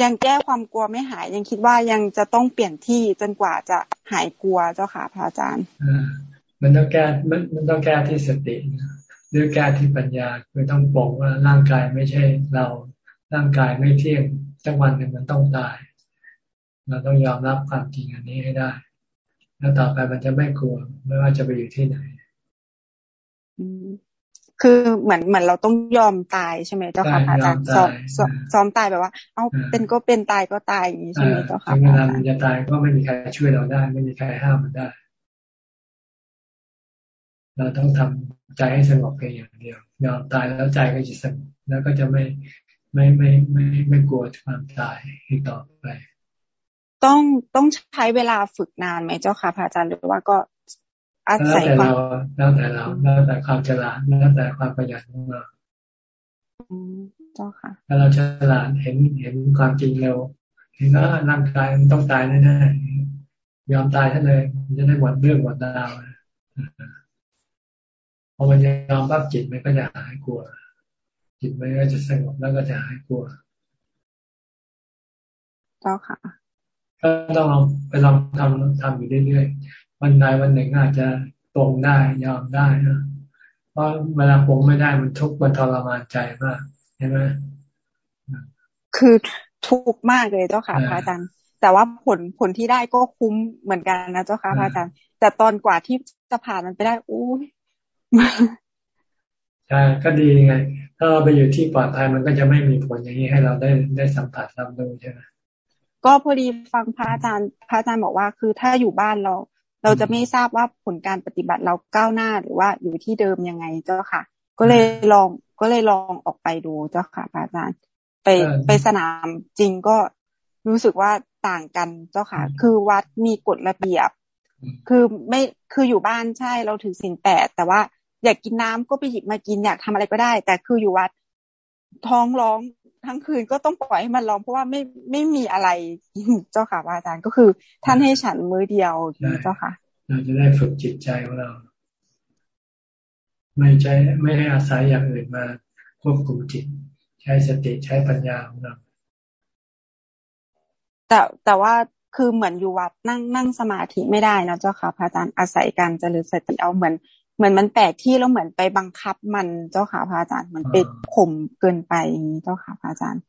ยังแก้ความกลัวไม่หาย ยังคิดว่ายังจะต้องเปลี่ยนที่จนกว่าจะหายกลัวเจ้าค่ะพระอาจารย์มันต้องแก้มันมันต้องแก้ที่สติหรือแก้ที่ปัญญาคือต้องบอกว่าร่างกายไม่ใช่เราร่างกายไม่เที่ยงสักวันหนึ่งมันต้องตาย เราต้องยอมรับความจริงอันนี้ให้ได้ แล้วต่อไปมันจะไม่กลัว ไม่ว่าจะไปอยู่ที่ไหนคือเหมือนเหมือนเราต้องยอมตายใช่ไหมเจ้าค่ะอาจารย์ซ้อมซ้อมตายแบบว่า เอาเป็นก็เป็นตายก็ตายอย่างนี้ใช่ไหมเจ้าค่ะเวลามันจะตายก็ไม่มีใครช่วยเราได้ ไม่มีใครห้ามมันได้ เราต้องทำใจให้สงบเพียงอย่างเดียวยอมตายแล้วใจก็จะสงบแล้วก็จะไม่ไม่ไม่ไม่ไม่กลัวความตายอีกต่อไป ต้องต้องใช้เวลาฝึกนานไหมเจ้าค่ะพระอาจารย์หรือว่าก็อาศัยความแล้วแต่เราแล้วแต่ความฉลาดแล้วแต่ความประหยัดของเราเจ้าค่ะถ้าเราฉลาดเห็นเห็นความจริงเร็วเห็นว่าร่างกายมันต้องตายแน่ๆยอมตายท่านเลยจะได้หมดเรื่องหมดราวพอมันยอมปั๊บจิตมันก็จะหายกลัว จิตมันก็จะสงบแล้วก็จะหายกลัวเจ้าค่ะ ก็ต้องลองไปลองทำทำอยู่เรื่อยวันใดวันหนึ่งอาจจะตรงได้ยอมได้นะเพราะเวลาปรงไม่ได้มันทุกข์มันทรมานใจมากใช่ไหมคือทุกข์มากเลยเจ้าค่ะพระอาจารย์แต่ว่าผลผลที่ได้ก็คุ้มเหมือนกันนะเจ้าค่ะพระอาจารย์แต่ตอนกว่าที่จะผ่านมันไปได้อู้ใช่ก็ดีไง ถ้าเราไปอยู่ที่ปลอดภัยมันก็จะไม่มีผลอย่างนี้ให้เราได้ได้สัมผัสรับรู้ใช่ไหม ก็พอดีฟังพระอาจารย์ พระอาจารย์บอกว่า คือถ้าอยู่บ้านเรา เราจะไม่ทราบว่าผลการปฏิบัติเราก้าวหน้าหรือว่าอยู่ที่เดิมยังไงเจ้าค่ะ ก็เลยลองก็เลยลองออกไปดูเจ้าค่ะอาจารย์ ไปไปสนามจริงก็รู้สึกว่าต่างกันเจ้าค่ะ คือวัดมีกฎระเบียบ คือไม่คืออยู่บ้านใช่เราถือสินแปดแต่ว่าอยากกินน้ำก็ไปหยิบมากินอยากทำอะไรก็ได้ แต่คืออยู่วัดท้องร้อง ทั้งคืนก็ต้องปล่อยให้มันร้องเพราะว่าไม่ไม่มีอะไรเจ้าค่ะอาจารย์ก็คือ ท่านให้ฉันมื้อเดียวเจ้าค่ะ เราจะได้ฝึกจิตใจของเรา ไม่ใช้ไม่ให้อาศัยอย่างอื่นมาควบคุมจิต ใช้สติใช้ปัญญาของเราแต่แต่ว่าคือเหมือนอยู่วัดนั่งนั่งสมาธิไม่ได้นะเจ้าค่ะพระอาจารย์อาศัยการเจริญสติเอาเหมือน เหมือนมันแปลกที่แล้วเหมือนไปบังคับมันเจ้าค่ะพระอาจารย์มันไปข่มเกินไปอย่างนี้เจ้าค่ะพระอาจารย์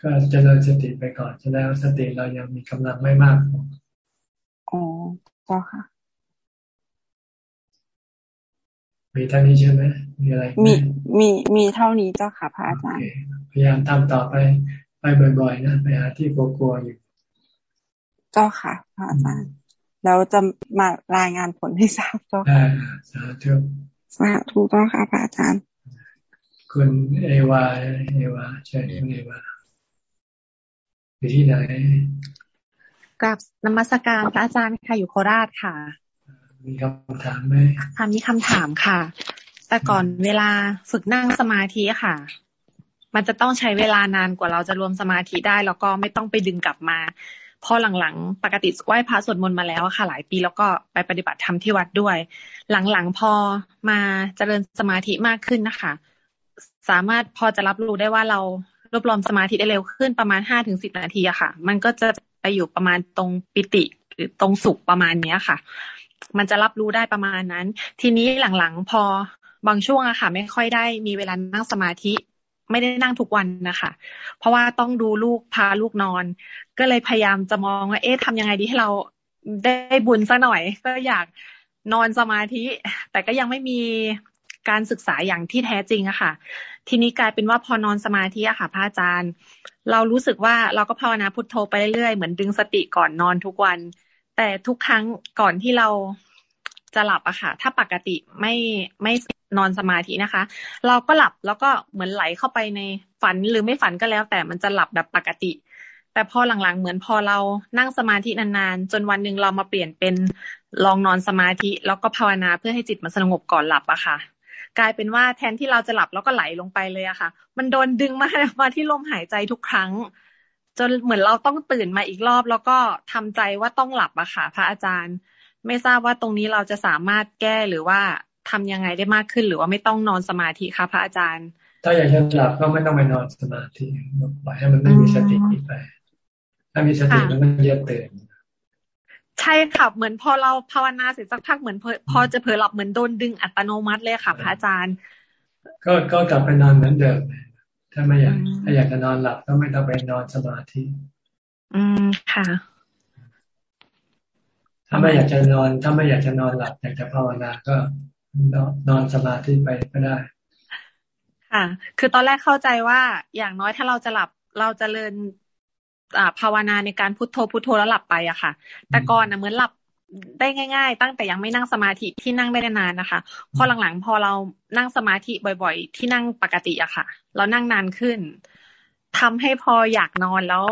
ก็เจริญสติไปก่อนจะแล้วสติเรายังมีกำลังไม่มากอ๋อเจ้าค่ะ มีเท่านี้ใช่ไหมมีอะไร มีมีมีเท่านี้เจ้าค่ะพระอาจารย์พยายามทำต่อไปไปบ่อยๆนะไปหาที่กลัวๆอยู่ เจ้าค่ะพระอาจารย์ แล้วจะมารายงานผลให้ทราบเจ้าค่ะสาธุสาธุเจ้าค่ะพระอาจารย์ คุณเอวาเอวาใช่คุณเอวาอยู่ที่ไหนกับนมัสการพระอาจารย์ค่ะอยู่โคราชค่ะ มีคำถามไหมค่ะมีคำถามค่ะ แต่ก่อนเวลาฝึกนั่งสมาธิค่ะ มันจะต้องใช้เวลานานกว่าเราจะรวมสมาธิได้ แล้วก็ไม่ต้องไปดึงกลับมา พอหลังๆ ปกติไหว้พระสวดมนต์มาแล้วค่ะหลายปีแล้วก็ไปปฏิบัติธรรมที่วัดด้วย หลังๆพอมาเจริญสมาธิมากขึ้นนะคะ สามารถพอจะรับรู้ได้ว่าเรารวบรวมสมาธิได้เร็วขึ้นประมาณห้าถึงสิบนาทีอะค่ะ มันก็จะไปอยู่ประมาณตรงปิติหรือตรงสุขประมาณเนี้ยค่ะ มันจะรับรู้ได้ประมาณนั้น ทีนี้หลังๆ พอบางช่วงอะค่ะ ไม่ค่อยได้มีเวลานั่งสมาธิ ไม่ได้นั่งทุกวันนะคะ เพราะว่าต้องดูลูกพาลูกนอน ก็เลยพยายามจะมองว่า เอ๊ะทำยังไงดีให้เราได้บุญซะหน่อย ก็อยากนอนสมาธิ แต่ก็ยังไม่มีการศึกษาอย่างที่แท้จริงอะค่ะ ทีนี้กลายเป็นว่าพอนอนสมาธิอะค่ะพระอาจารย์ เรารู้สึกว่าเราก็ภาวนาพุทโธไปเรื่อยๆเหมือนดึงสติก่อนนอนทุกวัน แต่ทุกครั้งก่อนที่เราจะหลับอะค่ะ ถ้าปกติไม่ไม่ นอนสมาธินะคะ เราก็หลับแล้วก็เหมือนไหลเข้าไปในฝันหรือไม่ฝันก็แล้ว แต่มันจะหลับแบบปกติ แต่พอหลังๆ เหมือนพอเรานั่งสมาธินานๆ จนวันหนึ่งเรามาเปลี่ยนเป็นลองนอนสมาธิแล้วก็ภาวนาเพื่อให้จิตมันสงบก่อนหลับอะค่ะ กลายเป็นว่าแทนที่เราจะหลับแล้วก็ไหลลงไปเลยอะค่ะ มันโดนดึงมามาที่ลมหายใจทุกครั้ง จนเหมือนเราต้องตื่นมาอีกรอบ แล้วก็ทำใจว่าต้องหลับอะค่ะ พระอาจารย์ ไม่ทราบว่าตรงนี้เราจะสามารถแก้หรือว่า ทำยังไงได้มากขึ้น หรือว่าไม่ต้องนอนสมาธิคะพระอาจารย์ ถ้าอยากจะหลับก็ไม่ต้องไปนอนสมาธิปล่อยให้มันไม่มีสติไป ถ้ามีสติมันก็จะตื่นใช่ค่ะเหมือนพอเราภาวนาเสร็จสักพักเหมือนพอจะเผลอหลับเหมือนโดนดึงอัตโนมัติเลยค่ะพระอาจารย์ ก็ก็กลับไปนอนเหมือนเดิมถ้าไม่อยากถ้าอยากจะนอนหลับก็ไม่ต้องไปนอนสมาธิ อืมค่ะ ถ้าไม่อยากจะนอน ถ้าไม่อยากจะนอนหลับอยากจะภาวนาก็ นอนสมาธิไปก็ได้ ค่ะ คือตอนแรกเข้าใจว่าอย่างน้อยถ้าเราจะหลับเราจะเริญภาวนาในการพุทโธพุทโธแล้วหลับไปอะค่ะ แต่ก่อนนะเหมือนหลับได้ง่าย ๆ ตั้งแต่ยังไม่นั่งสมาธิที่นั่งได้นานนะคะพอหลังๆ พอเรานั่งสมาธิบ่อย ๆ ที่นั่งปกติอะค่ะ เรานั่งนานขึ้นทำให้พออยากนอนแล้ว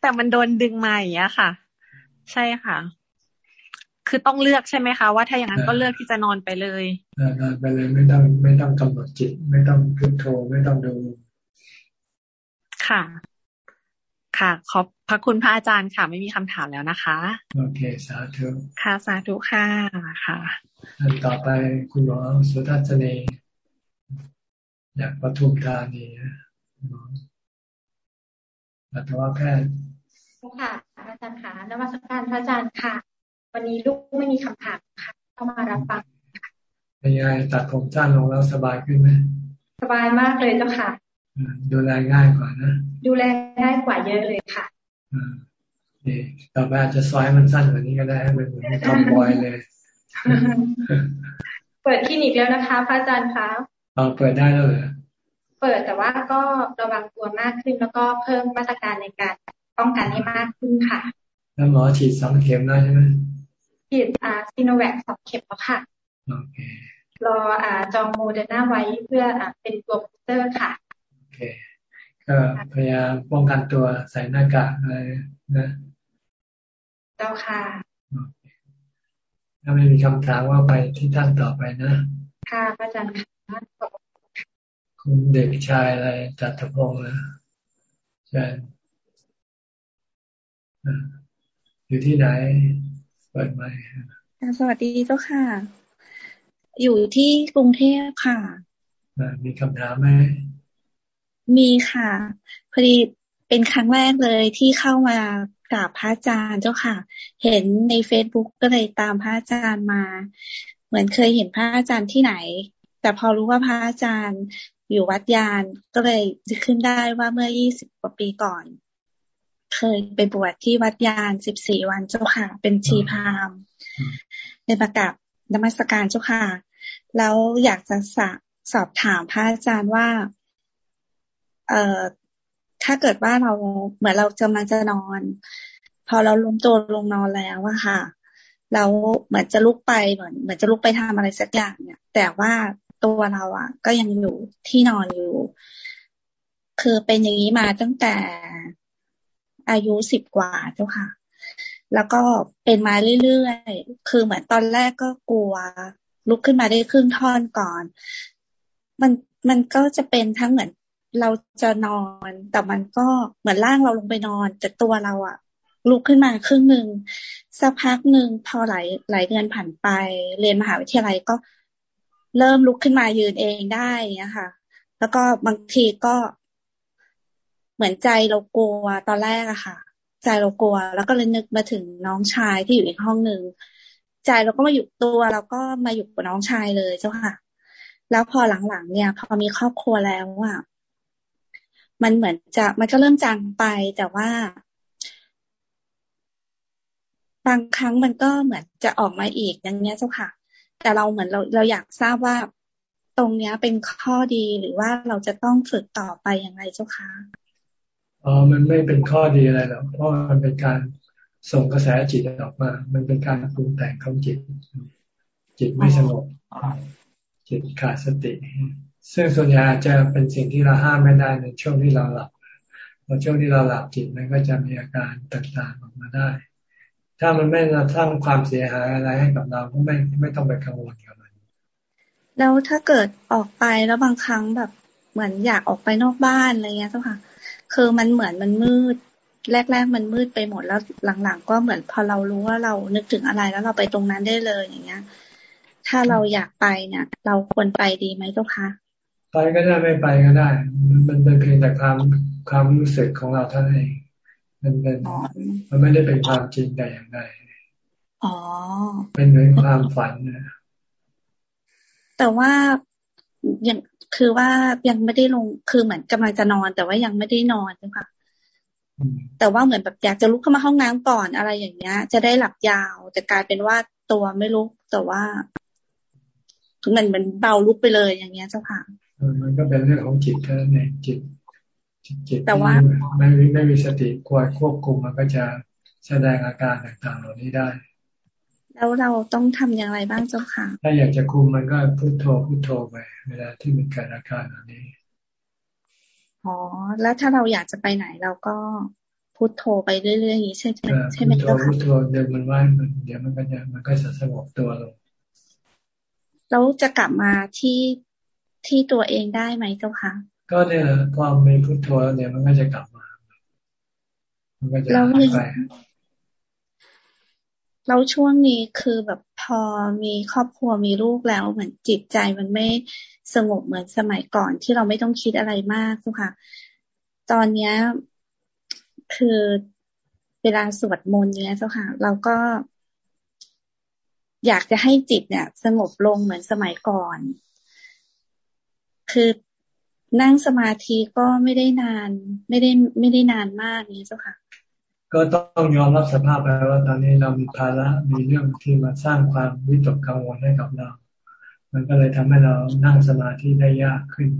แต่มันโดนดึงมาอย่างเงี้ยค่ะ ใช่ค่ะ คือต้องเลือกใช่ไหมคะว่าถ้าอย่างนั้นก็เลือกที่จะนอนไปเลยนอนไปเลยไม่ต้องไม่ต้องกำหนดจิต ไม่ต้องพุทโธไม่ต้องดูค่ะ ค่ะ ขอบพระคุณพระอาจารย์ค่ะ ไม่มีคำถามแล้วนะคะ โอเค สาธุ ค่ะ สาธุค่ะ ค่ะอันต่อไปคุณหมอสุทัศนีอยากปทุมธานีนะหมออัตวแพทย์ค่ะอาจารย์ค่ะนวัตการพระอาจารย์ค่ะ วันนี้ลูกไม่มีคำถามค่ะเข้ามารับฟังเป็นยังไงตัดผมสั้นลงแล้วสบายขึ้นไหมสบายมากเลยเจ้าค่ะ ดูแลง่ายกว่านะ ดูแลง่ายกว่าเยอะเลยค่ะดีต่อไปอาจจะซอยมันสั้นกว่านี้ก็ได้ให้มันเหมือน tomboy เลย เปิดคลินิกแล้วนะคะพระอาจารย์คะอ๋อเปิดได้แล้วเหรอเปิดแต่ว่าก็ระวังตัวมากขึ้นแล้วก็เพิ่มมาตรการในการป้องกันให้มากขึ้นค่ะ แล้วหมอฉีดสองเข็มแล้วใช่ไหม ฉีดอ่าซีโนแวคสองเข็มแล้วค่ะโอเครออ่าจองโมเดอร์นาไว้เพื่ออ่าเป็นตัว boosterอร์ค่ะเคก็พยายามป้องกันตัวใส่หน้ากากอะไรนะเจ้าค่ะถ้าไม่มีคำถามว่าไปที่ท่านต่อไปนะ ค่ะพระอาจารย์ค่ะคุณเด็กชายอะไรจัตพงศ์นะใช่อยู่ที่ไหน เปิดไหมสวัสดีเจ้าค่ะ อยู่ที่กรุงเทพค่ะมีคำถามไหมมีค่ะพอดีเป็นครั้งแรกเลยที่เข้ามากราบพระอาจารย์เจ้าค่ะ เห็นในเฟซบุ๊กก็เลยตามพระอาจารย์มา เหมือนเคยเห็นพระอาจารย์ที่ไหน แต่พอรู้ว่าพระอาจารย์อยู่วัดยานก็เลยจะขึ้นได้ว่าเมื่อยี่สิบกว่าปีก่อน เคยไปบวชที่วัดยานสิบสี่วันเจ้าค่ะ เป็นชีพามในประกาศนมัสการเจ้าค่ะ แล้วอยากจะสอบถามพระอาจารย์ว่า เอ่อถ้าเกิดว่าเราเหมือนเราจะมาจะนอน พอเราล้มตัวลงนอนแล้วอะค่ะแล้วเหมือนจะลุกไปเหมือนเหมือนจะลุกไปทำอะไรสักอย่างเนี่ย แต่ว่าตัวเราอะก็ยังอยู่ที่นอนอยู่ คือเป็นอย่างนี้มาตั้งแต่ อายุสิบกว่าเจ้าค่ะ แล้วก็เป็นมาเรื่อยๆ คือเหมือนตอนแรกก็กลัว ลุกขึ้นมาได้ครึ่งท่อนก่อน มันมันก็จะเป็นทั้งเหมือนเราจะนอน แต่มันก็เหมือนร่างเราลงไปนอน แต่ตัวเราอะลุกขึ้นมาครึ่งหนึ่งสักพักหนึ่งพอหลายหลายเดือนผ่านไป เรียนมหาวิทยาลัยก็เริ่มลุกขึ้นมายืนเองได้นี่ยค่ะแล้วก็บางทีก็ เหมือนใจเรากลัวตอนแรกอะค่ะ ใจเรากลัว แล้วก็เลยนึกมาถึงน้องชายที่อยู่อีกห้องหนึ่งใจเราก็มาอยู่ตัวเราก็มาอยู่กับน้องชายเลยเจ้าค่ะ แล้วพอหลังๆเนี่ย พอมีครอบครัวแล้วอะมันเหมือนจะมันก็เริ่มจางไปแต่ว่า บางครั้งมันก็เหมือนจะออกมาอีกอย่างเงี้ยเจ้าค่ะ แต่เราเหมือนเราเราอยากทราบว่าตรงเนี้ยเป็นข้อดีหรือว่าเราจะต้องฝึกต่อไปอย่างไรเจ้าค่ะ อ๋อมันไม่เป็นข้อดีอะไรหรอกเพราะมันเป็นการส่งกระแสจิตออกมา มันเป็นการปรุงแต่งของจิต จิตไม่สงบจิตขาดสติ ซึ่งส่วนใหญ่อาจจะเป็นสิ่งที่เราห้ามไม่ได้ในช่วงที่เราหลับพอช่วงที่เราหลับจิตมันก็จะมีอาการต่างๆออกมาได้ ถ้ามันไม่มาสร้างความเสียหายอะไรให้กับเราก็ไม่ไม่ต้องไปกังวลกับมัน แล้วถ้าเกิดออกไปแล้วบางครั้งแบบเหมือนอยากออกไปนอกบ้านอะไรเงี้ยเจ้าค่ะ คือมันเหมือนมันมืด แรก ๆ มันมืดไปหมดแล้วหลังๆ ก็เหมือนพอเรารู้ว่าเรานึกถึงอะไรแล้วเราไปตรงนั้นได้เลยอย่างเงี้ย ถ้าเราอยากไปเนี่ยเราควรไปดีไหมเจ้าคะไปก็ได้ไม่ไปก็ได้ มันเป็นเพียงแต่ความความรู้สึกของเราเท่านั้นเองมันเป็นมันไม่ได้เป็นความจริงแต่อย่างใดอ๋อ เป็นเหมือนความฝันนะแต่ว่ายัง คือว่ายังไม่ได้ลงคือเหมือนกำลังจะนอน แต่ว่ายังไม่ได้นอนใช่ค่ะแต่ว่าเหมือนแบบอยากจะลุกขึ้นมาห้องน้ำก่อนอะไรอย่างเงี้ย จะได้หลับยาว แต่กลายเป็นว่าตัวไม่ลุกแต่ว่ามันเหมือนเบาลุกไปเลยอย่างเงี้ยเจ้าค่ะมันก็เป็นเรื่องของจิตแค่นั้นเองจิตจิตแต่ว่าไม่ไม่มีสติคอยควบคุมมันก็จะแสดงอาการต่างๆเหล่านี้ได้ แล้วเราต้องทำอย่างไรบ้างเจ้าค่ะ ถ้าอยากจะคุมมันก็พุโทโธพุโทโธไปเวลาที่มันเกิดอาการเหล่านี้อ๋อแล้วถ้าเราอยากจะไปไหนเราก็พุโทโธไปเรื่อยๆอย่างนี้ใช่ไหมใช่ไหมเจ้าค่ะพุโทโธเดินมันไว้มันเดี๋ยวมันก็จะมันก็จะสงบตัวลงแล้วจะกลับมาที่ที่ตัวเองได้ไหมเจ้าคะก็เนี่ยความมีพุทโธแล้วเนี่ยมันก็จะกลับมา มันก็จะหายไป แล้วช่วงนี้คือแบบพอมีครอบครัวมีลูกแล้วเหมือนจิตใจมันไม่สงบเหมือนสมัยก่อนที่เราไม่ต้องคิดอะไรมากทุค่ะ ตอนเนี้ยคือเวลาสวดมนต์เนี้ยเจ้าค่ะ เราก็ อยากจะให้จิตเนี่ย สงบลงเหมือนสมัยก่อน คือนั่งสมาธิก็ไม่ได้นาน ไม่ได้ไม่ได้นานมากนี้เจ้าค่ะ ก็ต้องยอมรับสภาพไปว่าตอนนี้เรามีภาระมีเรื่องที่มาสร้างความวิตกกังวลให้กับเรา มันก็เลยทำให้เรานั่งสมาธิได้ยากขึ้น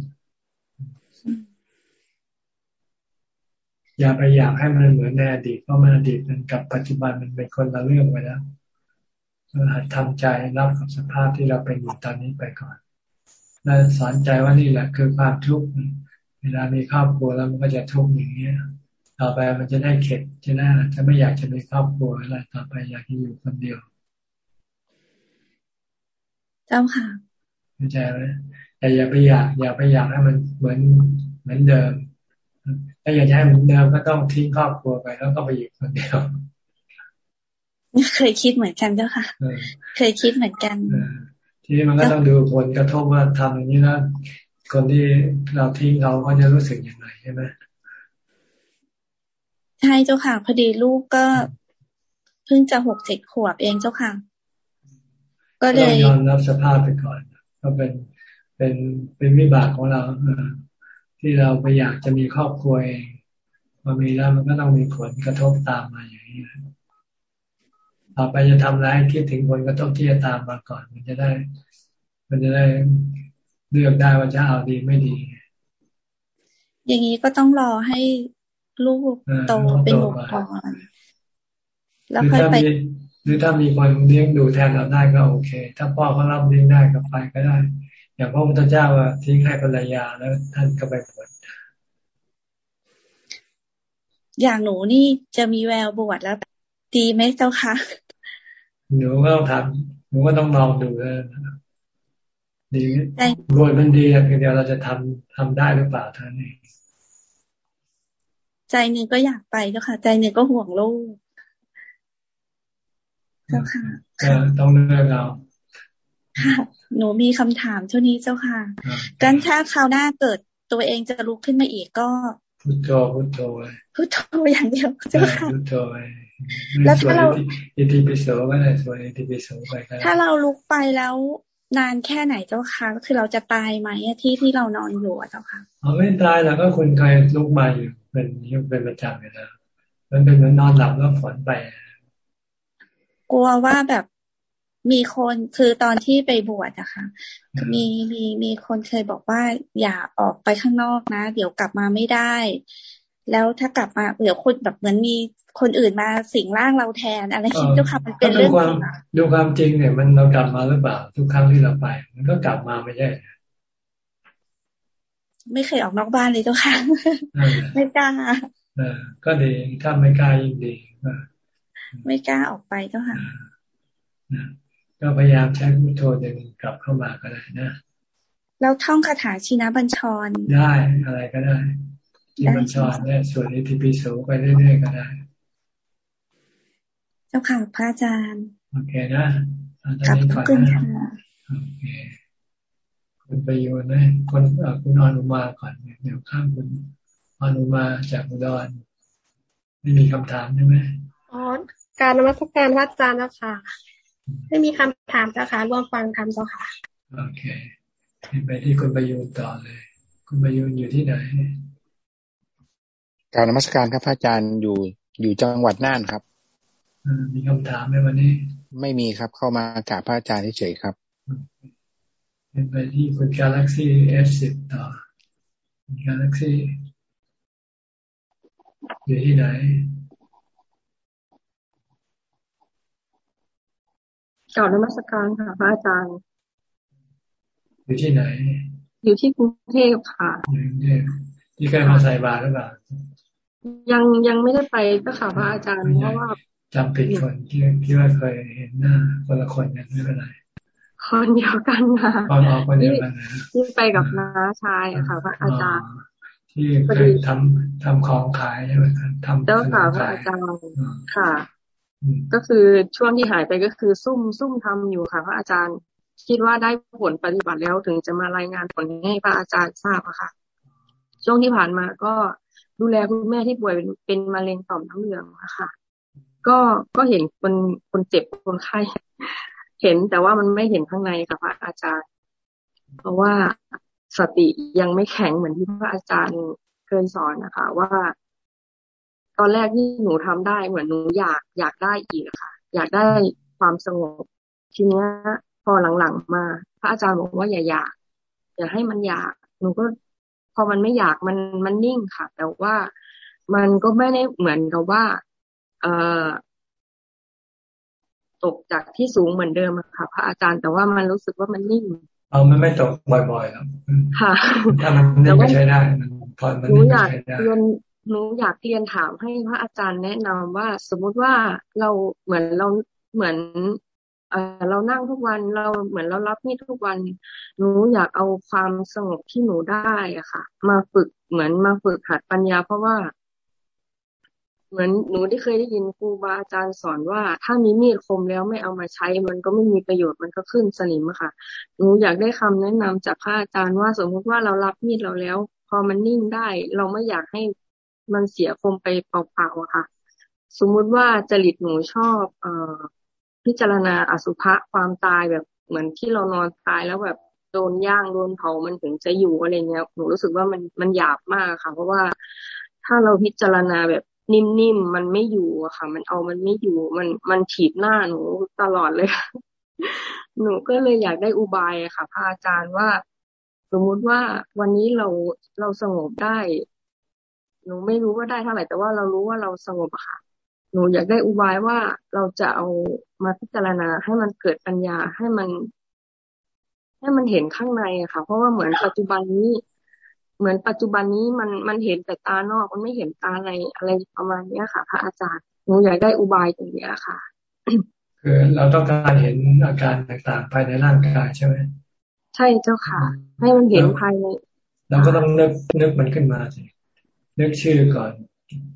อย่าไปอยากให้มันเหมือนในอดีตเพราะมันอดีตมันกับปัจจุบันมันเป็นคนละเรื่องไปแล้วหัดทำใจรับกับสภาพที่เราเป็นอยู่ตอนนี้ไปก่อนและสอนใจว่านี่แหละคือความทุกข์เวลามีครอบครัวแล้วมันก็จะทุกข์อย่างนี้ ต่อไปมันจะได้เข็ดจะได้จะไม่อยากจะมีครอบครัวอะไรต่อไปอยากจะอยู่คนเดียว เจ้าค่ะเข้าใจไหมแต่อย่าไปอยาก อย่าไปอยากให้มันเหมือนเหมือนเดิมถ้าอยากให้เหมือนเดิมก็ต้องทิ้งครอบครัวไปแล้วก็ไปอยู่คนเดียวเคยคิดเหมือนกันเจ้าค่ะ เคยคิดเหมือนกัน ทีนี้มันก็ต้องดูผลกระทบว่าทำอย่างนี้แล้วคนที่เราทิ้งเราก็จะรู้สึกอย่างไรใช่ไหม ใช่เจ้าค่ะ พอดีลูกก็เพิ่งจะหกเจ็ดขวบเองเจ้าค่ะ ก็เลยยอมรับสภาพไปก่อน ก็เป็นเป็นเป็นวิบากของเราที่เราไปอยากจะมีครอบครัวเองพอมีแล้วมันก็ต้องมีผลกระทบตามมาอย่างนี้ต่อไปจะทำอะไรคิดถึงผลกระทบที่จะตามมาก่อน มันจะได้ มันจะได้เลือกได้ว่าจะเอาดีไม่ดี อย่างนี้ก็ต้องรอให้ ลูกโตเป็นหนุ่มก่อนแล้วค่อยไปหรือถ้ามีคนเลี้ยงดูแทนเราได้ก็โอเค ถ้าพ่อเขารับเลี้ยงได้ก็ไปก็ได้ อย่างพระพุทธเจ้าว่าทิ้งให้ภรรยาแล้วท่านก็ไปบวชอย่างหนูนี่จะมีแววบวชแล้วดีไหมเจ้าคะหนูก็ต้องทำหนูก็ต้องลองดูเลยดีรวยมันดีเพียงเดียวเราจะทำทำได้หรือเปล่าท่านเอง ใจหนึ่งก็อยากไปเจ้าค่ะ ใจหนึ่งก็ห่วงลูกเจ้าค่ะต้องเลือกเราค่ะหนูมีคำถามเท่านี้เจ้าค่ะ กันถ้าคราวหน้าเกิดตัวเองจะลุกขึ้นมาอีกก็พุทโธพุทโธไว้พุทโธอย่างเดียวเจ้าค่ะพุทโธไว้แล้วถ้าเราอิติปิโสก็ได้ส่วนอิติปิโสไปก็ถ้าเราลุกไปแล้วนานแค่ไหนเจ้าคะก็คือเราจะตายไหมที่ที่เรานอนอยู่เจ้าค่ะอ๋อไม่ตายแล้วก็คุณเคยลุกมาอยู่ เป็นยังเป็นประจำอยู่แล้วมันเป็นเหมือนนอนหลับแล้วฝันไป กลัวว่าแบบมีคนคือตอนที่ไปบวชอะค่ะมีมีมีคนเคยบอกว่าอย่าออกไปข้างนอกนะ เดี๋ยวกลับมาไม่ได้ แล้วถ้ากลับมาเดี๋ยวคุณแบบเหมือนมีคนอื่นมาสิงร่างเราแทนอะไรคิดเจ้าค่ะมันเป็นเรื่องจริงดูความจริงเนี่ยมันเรากลับมาหรือเปล่า ทุกครั้งที่เราไป มันก็กลับมาไม่ใช่ ไม่เคยออกนอกบ้านเลยเจ้าค่ะไม่กล้าเออก็ดีถ้าไม่กล้ายิ่งดีไม่กล้าออกไปเจ้าค่ะก็พยายามใช้พุทโธดึงกลับเข้ามาก็ได้นะแล้วท่องคาถาชินะบัญชร ได้อะไรก็ได้ที่บัญชรได้ส่วนอิทิปิโสไปเรื่อยๆก็ได้ เจ้าค่ะพระอาจารย์ โอเคนะขอบคุณค่ะโอเค คุณไปโยนนะคนคุณอนุมาก่อนเดี๋ยวข้ามคุณอนุมาจากอุดรไม่มีคำถามใช่ไหมอ๋อการนมัสการพระอาจารย์แล้วค่ะ ไม่มีคำถามเจ้าค่ะร่วมฟังธรรมเจ้าค่ะ โอเคไปที่คุณประยูนต่อเลย คุณประยูนอยู่ที่ไหนการนมัสการครับพระอาจารย์อยู่อยู่จังหวัดน่านครับมีคำถามไหมวันนี้ ไม่มีครับเข้ามากราบพระอาจารย์เฉยๆครับเป็น ไปที่คุณกาแล็กซี่เอฟสิบต่อคุณกาแล็กซี่อยู่ที่ไหนกล่าวนมัสการค่ะพระอาจารย์ อยู่ที่ไหน อยู่ที่กรุงเทพค่ะอยู่กรุงเทพที่เคยมาใส่บาตรหรือเปล่า ยังยังไม่ได้ไปก็ค่ะพระอาจารย์เพราะว่าจำผิดคนที่ที่ว่าเคยเห็นหน้าคนละคนกันไม่เป็นไร คนเดียวกันค่ะคนออกคนเดียวกันที่ไปกับน้าชายอะค่ะพระอาจารย์ที่เคยทำทำของขายใช่ไหมครับทำเจ้าค่ะพระอาจารย์ค่ะ ก็คือช่วงที่หายไปก็คือซุ่มซุ่มทำอยู่ค่ะพระอาจารย์ คิดว่าได้ผลปฏิบัติแล้วถึงจะมารายงานผลให้พระอาจารย์ทราบอะค่ะ ช่วงที่ผ่านมาก็ดูแลคุณแม่ที่ป่วยเป็นมะเร็งต่อมน้ำเหลืองอะค่ะ ก็ก็เห็นคนคนเจ็บคนไข้ เห็นแต่ว่ามันไม่เห็นข้างในค่ะพระอาจารย์ เพราะว่าสติยังไม่แข็งเหมือนที่พระอาจารย์เคยสอนนะคะ ว่า ตอนแรกที่หนูทำได้เหมือนหนูอยากอยากได้อีกค่ะ อยากได้ความสงบทีเนี้ยพอหลังๆมา พระอาจารย์บอกว่าอย่าอยากอย่าให้มันอยากหนูก็พอมันไม่อยากมันมันนิ่งค่ะ แต่ว่ามันก็ไม่ได้เหมือนกับว่า เอ่อ ตกจากที่สูงเหมือนเดิมค่ะ พระอาจารย์แต่ว่ามันรู้สึกว่ามันนิ่งเอามันไม่ตกบ่อยๆครับค่ะถ้ามันนิ่งใช้ได้มันพอมันนิ่งใช้ได้หนูอยากเรียนถามให้พระอาจารย์แนะนำว่า สมมุติว่าเราเหมือนเราเหมือนเออเรานั่งทุกวันเราเหมือนเรารับมีดทุกวัน หนูอยากเอาความสงบที่หนูได้อะค่ะ มาฝึกเหมือนมาฝึกหัดปัญญา เพราะว่า เหมือนหนูที่เคยได้ยินครูบาอาจารย์สอนว่า ถ้ามีมีดคมแล้วไม่เอามาใช้ มันก็ไม่มีประโยชน์มันก็ขึ้นสนิมค่ะ หนูอยากได้คำแนะนำจากพระอาจารย์ว่าสมมติว่าเรารับมีดเราแล้ว พอมันนิ่งได้ เราไม่อยากให้มันเสียคมไปเปล่าๆค่ะ สมมุติว่าจริตหนูชอบ เอ่อพิจารณาอสุภะความตายแบบเหมือนที่เรานอนตายแล้วแบบโดนย่างโดนเผามันถึงจะอยู่อะไรเงี้ยหนูรู้สึกว่ามันมันหยาบมากค่ะ เพราะว่าถ้าเราพิจารณาแบบ นิ่มๆมันไม่อยู่อะค่ะ มันเอามันไม่อยู่ มันมันถีบหน้าหนูตลอดเลย หนูก็เลยอยากได้อุบายค่ะพระอาจารย์ว่า สมมุติว่าวันนี้เราเราสงบได้ หนูไม่รู้ว่าได้เท่าไหร่แต่ว่าเรารู้ว่าเราสงบค่ะ หนูอยากได้อุบายว่าเราจะเอามาพิจารณาให้มันเกิดปัญญาให้มัน ให้มันเห็นข้างในอะค่ะ เพราะว่าเหมือนปัจจุบันนี้ เหมือนปัจจุบันนี้มันมันเห็นแต่ตานอก มันไม่เห็นตาในอะไรประมาณนี้ค่ะ พระอาจารย์หนูอยากได้อุบายตรงนี้ค่ะ คือเราต้องการเห็นอาการต่างๆ ภายในร่างกายใช่ไหมใช่เจ้าค่ะ ให้มันเห็นภายในเราก็ต้องนึกนึกมันขึ้นมาสินึกชื่อก่อน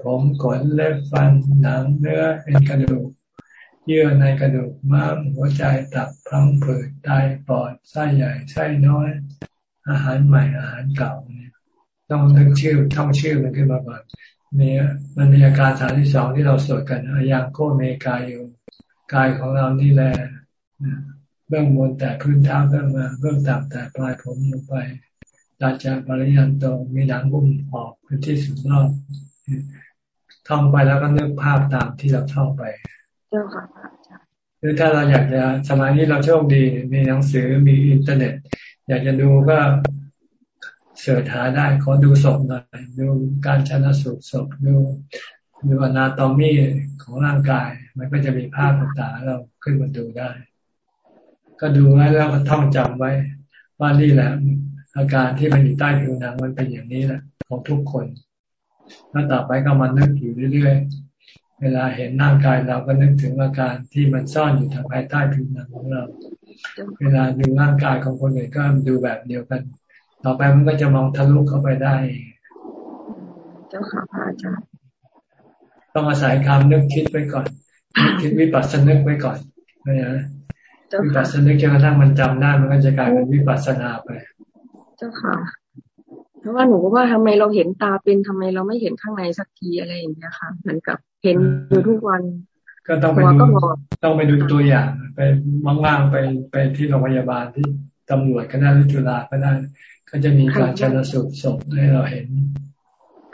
ผมขนเล็บฟันหนังเนื้อเอ็นกระดูกเยื่อในกระดูกม้ามหัวใจตับพังผืดไตปอดไส้ใหญ่ไส้น้อย อาหารใหม่อาหารเก่าเนี่ย ต้องนึกชื่อท่องชื่อมันขึ้นมาก่อนเนี่ยมันมีอาการฐานที่สองที่เราสวดกันอายังโกเมกายอยู่กายของเรานี่แหละเบื้องบนแต่พื้นเท้าเบื้องมาเบื้องต่ำแต่ปลายผมลงไปตาจะปริยันโตมีหนังบุ้มออกเป็นที่สุดรอบท่องไปแล้วก็นึกภาพตามที่เราท่องไปเจ้าค่ะหรือถ้าเราอยากจะสมัยนี้เราโชคดีมีหนังสือมีอินเทอร์เน็ต อยากจะดูก็ เสิร์ชหาได้ขอดูศพหน่อยดูการชนะสูตรศพดูดูอนาโตมีของร่างกาย มันก็จะมีภาพต่างๆเราขึ้นมาดูได้ ก็ดูไว้แล้วก็ท่องจำไว้ ว่านี่แหละ อาการที่มันอยู่ใต้ผิวหนังมันเป็นอย่างนี้แหละของทุกคนแล้วต่อไปก็มานึกอยู่เรื่อยๆ เวลาเห็นร่างกายเราก็นึกถึงอาการที่มันซ่อนอยู่ทางภายใต้ผิวหนังของเรา เวลาดูร่างกายของคนอื่นก็ดูแบบเดียวกัน ต่อไปมันก็จะมองทะลุเข้าไปได้ เจ้าค่ะพระอาจารย์ ต้องอาศัยคำนึกคิดไว้ก่อน คิดวิปัสสนึกไว้ก่อนนะวิปัสสนึกจนกระทั่งมันจำได้มันก็จะกลายเป็นวิปัสสนาไป เจ้าค่ะ เพราะว่าหนูก็ว่าทำไมเราเห็นตาเป็นทำไมเราไม่เห็นข้างในสักทีอะไรอย่างเงี้ยค่ะเหมือนกับเห็นอยู่ทุกวัน ก็ต้องไปดูต้องไปดูตัวอย่างไปว่างๆไปไปที่โรงพยาบาลที่ตำรวจก็ได้หรือจุฬาก็ได้ ก็จะมีการชันสูตรศพให้เราเห็น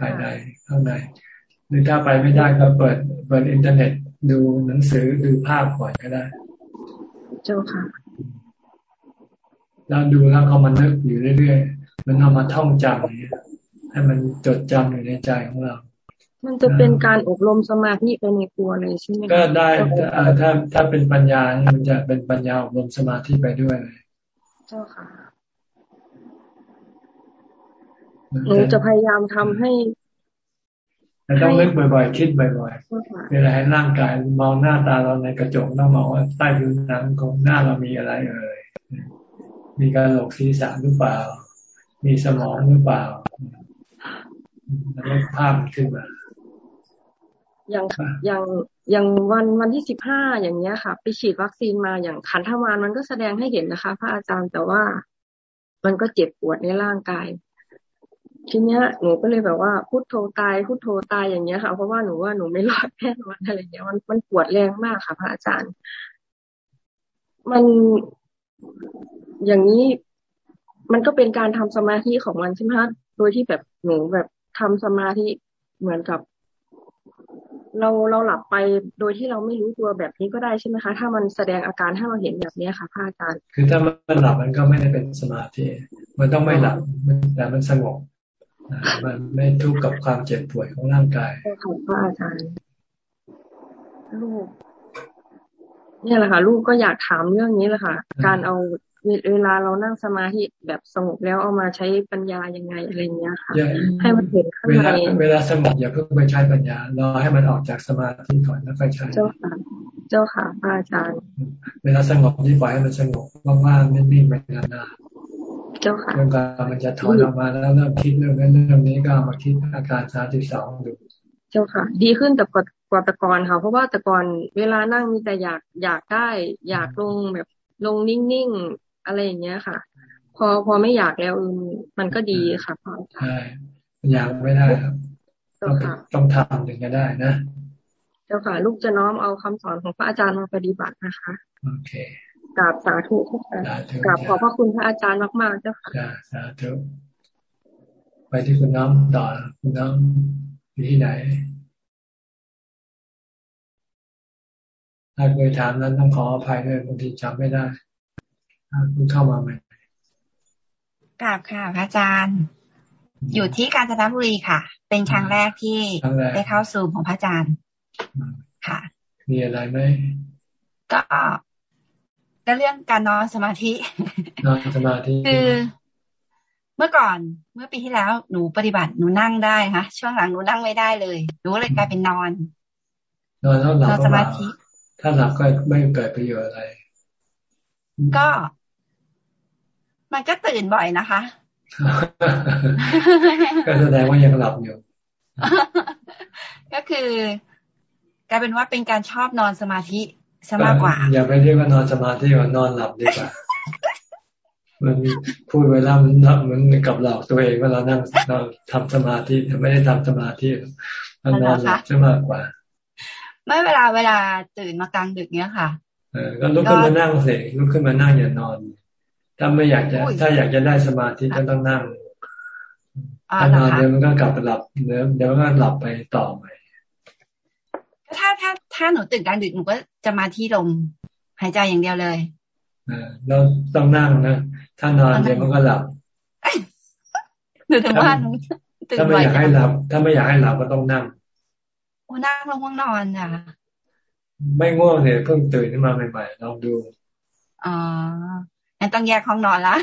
ภายในข้างในหรือถ้าไปไม่ได้ก็เปิดเปิดอินเทอร์เน็ตดูหนังสือดูภาพก่อนก็ได้ เจ้าค่ะแล้วดูแล้วเอามันนึกอยู่เรื่อยๆ มันเอามาท่องจำอย่างนี้ให้มันจดจำอยู่ในใจของเรา มันจะเป็นการอบรมสมาธิไปในตัวเลยใช่ไหมก็ได้ถ้าถ้าเป็นปัญญา มันจะเป็นปัญญาอบรมสมาธิไปด้วยเลย เจ้าค่ะ หนูจะพยายามทำให้แต่ต้องนึกบ่อยๆ คิดบ่อยๆเวลาให้ร่างกายมองหน้าตาเราในกระจกต้องมองว่าใต้ผิวหนังของหน้าเรามีอะไรเอ่ย มีการหลกศีรษะหรือเปล่า มีสมองหรือเปล่าแล้วภาพขึ้นมา อย่างอย่างอย่างวันวันที่สิบห้าอย่างเงี้ยค่ะ ไปฉีดวัคซีนมาอย่างขันธมานมันก็แสดงให้เห็นนะคะ พระอาจารย์แต่ว่ามันก็เจ็บปวดในร่างกาย ทีเนี้ยหนูก็เลยแบบว่าพุทโธตายพุทโธตายอย่างเงี้ยค่ะ เพราะว่าหนูว่าหนูไม่รอดแน่นอนอะไรเงี้ยมันมันปวดแรงมากค่ะ พระอาจารย์ มันอย่างนี้มันก็เป็นการทำสมาธิของมันใช่ไหมคะโดยที่แบบหนูแบบทำสมาธิเหมือนกับ เราเราหลับไปโดยที่เราไม่รู้ตัวแบบนี้ก็ได้ใช่ไหมคะ ถ้ามันแสดงอาการให้เราเห็นแบบนี้ค่ะพระอาจารย์ คือถ้ามันหลับมันก็ไม่ได้เป็นสมาธิ มันต้องไม่หลับแต่มันสงบ มันไม่ทุกข์กับความเจ็บป่วยของร่างกายของพระอาจารย์ลูกเนี่ยแหละค่ะ ลูกก็อยากถามเรื่องนี้แหละค่ะ การเอาเวลาเรานั่งสมาธิแบบสงบแล้วเอามาใช้ปัญญายังไงอะไรเงี้ยค่ะ ให้มันเห็นข้างในเวลาสงบอย่าเพิ่งไปใช้ปัญญารอให้มันออกจากสมาธิก่อนแล้วค่อยใช้ เจ้าค่ะ เจ้าค่ะพระอาจารย์ เวลาสงบที่ปล่อยให้มันสงบว่างๆนิ่งๆไปนาน เจ้าค่ะเรื่องการมันจะถอนออกมาแล้วเริ่มคิดเรื่องนั้นเรื่องนี้ก็มาคิดอาการสาธิสองดูเจ้าค่ะ ดีขึ้นแต่กว่าแต่ก่อนค่ะ เพราะว่าแต่ก่อนเวลานั่งมีแต่อยากอยากได้ อยากลงแบบลงนิ่งๆอะไรอย่างเงี้ยค่ะ พอพอไม่อยากแล้วมันก็ดีค่ะพ่อใช่อยากไม่ได้ครับต้องต้องทำถึงจะได้นะ เจ้าค่ะ ลูกจะน้อมเอาคำสอนของพระอาจารย์มาปฏิบัตินะคะ โอเค กราบสาธุทุกท่านกราบขอพระคุณพระอาจารย์มากๆเจ้าค่ะสาธุไปที่คุณน้องต่อคุณน้องอยู่ที่ไหนถ้าเคยถามนั้นต้องขออภัยด้วยบางทีจำไม่ได้คุณเข้ามาไหมกราบค่ะพระอาจารย์ อยู่ที่กาญจนบุรีค่ะ เป็นครั้งแรกที่ได้เข้าสู่ของพระอาจารย์ค่ะ มีอะไรไหมก็ ก็เรื่องการนอนสมาธินอนสมาธิคือเมื่อก่อนเมื่อปีที่แล้วหนูปฏิบัติหนูนั่งได้ค่ะช่วงหลังหนูนั่งไม่ได้เลยหนูเลยกลายเป็นนอน นอนแล้วหลับสมาธิ ถ้าหลับก็ไม่เกิดประโยชน์อะไร ก็ มันก็ตื่นบ่อยนะคะก็แสดงว่ายังหลับอยู่ก็คือกลายเป็นว่าเป็นการชอบนอนสมาธิ ซะมากกว่า อย่าไปเรียกว่านอนสมาธิว่านอนหลับดีกว่ามันพูดเวลามันนับเหมือนกับหลอกตัวเองว่าเรานั่งเราทำสมาธิแต่ไม่ได้ทำสมาธิมันนอนหลับซะมากกว่า ไม่เวลาเวลาตื่นมากลางดึกเนี้ยค่ะ เออก็ลุกขึ้นมานั่งสิลุกขึ้นมานั่งอย่านอน ถ้าไม่อยากจะ ถ้าอยากจะได้สมาธิก็ต้องนั่งถ้านอนเดี๋ยวมันก็กลับไปหลับเดี๋ยวเดี๋ยวก็หลับไปต่อใหม่ถ้าถ้า ถ้าหนูตื่นกลางดึกหนูก็จะมาที่ลมหายใจอย่างเดียวเลยอเราต้องนั่งนะถ้านอนเดี๋ยวมันก็หลับหนูถึงว่าหนูตื่นถ้าไม่อยากให้หลับ ถ้าไม่อยากให้หลับก็ต้องนั่งโอ้นั่งลงง่วงนอนอะ ไม่ง่วงเนี่ยเพิ่งตื่นขึ้นมาใหม่ๆลองดูอ๋องั้นต้องแยกห้องนอนละ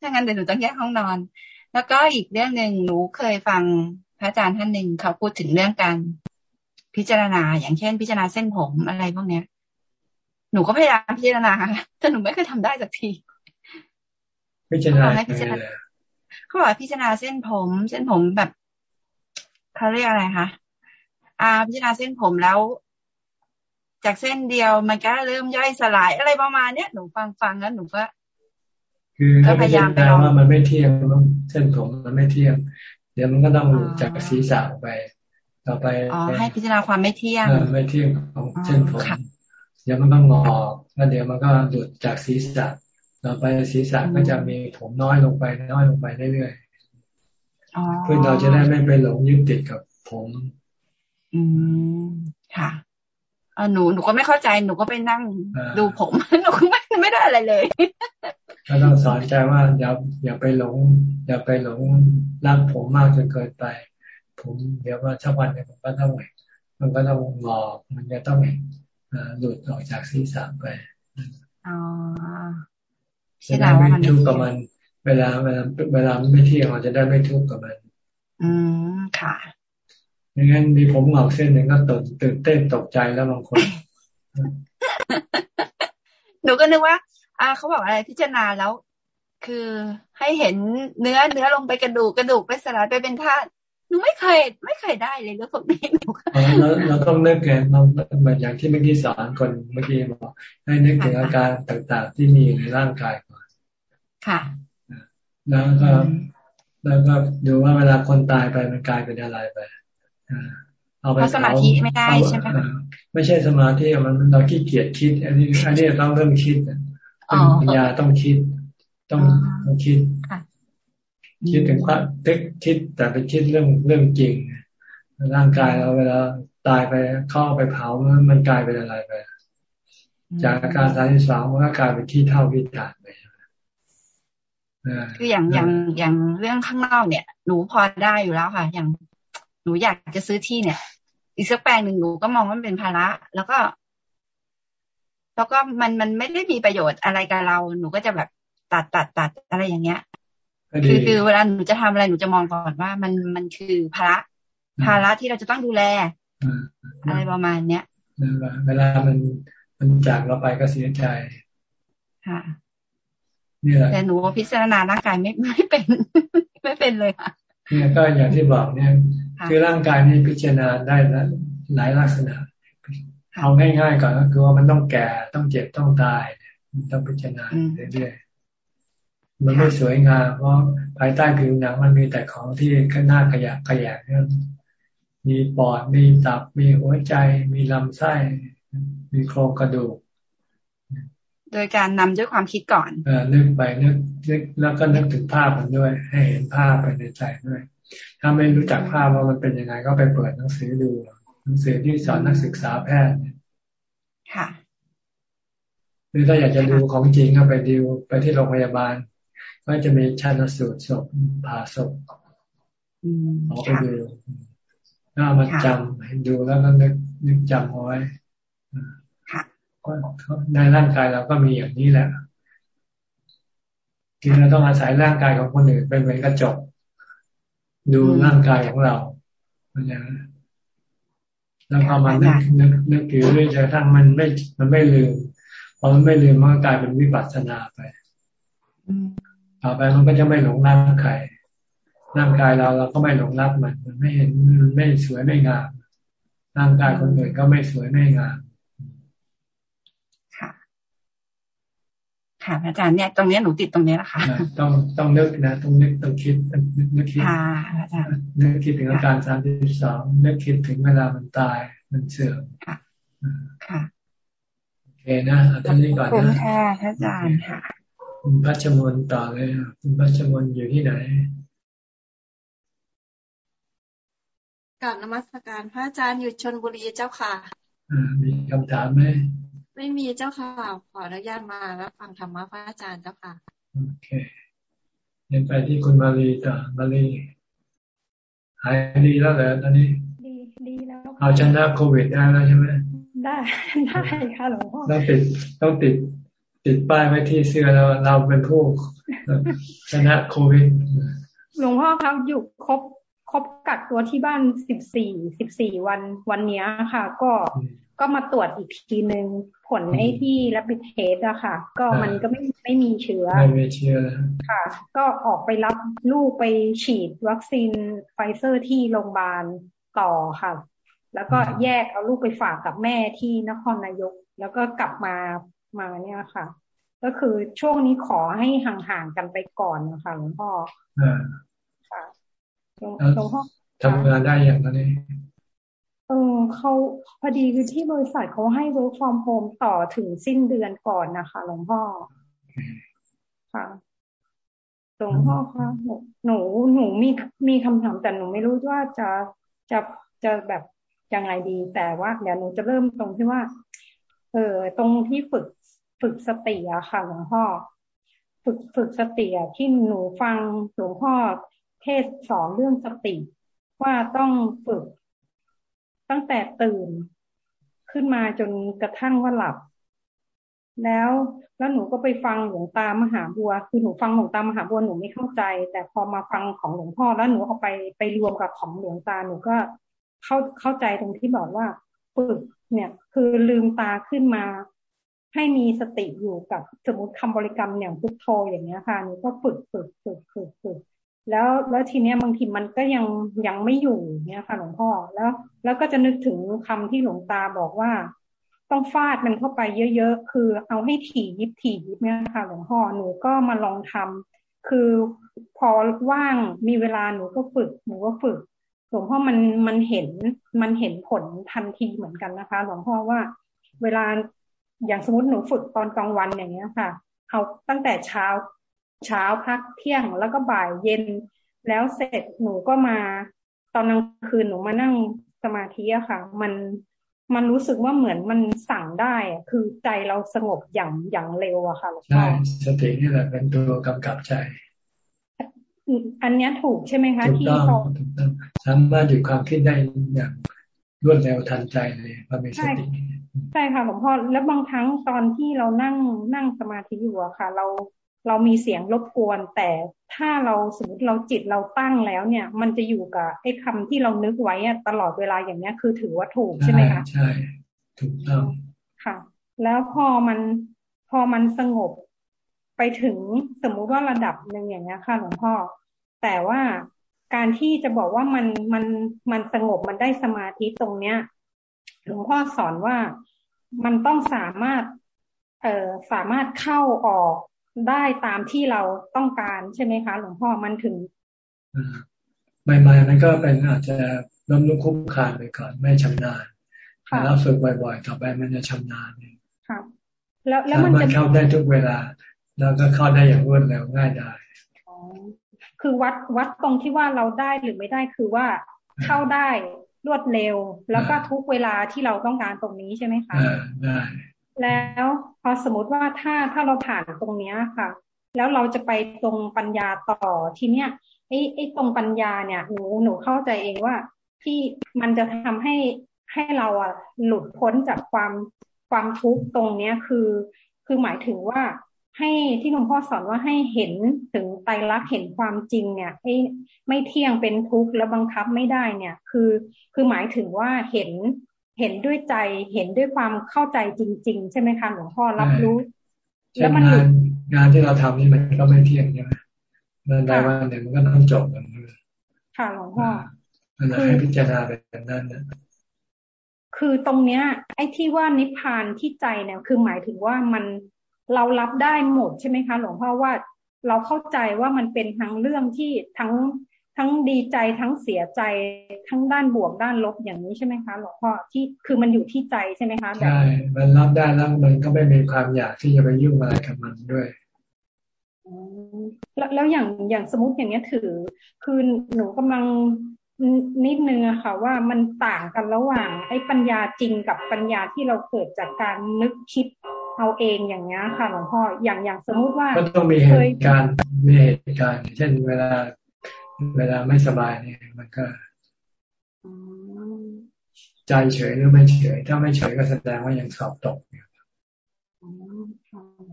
ถ้างั้นเดี๋ยวหนูต้องแยกห้องนอน แล้วก็อีกเรื่องหนึ่งหนูเคยฟังพระอาจารย์ท่านหนึ่งเขาพูดถึงเรื่องการ พิจารณา อย่างเช่น พิจารณาเส้นผมอะไรพวกเนี้ย หนูก็พยายามพิจารณาแต่หนูไม่เคยทำได้สักทีพิจารณาเขาบอกพิจารณาเส้นผม เส้นผมแบบเขาเรียกอะไรคะอ่า พิจารณาเส้นผมแล้ว จากเส้นเดียวมันก็เริ่มย่อยสลายอะไรประมาณเนี้ยหนูฟังฟังแล้วหนูก็คือถ้าพยายามไปว่ามันไม่เที่ยงเส้นผมมันไม่เที่ยง เดี๋ยวมันก็ต้องหลุดจากศีรษะไป ต่อไปอ๋อให้พิจารณาความไม่เที่ยงไม่เที่ยงของเส้นผมเดี๋ยวมันก็งอแล้วเดี๋ยวมันก็หลุดจากศีรษะต่อไปศีรษะก็จะมีผมน้อยลงไปน้อยลงไปเรื่อยๆเพื่อเราจะได้ไม่ไปหลงยึดติดกับผม อืมค่ะเออหนูหนูก็ไม่เข้าใจหนูก็ไปนั่งดูผมหนูไม่ไม่ได้อะไรเลยก็ต้องสอนใจว่าอย่าอย่าไปหลง อย่าไปหลงรักผมมากจนเกินไป ผมเดี๋ยวว่าสักวันหนึ่งมันก็ต้องมันก็ต้องงอมันจะต้องหลุดออกจากศีรษะไปอ๋อจะได้ไม่ทุกข์กับมัน เวลาเวลาเวลาไม่เที่ยงเราจะได้ไม่ทุกข์กับมัน อืมค่ะอย่างนั้นมีผมเหงาเส้นหนึ่งก็ตื่นตื่นเต้นตกใจแล้วบางคน หนูก็นึกว่า อ่าเขาบอกอะไรพิจารณาแล้ว คือให้เห็นเนื้อเนื้อลงไปกระดูกกระดูกไปสลายไปเป็นธาตุ หนูไม่เคย ไม่เคยได้เลยเรื่องพวกนี้หนูเราเราต้องนึกไงเราเหมือนอย่างที่เมื่อกี้สอนคนเมื่อกี้บอกให้นึกถึงอาการต่างๆ ที่มีในร่างกายก่อนค่ะ แล้วก็แล้วก็ดูว่าเวลาคนตายไปมันกลายเป็นอะไรไปเอาไปสมาธิไม่ได้ใช่ไหมไม่ใช่สมาธิมันเราขี้เกียจคิด อันนี้อันนี้ต้องเริ่มคิดปัญญาต้องคิด ต้องต้องคิด คิดถึงความเทคคิดแต่ไปคิดเรื่องเรื่องจริง ร่างกายเราเวลาตายไปเข้าไปเผามันกลายเป็นอะไรไป จากอาการสามที่สองมันก็กลายเป็นที่เท่าวิถานไปคืออย่างอย่างอย่างเรื่องข้างนอกเนี่ย หนูพอได้อยู่แล้วค่ะ อย่างหนูอยากจะซื้อที่เนี่ย อีกสักแปลงหนึ่งหนูก็มองว่ามันเป็นภาระ แล้วก็ แล้วก็มันมันไม่ได้มีประโยชน์อะไรกับเรา หนูก็จะแบบตัดตัดตัดอะไรอย่างเงี้ย คือคือเวลาหนูจะทำอะไรหนูจะมองก่อนว่า มันมันคือภาระภาระที่เราจะต้องดูแลอะไรประมาณเนี้ยเวลามันมันจากเราไปก็เสียใจค่ะนี่แหละแต่หนูพิจารณาร่างกายไม่ไม่เป็น ไม่เป็นเลยค่ะเนี่ยก็อย่างที่บอกเนี่ย คือร่างกายนี่พิจารณาได้หลายลักษณะ เอาง่ายๆก่อนก็คือว่ามันต้องแก่ต้องเจ็บต้องตาย ต้องพิจารณาเรื่อยๆ มันไม่สวยงามเพราะภายใต้ผิวหนังมันมีแต่ของที่ข้างหน้าขยะขยะเนี่ยมีปอดมีตับมีหัวใจ มีลำไส้ มีโครงกระดูก โดยการนำด้วยความคิดก่อน เออนึกไปนึกนึกแล้วก็นึกถึงภาพมันด้วย ให้เห็นภาพไปในใจด้วย ถ้าไม่รู้จักภาพว่ามันเป็นยังไงก็ไปเปิดหนังสือดูหนังสือที่สอนนักศึกษาแพทย์ค่ะหรือถ้าอยากจะดูของจริงก็ไปดูไปที่โรงพยาบาล ก็จะมีชันสูตรศพผ่าศพเอาไปดูแล้วมาจำให้ดูแล้วก็นึกนึกจำเอาไว้ในร่างกายเราก็มีอย่างนี้แหละที่เราต้องอาศัยร่างกายของคนอื่นเป็นเหมือนกระจก ดูร่างกายของเรามันอย่างแล้วพอมันนึกนึกนึกอยู่เรื่อยจนทั้งมันไม่ มันไม่ลืมพอมันไม่ลืมมันกลายเป็นวิปัสสนาไป ต่อไปมันก็จะไม่หลงรักใครร่างกายเราเราก็ไม่หลงรักมันมันไม่เห็นมันไม่สวยไม่งามร่างกายคนอื่นก็ไม่สวยไม่งามค่ะอาจารย์เนี่ยตรงนี้หนูติดตรงนี้แหละค่ะต้องต้องนึกนะต้องนึกต้องคิดนึกคิดค่ะอาจารย์นึกคิดถึงอาการสามที่สองนึกคิดถึงเวลามันตายมันเสื่อมค่ะค่ะโอเคนะท่านนี้ก่อนนะค่ะอาจารย์ค่ะ คุณพัชมนต่อเลย คุณพัชมนอยู่ที่ไหนกับนมัสการพระอาจารย์อยู่ชนบุรีเจ้าค่ะมีคำถามไหมไม่มีเจ้าค่ะ ขออนุญาตมารับฟังธรรมะพระอาจารย์เจ้าค่ะโอเคเดินไปที่คุณมาลีต่อมาลีหายดีแล้วเหรอตอนนี้ ดีดีแล้วเอาชนะโควิดได้แล้วใช่ไหมได้ได้ค่ะหลวงพ่อต้องติดต้องติด ติดป้ายไว้ที่เสื้อแล้วเราเป็นผู้ชนะโควิดหลวงพ่อครับอยู่ครบครบกักตัวที่บ้านสิบสี่สิบสี่วันวันนี้ค่ะ ก็ก็มาตรวจอีกทีหนึ่งผลไอ้ที่ rapid test อะค่ะ ก็มันก็ไม่ไม่มีเชื้อไม่มีเชื้อค่ะ ก็ออกไปรับลูกไปฉีดวัคซีนไฟเซอร์ที่โรงพยาบาลต่อค่ะ แล้วก็แยกเอาลูกไปฝากกับแม่ที่นครนายก แล้วก็กลับมา มาเนี่ยค่ะ ก็คือช่วงนี้ขอให้ห่างๆกันไปก่อนนะคะหลวงพ่อค่ะหลวงพ่อทำงานได้อย่างนี้เออเขาพอดีคือที่บริษัทเขาให้ work from home ต่อถึงสิ้นเดือนก่อนนะคะหลวงพ่อค่ะหลวงพ่อคะหนูหนูหนูมีมีคำถามแต่หนูไม่รู้ว่าจะจะจะแบบยังไงดี แต่ว่าเดี๋ยวหนูจะเริ่มตรงที่ว่า เออตรงที่ฝึก ฝึกสติอะค่ะ หลวงพ่อ ฝึกฝึกสติอะที่หนูฟังหลวงพ่อเทศสอนเรื่องสติ ว่าต้องฝึกตั้งแต่ตื่นขึ้นมาจนกระทั่งว่าหลับ แล้วแล้วหนูก็ไปฟังหลวงตามหาบัว คือหนูฟังหลวงตามหาบัวหนูไม่เข้าใจ แต่พอมาฟังของหลวงพ่อแล้วหนูเอาไปไปรวมกับของหลวงตาหนูก็เข้าเข้าใจตรงที่บอกว่าฝึกเนี่ย คือลืมตาขึ้นมา ให้มีสติอยู่กับสมมติคำบริกรรมอย่างพุทโธอย่างเงี้ยค่ะหนูก็ฝึกฝึกฝึกฝึกฝึกแล้วแล้วทีเนี้ยบางทีมันก็ยังยังไม่อยู่เนี่ยค่ะหลวงพ่อแล้ว แล้วก็จะนึกถึงคำที่หลวงตาบอกว่า ต้องฟาดมันเข้าไปเยอะๆ คือเอาให้ถี่ยิบถี่ยิบเนี่ยค่ะหลวงพ่อหนูก็มาลองทำคือพอว่างมีเวลาหนูก็ฝึกหนูก็ฝึกหลวงพ่อมันมันเห็นมันเห็นผลทันทีเหมือนกันนะคะ หลวงพ่อว่า เวลา อย่างสมมติหนูฝึกตอนกลางวันอย่างเงี้ยค่ะ เอาตั้งแต่เช้าเช้าพักเที่ยงแล้วก็บ่ายเย็น แล้วเสร็จหนูก็มา ตอนกลางคืนหนูมานั่งสมาธิอะค่ะ มันมันรู้สึกว่าเหมือนมันสั่งได้คือใจเราสงบอย่างอย่างเร็วอะค่ะใช่สตินี่แหละเป็นตัวกำกับใจ อันนี้ถูกใช่ไหมคะที่เราสามารถหยุดความคิดได้อย่างรวดเร็วทันใจเลยพอมีสติ ใช่ค่ะหลวงพ่อแล้วบางครั้งตอนที่เรานั่งนั่งสมาธิอยู่อะค่ะ เราเรามีเสียงรบกวน แต่ถ้าเราสมมติเราจิตเราตั้งแล้วเนี่ย มันจะอยู่กับไอ้คาที่เรานึกไว้ตลอดเวลาอย่างเนี้ยคือถือว่าถูกใช่ไหมคะใช่ถูกต้องค่ะ แล้วพอมันพอมันสงบไปถึงสมมุติว่าระดับหนึ่งอย่างเงี้ยค่ะหลวงพ่อ แต่ว่าการที่จะบอกว่ามันมันมันสงบมันได้สมาธิตรงเนี้ย หลวงพ่อสอนว่ามันต้องสามารถ เอ่อสามารถเข้าออกได้ตามที่เราต้องการใช่ไหมคะหลวงพ่อมันถึงใหม่ๆมันก็เป็นอาจจะล้มลุกคุกคานไปก่อนไม่ชำนาญแล้วฝึกบ่อยๆต่อไปมันจะชำนาญเองค่ะแล้วแล้วมันจะเข้าได้ทุกเวลา แล้วก็เข้าได้อย่างรวดเร็วง่ายได้คือวัดวัดตรงที่ว่าเราได้หรือไม่ได้คือว่าเข้าได้ รวดเร็ว แล้วก็ทุกเวลาที่เราต้องการตรงนี้ใช่ไหมคะได้แล้วพอสมมติว่าถ้าถ้าเราผ่านตรงเนี้ยค่ะ แล้วเราจะไปตรงปัญญาต่อทีเนี้ยไอ้ไอ้ตรงปัญญาเนี่ยหนูหนูเข้าใจเองว่าที่มันจะทำให้ให้เราอะหลุดพ้นจากความความทุกข์ตรงเนี้ยคือ คือหมายถึงว่า ให้ที่หลวงพ่อสอนว่าให้เห็นถึงไตรลักษณ์เห็นความจริงเนี่ยให้ไม่เที่ยงเป็นทุกข์แล้วบังคับไม่ได้เนี่ย คือ คือหมายถึงว่าเห็นเห็นด้วยใจเห็นด้วยความเข้าใจจริง ๆ ใช่ไหมคะหลวงพ่อรับรู้ แล้วมันงานที่เราทำนี่มันก็ไม่เที่ยงใช่ไหมมันได้ว่าเนี่ยมันก็ต้องจบกันค่ะหลวงพ่อเราให้พิจารณาแบบนั้นนะคือตรงเนี้ย ไอ้ที่ว่านิพพานที่ใจเนี่ย คือหมายถึงว่ามัน เรารับได้หมดใช่ไหมคะ หลวงพ่อว่าเราเข้าใจว่ามันเป็นทั้งเรื่องที่ทั้งทั้งดีใจทั้งเสียใจทั้งด้านบวกด้านลบอย่างนี้ใช่ไหมคะหลวงพ่อที่คือมันอยู่ที่ใจใช่ไหมคะใช่มันรับได้แล้วมันก็ไม่มีความอยากที่จะไปยุ่งอะไรกับมันด้วยแล้วแล้วอย่างอย่างสมมติอย่างเนี้ยถือ คือหนูกำลังนิดนึงอะค่ะ ว่ามันต่างกันระหว่างไอ้ปัญญาจริงกับปัญญาที่เราเกิดจากการนึกคิด เอาเองอย่างเงี้ยค่ะหลวงพ่ออย่างอย่างสมมุติว่าก็ต้องมีเหตุการณ์มีเหตุการณ์ เช่นเวลา เวลาไม่สบายเนี่ย มันก็ใจเฉยหรือไม่เฉย ถ้าไม่เฉยก็แสดงว่ายังสอบตกอยู่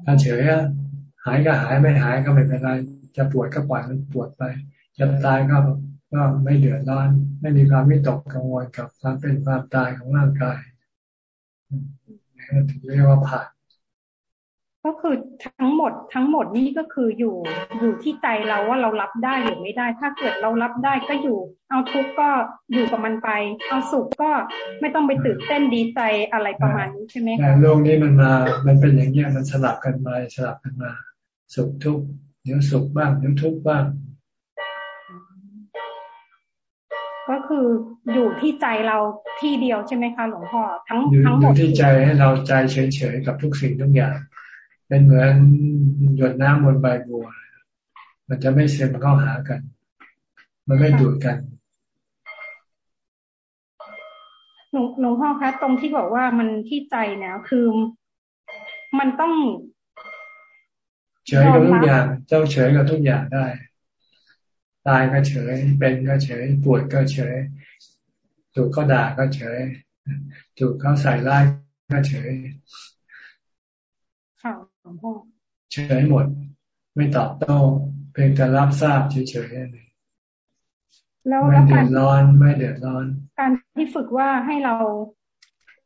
ถ้าเฉยหายก็หายไม่หายก็ไม่เป็นไรจะปวดก็ปล่อยมันปวดไป จะตายก็ก็ไม่เดือดร้อน ไม่มีความไม่ตกกังวลกับความเป็นความตายของร่างกายถึงเรียกว่าผ่าน ก็คือทั้งหมดทั้งหมดนี่ก็คืออยู่อยู่ที่ใจเราว่าเรารับได้หรือไม่ได้ ถ้าเกิดเรารับได้ก็อยู่ เอาทุกข์ก็อยู่กับมันไป เอาสุขก็ไม่ต้องไปตื่นเต้นดีใจอะไรประมาณนี้ใช่ไหมคะโลกนี้มันมา มันเป็นอย่างเงี้ยมันสลับกันมาสลับกันมา สุขทุกข์เดี๋ยวสุขบ้างเดี๋ยวทุกข์บ้าง ก็คืออยู่ที่ใจเราที่เดียวใช่ไหมคะหลวงพ่อทั้งทั้งหมดอยู่ที่ใจให้เราใจเฉยๆกับทุกสิ่งทุกอย่าง เป็นเหมือนหยดน้ำบนใบบัว มันจะไม่เซ็มเข้าหากัน มันไม่ดูดกันหลวงพ่อคะตรงที่บอกว่ามันที่ใจเนี่ยคือมันต้องเฉยกับทุกอย่าง เจ้าเฉยกับทุกอย่างได้ ตายก็เฉย เป็นก็เฉยปวดก็เฉย ถูกเขาด่าก็เฉย ถูกเขาใส่ร้ายก็เฉยค่ะหลวง พ่อเฉยหมด ไม่ตอบโต้เพียงแต่รับทราบเฉยๆนี่แล้วไม่เดือดร้อนไม่เดือดร้อน การที่ฝึกว่าให้เรา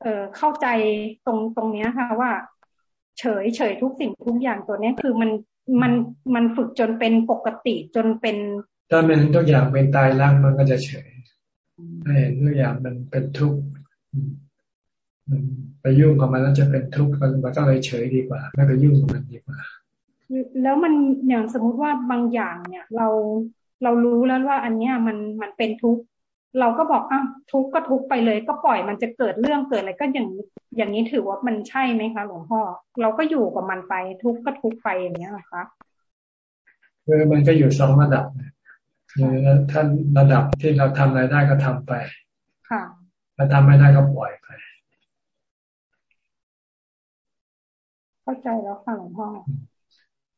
เอ่อเข้าใจตรงตรงเนี้ยค่ะ ว่า เฉยเฉยทุกสิ่งทุกอย่างตัวนี้คือมันมันมันฝึกจนเป็นปกติจนเป็น ถ้ามันทุกอย่างเป็นตายรักมันก็จะเฉยถ้าเห็นทุกอย่างมันเป็นทุกข์ ไปยุ่งกับมันแล้วจะเป็นทุกข์มันก็เลยเฉยดีกว่า ไม่ไปยุ่งกับมันดีกว่า แล้วมันอย่างสมมุติว่าบางอย่างเนี่ย เราเรารู้แล้วว่าอันเนี้ยมันมันเป็นทุกข์เราก็บอกอ้าวทุกข์ก็ทุกข์ไปเลย ก็ปล่อยมันจะเกิดเรื่องเกิดอะไรก็อย่างอย่างนี้ถือว่ามันใช่ไหมคะหลวงพ่อเราก็อยู่กับมันไป ทุกข์ก็ทุกข์ไปอย่างเนี้ยนะคะคือมันก็อยู่สองระดับแล้วท่านระดับที่เราทำอะไรได้ก็ทำไป ค่ะถ้าทำไม่ได้ก็ปล่อยไป เข้าใจแล้วค่ะหลวงพ่อ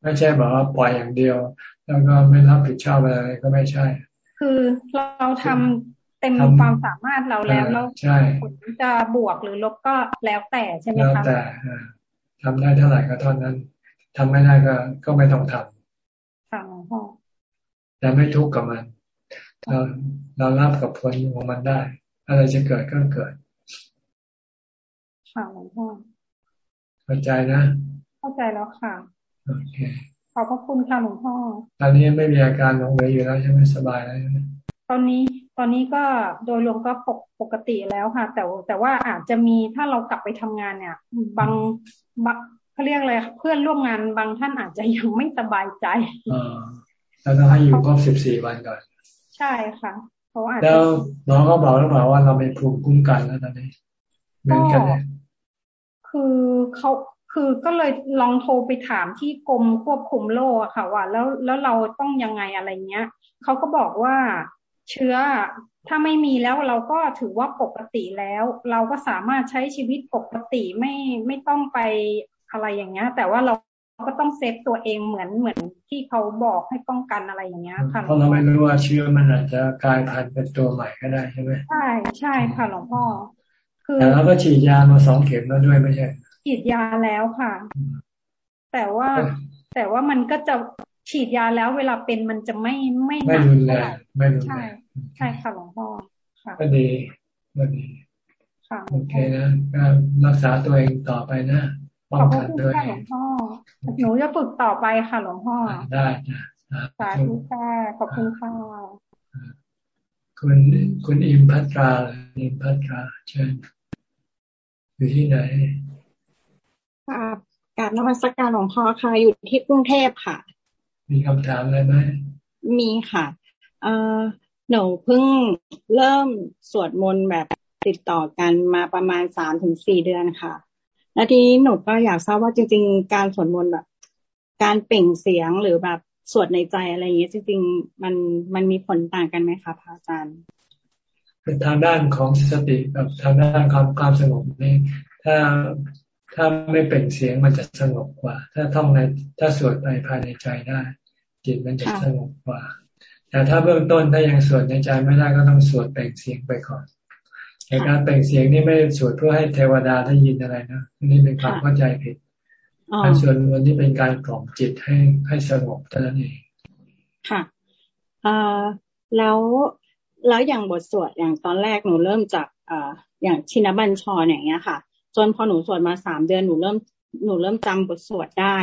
ไม่ใช่บอกว่าปล่อยอย่างเดียว แล้วก็ไม่รับผิดชอบอะไรก็ไม่ใช่ คือเราทำเต็มความสามารถเราแล้วแล้วผลจะบวกหรือลบก็แล้วแต่ใช่ไหมคะแล้วแต่ทำได้เท่าไหร่ก็เท่านั้นทำไม่ได้ก็ก็ไม่ต้องทำค่ะหลวงพ่อแต่ไม่ทุกข์กับมันเราเรารับกับผลของมันได้ อะไรจะเกิดก็เกิดค่ะหลวงพ่อ เข้าใจนะ เข้าใจแล้วค่ะโอเคขอบพระคุณค่ะหลวงพ่อ ตอนนี้ไม่มีอาการหลงเหลืออยู่แล้วใช่ไหมสบายแล้วตอนนี้ตอนนี้ก็โดยรวมก็ปกปกติแล้วค่ะ แต่แต่ว่าอาจจะมีถ้าเรากลับไปทำงานเนี่ย บางบางเขาเรียกอะไรเพื่อนร่วมงานบางท่านอาจจะยังไม่สบายใจแล้วต้องให้อยู่ครบสิบสี่วันก่อน ใช่ค่ะเพราะอาจจะแล้วน้องก็บอกแล้วเปล่าว่าเราเป็นภูมิคุ้มกันแล้วตอนนี้เหมือนกันเนี่ย คือเขาคือก็เลยลองโทรไปถามที่กรมควบคุมโรคอะค่ะว่าแล้วแล้วเราต้องยังไงอะไรเงี้ยเขาก็บอกว่าเชื้อถ้าไม่มีแล้วเราก็ถือว่าปกติแล้ว เราก็สามารถใช้ชีวิตปกติไม่ไม่ต้องไปอะไรอย่างเงี้ย แต่ว่าเราก็ต้องเซฟตัวเองเหมือนเหมือนที่เขาบอกให้ป้องกันอะไรอย่างเงี้ยค่ะเพราะเราไม่รู้ว่าเชื้อมันอาจจะกลายพันธุ์เป็นตัวใหม่ก็ได้ใช่ไหมใช่ใช่ค่ะหลวงพ่อคือ แต่เราก็ฉีดยามาสองเข็มแล้วด้วยไม่ใช่ ฉีดยาแล้วค่ะ แต่ว่าแต่ว่ามันก็จะฉีดยาแล้วเวลาเป็นมันจะไม่ไม่ไม่รุนแรงไม่รุนแรงใช่ใช่ค่ะหลวงพ่อค่ะก็ดีก็ดีโอเคนะก็รักษาตัวเองต่อไปนะป้องกันด้วยหลวงพ่อหนูจะฝึกต่อไปค่ะหลวงพ่อได้จ้ะสาธุค่ะขอบคุณค่ะ คุณคุณอิมพัตราอิมพัตราเชิญอยู่ที่ไหนค่ะการนมัสการหลวงพ่อค่ะอยู่ที่กรุงเทพค่ะ มีคำถามอะไรไหมมีค่ะเอ่อหนูเพิ่งเริ่มสวดมนต์แบบติดต่อกันมาประมาณสามถึงสี่เดือนค่ะแล้วทีนี้หนูก็อยากทราบว่าจริง ๆ การสวดมนต์แบบ การเปล่งเสียงหรือแบบ สวดในใจอะไรอย่างเงี้ยจริงๆมันมันมีผลต่างกันไหมคะพระอาจารย์เป็นทางด้านของสติกับทางด้านความความสงบนี่ถ้าถ้าไม่เปล่งเสียงมันจะสงบกว่า ถ้าท่องในถ้าสวดไปภายในใจได้ จิตมันจะสงบกว่า แต่ถ้าเบื้องต้นถ้ายังสวดในใจไม่ได้ก็ต้องสวดเปล่งเสียงไปก่อนในการเปล่งเสียงนี่ไม่สวดเพื่อให้เทวดาได้ยินอะไรนะนี่เป็นความเข้าใจผิด การสวดมนต์นี่เป็นการกล่อมจิตให้ให้สงบเท่านั้นเอง ค่ะเอ่อแล้วแล้วอย่างบทสวดอย่างตอนแรกหนูเริ่มจากเอ่ออย่างชินบัญชรอย่างเงี้ยค่ะ จนพอหนูสวดมาสามเดือนหนูเริ่มหนูเริ่มจำบทสวดได้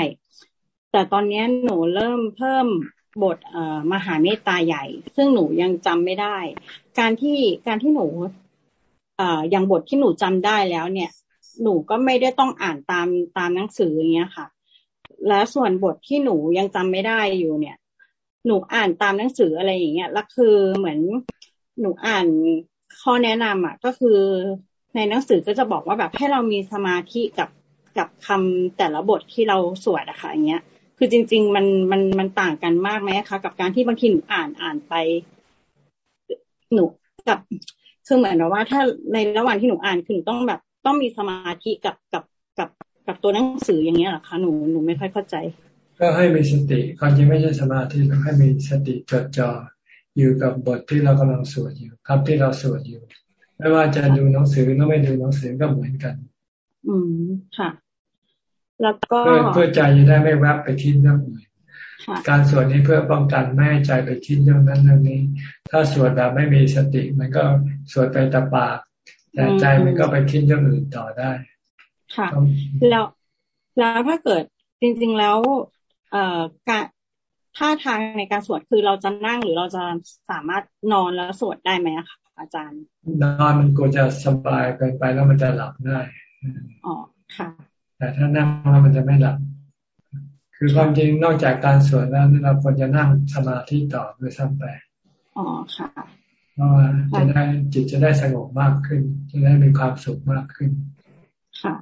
แต่ตอนนี้หนูเริ่มเพิ่มบทเอ่อมหาเมตตาใหญ่ ซึ่งหนูยังจำไม่ได้ การที่การที่หนูเอ่ออย่างบทที่หนูจำได้แล้วเนี่ย หนูก็ไม่ได้ต้องอ่านตามตามหนังสืออย่างเงี้ยค่ะ และส่วนบทที่หนูยังจำไม่ได้อยู่เนี่ย หนูอ่านตามหนังสืออะไรอย่างเงี้ยแล้วคือเหมือนหนูอ่านข้อแนะนำอะ ก็คือในหนังสือก็จะบอกว่าแบบให้เรามีสมาธิกับกับคำแต่ละบทที่เราสวดอะค่ะอย่างเงี้ย คือจริง ๆ มันมันมันต่างกันมากไหมคะ กับการที่บางทีหนูอ่านอ่านไป หนูกับคือเหมือนว่าถ้าในระหว่างที่หนูอ่านคือหนูต้องแบบ ต้องมีสมาธิกับกับกับกับตัวหนังสืออย่างเงี้ยหรอคะหนูหนูไม่ค่อยเข้าใจ ก็ให้มีสติความจริงไม่ใช่สมาธิต้องให้มีสติจดจ่ออยู่กับบทที่เรากำลังสวดอยู่คำที่เราสวดอยู่ไม่ว่าจะดูหนังสือหรือไม่ดูหนังสือก็เหมือนกัน อืมค่ะ แล้วก็เพื่อเพื่อใจจะได้ไม่แวบไปคิดเรื่องอื่นการสวดนี้เพื่อป้องกันไม่ให้ใจไปคิดเรื่องนั้นเรื่องนี้ ถ้าสวดแบบไม่มีสติ มันก็สวดไปตะปาก แต่ใจมันก็ไปคิดเรื่องอื่นต่อได้ ค่ะ แล้วแล้วถ้าเกิดจริง ๆแล้ว เอ่อการท่าทางในการสวดคือเราจะนั่งหรือเราจะสามารถนอนแล้วสวดได้ไหมคะอาจารย์ นอนมันก็จะสบายเกินไปแล้วมันจะหลับได้อ๋อค่ะ แต่ถ้านั่งแล้วมันจะไม่หลับ คือความจริงนอกจากการสวดแล้วเราควรจะนั่งสมาธิต่อด้วยซ้ำไปอ๋อค่ะ เพราะว่าจะได้จิตจะได้สงบมากขึ้น จะได้มีความสุขมากขึ้น ค่ะ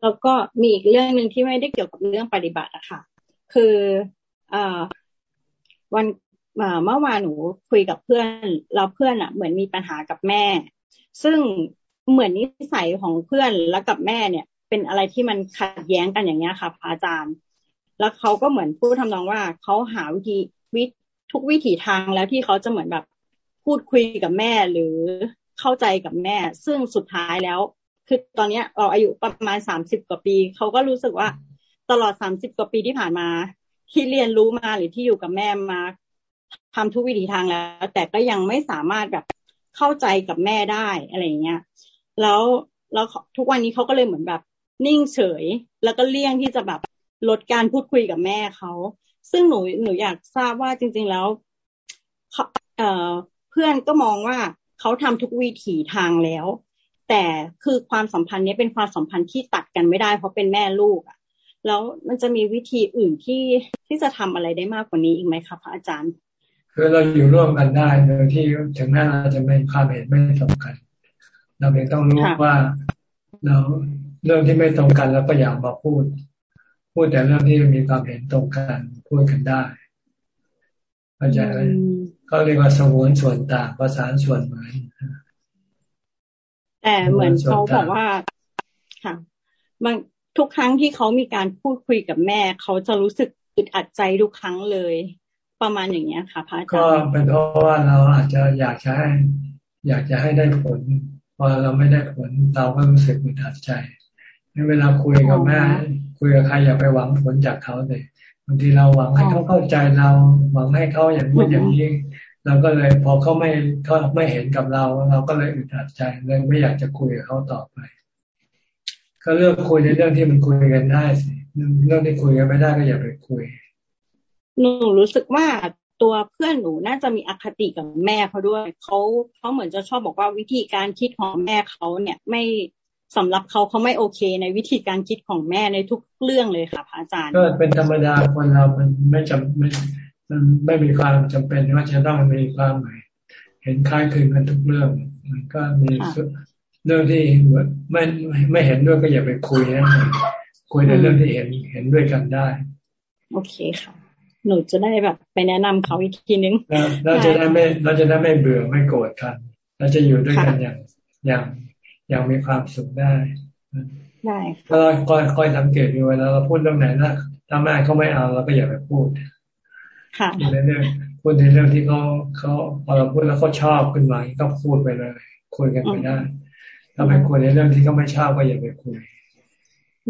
แล้วก็มีอีกเรื่องหนึ่งที่ไม่ได้เกี่ยวกับเรื่องปฏิบัติอะค่ะ คืออวันเมื่อวานหนูคุยกับเพื่อนเราเพื่อนอะเหมือนมีปัญหากับแม่ ซึ่งเหมือนนิสัยของเพื่อนแล้วกับแม่เนี่ย เป็นอะไรที่มันขัดแย้งกันอย่างเงี้ยค่ะพระอาจารย์ แล้วเขาก็เหมือนพูดทำนองว่าเขาหาวิธีวิทุกวิถีทางแล้วที่เขาจะเหมือนแบบ พูดคุยกับแม่หรือเข้าใจกับแม่ ซึ่งสุดท้ายแล้ว คือตอนเนี้ยเราอายุประมาณสามสิบกว่าปีเขาก็รู้สึกว่าตลอดสามสิบกว่าปีที่ผ่านมา ที่เรียนรู้มาหรือที่อยู่กับแม่มาทำทุกวิถีทางแล้ว แต่ก็ยังไม่สามารถแบบเข้าใจกับแม่ได้อะไรเงี้ยแล้วแล้วทุกวันนี้เขาก็เลยเหมือนแบบนิ่งเฉย แล้วก็เลี่ยงที่จะแบบลดการพูดคุยกับแม่เขา ซึ่งหนูหนูอยากทราบว่าจริง ๆแล้วเอ่อ เพื่อนก็มองว่าเขาทำทุกวิถีทางแล้ว แต่คือความสัมพันธ์นี้เป็นความสัมพันธ์ที่ตัดกันไม่ได้ เพราะเป็นแม่ลูกอะแล้วมันจะมีวิธีอื่นที่ที่จะทำอะไรได้มากกว่านี้อีกไหมคะพระอาจารย์ คือเราอยู่ร่วมกันได้โดยที่ถึงแม้เราจะไม่ความเห็นไม่ตรงกัน เราเพียงต้องรู้ว่าเราเรื่องที่ไม่ตรงกันแล้วก็อยากมาพูด พูดแต่เรื่องที่มีความเห็นตรงกันพูดกันได้เข้าใจไหม ก็เรียกว่าสมวนส่วนต่างประสานส่วนเหมือนแต่เหมือนเขาบอกว่าค่ะบางทุกครั้งที่เขามีการพูดคุยกับแม่ เขาจะรู้สึกอึดอัดใจทุกครั้งเลย ประมาณอย่างเงี้ยค่ะพระอาจารย์ก็เป็นเพราะว่าเราอาจจะอยากจะให้อยากจะให้ได้ผลพอเราไม่ได้ผลเราก็รู้สึกอึดอัดใจเวลาคุยกับแม่ คุยกับใครอย่าไปหวังผลจากเขาเลย บางทีเราหวังให้เขาเข้าใจเรา หวังให้เขาอย่างนี้อย่างนี้เราก็เลยพอเขาไม่เขาไม่เห็นกับเรา เราก็เลยอึดอัดใจเลยไม่อยากจะคุยกับเขาต่อไป ก็เลือกคุยในเรื่องที่มันคุยกันได้สิเรื่องที่คุยกันไม่ได้ก็อย่าไปคุย หนูรู้สึกว่าตัวเพื่อนหนูน่าจะมีอคติกับแม่เขาด้วยเขาเขาเหมือนจะชอบบอกว่าวิธีการคิดของแม่เขาเนี่ยไม่ สำหรับเขาเขาไม่โอเค ในวิธีการคิดของแม่ในทุกเรื่องเลยค่ะพระอาจารย์ ก็เป็นธรรมดาคนเรามันไม่จำไม่มันไม่มีความจำเป็นว่าจะต้องมีความหมายเห็นคล้ายคลึงกันทุกเรื่อง มันก็มีเรื่องที่ไม่ไม่เห็นด้วยก็อย่าไปคุยนะคุยในเรื่องที่เห็นเห็นด้วยกันได้ โอเคค่ะ หนูจะได้แบบไปแนะนำเขาอีกทีนึงเราจะได้ไม่เราจะได้ไม่เบื่อไม่โกรธกันเราจะอยู่ด้วยกันอย่างอย่างอ ย่างมีความสุขได้ได้ก็คอยคอยสังเกตดูเวลาเราพูดเรื่องไหนนะถ้าแม่เขาไม่เอาเราก็อย่าไปพูดค่ะในเรื่องพูดในเรื่องที่เขาเขาพอเราพูดแล้วเขาชอบขึ้นมาก็พูดไปเลยคุยกันไปได้ถ้าไปคุยในเรื่องที่เขาไม่ชอบก็อย่าไปคุย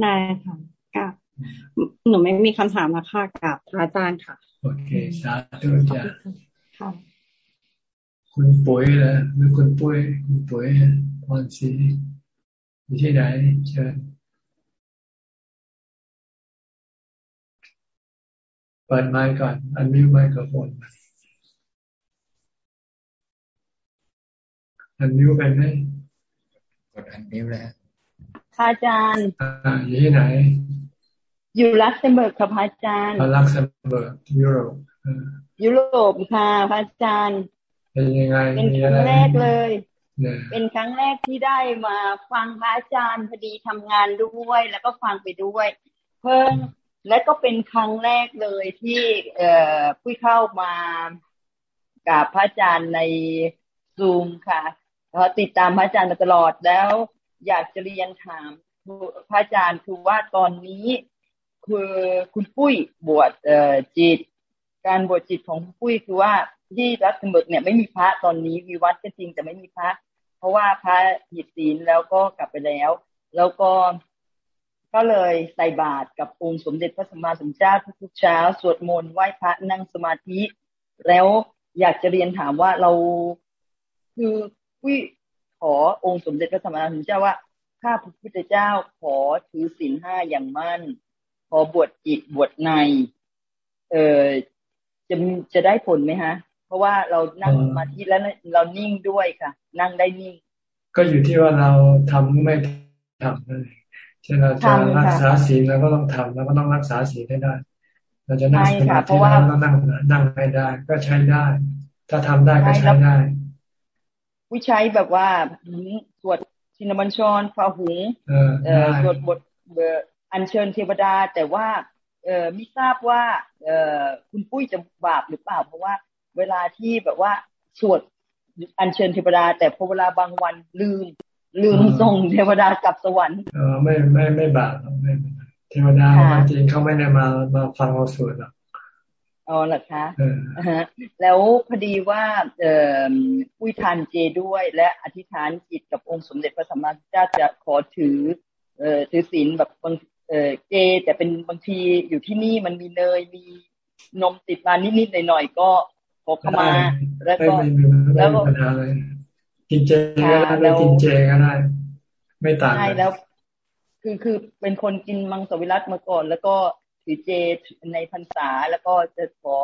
ได้ค่ะหนูไม่มีคำถามมาค่ะกับอาจารย์ค่ะ โอเคสาธุจ้ะคุ คุณปุ๋ยเหรอหรืคุณปุ้ยคุณปุ๋ยพรศรีอยู่ที่ไหนเชิญเปิดไมค์ก่อน unmute ไมค์กับคน unmute เป็นไหมกด unmute แล้วค่ะอาจารย์ออยู่ที่ไหน อยู่ลักเซมเบิร์กค่ะพระอาจารย์ลักเซมเบิร์กยุโรปยุโรปค่ะพระอาจารย์ เป็นยังไงเป็นครั้งแรกเลย เป็นครั้งแรกที่ได้มาฟังพระอาจารย์พอดีทำงานด้วย แล้วก็ฟังไปด้วย เพิ่งและก็เป็นครั้งแรกเลยที่เอ่อผู้เข้ามากับพระอาจารย์ในซูมค่ะเพราะติดตามพระอาจารย์มาตลอดแล้ว อยากจะเรียนถามพระอาจารย์คือว่าตอนนี้คือคุณปุ้ยบวชเอ่อจิต การบวชจิตของคุณปุ้ยคือว่า ที่รัฐสมบเนี่ยไม่มีพระตอนนี้มีวัดก็จริงแต่ไม่มีพระ เพราะว่าพระผิดศีลแล้วก็กลับไปแล้ว แล้วก็ก็เลยใส่บาตรกับองค์สมเด็จพระสัมมาสัมพุทธเจ้าทุกเช้าสวดมนต์ไหว้พระนั่งสมาธิ แล้วอยากจะเรียนถามว่าเราคือวิขอองค์สมเด็จพระสัมมาสัมพุทธเจ้าว่าข้าพระพุทธเจ้าขอถือศีลห้าอย่างมั่น ขอบวชจิตบวชใน เออจะจะได้ผลไหมฮะ ราะว่าเรานั่งสมาธิแล้วเรานิ่งด้วยค่ะ นั่งได้นิ่ง ก็อยู่ที่ว่าเราทำไม่ทำนั่นเองเช่นเราจะรักษาศีลเราก็ต้องทำแล้วก็ต้องรักษาศีลให้ได้ เราจะนั่งสมาธิแล้วก็นั่งนั่งให้ได้ ก็ใช้ได้ ถ้าทำได้ก็ใช้ได้ วิใช้แบบว่าสวดชินบัญชรฟาหุงเออสวดบทอัญเชิญเทวดา แต่ว่าเออไม่ทราบว่าเออคุณปุ้ยจะบาปหรือเปล่า เพราะว่า เวลาที่แบบว่าสวดอัญเชิญเทวดา แต่พอเวลาบางวันลืม ลืมส่งเทวดากลับสวรรค์เออไม่ไม่ไม่บาปไม่เทวดาจริงเขาไม่ได้มามาฟังเราสวดหรอกอ๋อเหรอคะแล้วพอดีว่าเอ่อพุ้ยทานเจด้วย และอธิษฐานจิตกับองค์สมเด็จพระสัมมาสัมพุทธเจ้าจะขอถือ เอ่อถือศีลแบบบางเอ่อเจแต่เป็นบางทีอยู่ที่นี่มันมีเนยมีนมติดมานิดๆหน่อยๆก็ ขอเข้ามา แล้วก็แล้วก็กินเจก็ได้ไม่กินเจก็ได้ไม่ต่างใช่แล้ว คือคือเป็นคนกินมังสวิรัตมาก่อน แล้วก็ถือเจในพรรษาแล้วก็จะขอ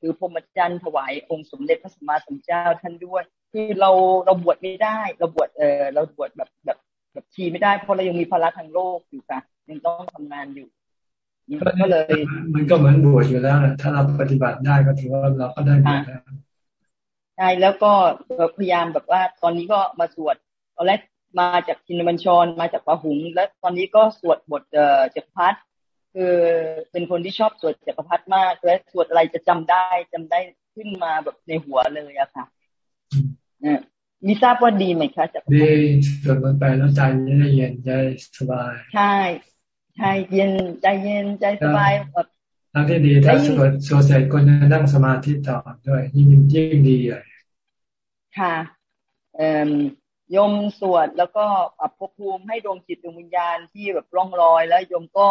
ถือพรหมจรรย์ถวายองค์สมเด็จพระสัมมาสัมพุทธเจ้าท่านด้วย คือเราเราบวชไม่ได้ เราบวชเออเราบวชแบบแบบแบบชีไม่ได้เพราะเรายังมีภาระทางโลกอยู่ค่ะยังต้องทำงานอยู่ ก็เลย มันก็เหมือนบวชอยู่แล้วนะถ้าเราปฏิบัติได้ก็ถือว่าเราก็ได้บวชแล้วใช่แล้วก็พยายามแบบว่า ตอนนี้ก็มาสวดตอนแรกมาจากชินบัญชรมาจากปะหุง แล้วตอนนี้ก็สวดบทเอ่อจักรพัฒคือเป็นคนที่ชอบสวดจักรพัฒมากและสวดอะไรจะจำได้จำได้ขึ้นมาแบบในหัวเลยอะค่ะมีทราบว่าดีไหมคะจักรพัฒดีสวดมันไปแล้วใจจะเย็นใจสบาย ใช่ ใช่เย็นใจเย็นใจสบายแบบทางที่ดีถ้าสวดสวดเสร็จคนจะนั่งสมาธิต่อด้วย ยิ่งยิ่งดีเลยค่ะเอ่อยมสวดแล้วก็ปรับภพภูมิให้ดวงจิตดวงวิญญาณที่แบบร่องรอย แล้วยมก็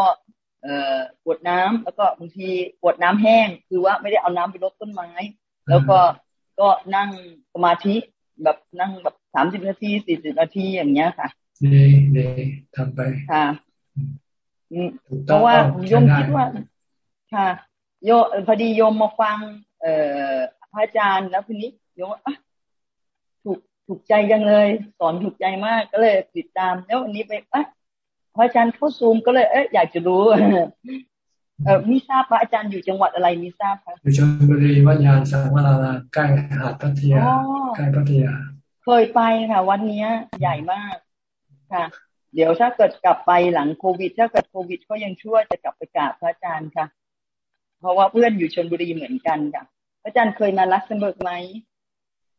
เอ่อกวดน้ำแล้วก็บางทีกวดน้ำแห้ง คือว่าไม่ได้เอาน้ำไปรดต้นไม้ แล้วก็ก็นั่งสมาธิแบบนั่งแบบสามสิบนาทีสี่สิบนาทีอย่างเงี้ยค่ะดีดีทำไปค่ะ เพราะว่ายมคิดว่า ค่ะ โยพอดีโยมมาฟัง เอ่อพระอาจารย์แล้วทีนี้โยมอะถูกถูกใจยังเลย สอนถูกใจมากก็เลยติดตาม แล้ววันนี้ไปอะพระอาจารย์เข้าซูมก็เลยเอ๊ะอยากจะรู้เออมีทราบว่าอาจารย์อยู่จังหวัดอะไรมีทราบคะอยู่ชลบุรีวัดยานสังวราลาใกล้หาดพัทยาใกล้พัทยา เคยไปค่ะ วัดนี้ใหญ่มากค่ะ เดี๋ยวถ้าเกิดกลับไปหลังโควิด ถ้าเกิดโควิด ก็ยังช่วยจะกลับไปกราบพระอาจารย์ค่ะ เพราะว่าเพื่อนอยู่ชลบุรีเหมือนกันค่ะ พระอาจารย์เคยมาลักเซมเบิร์กไหม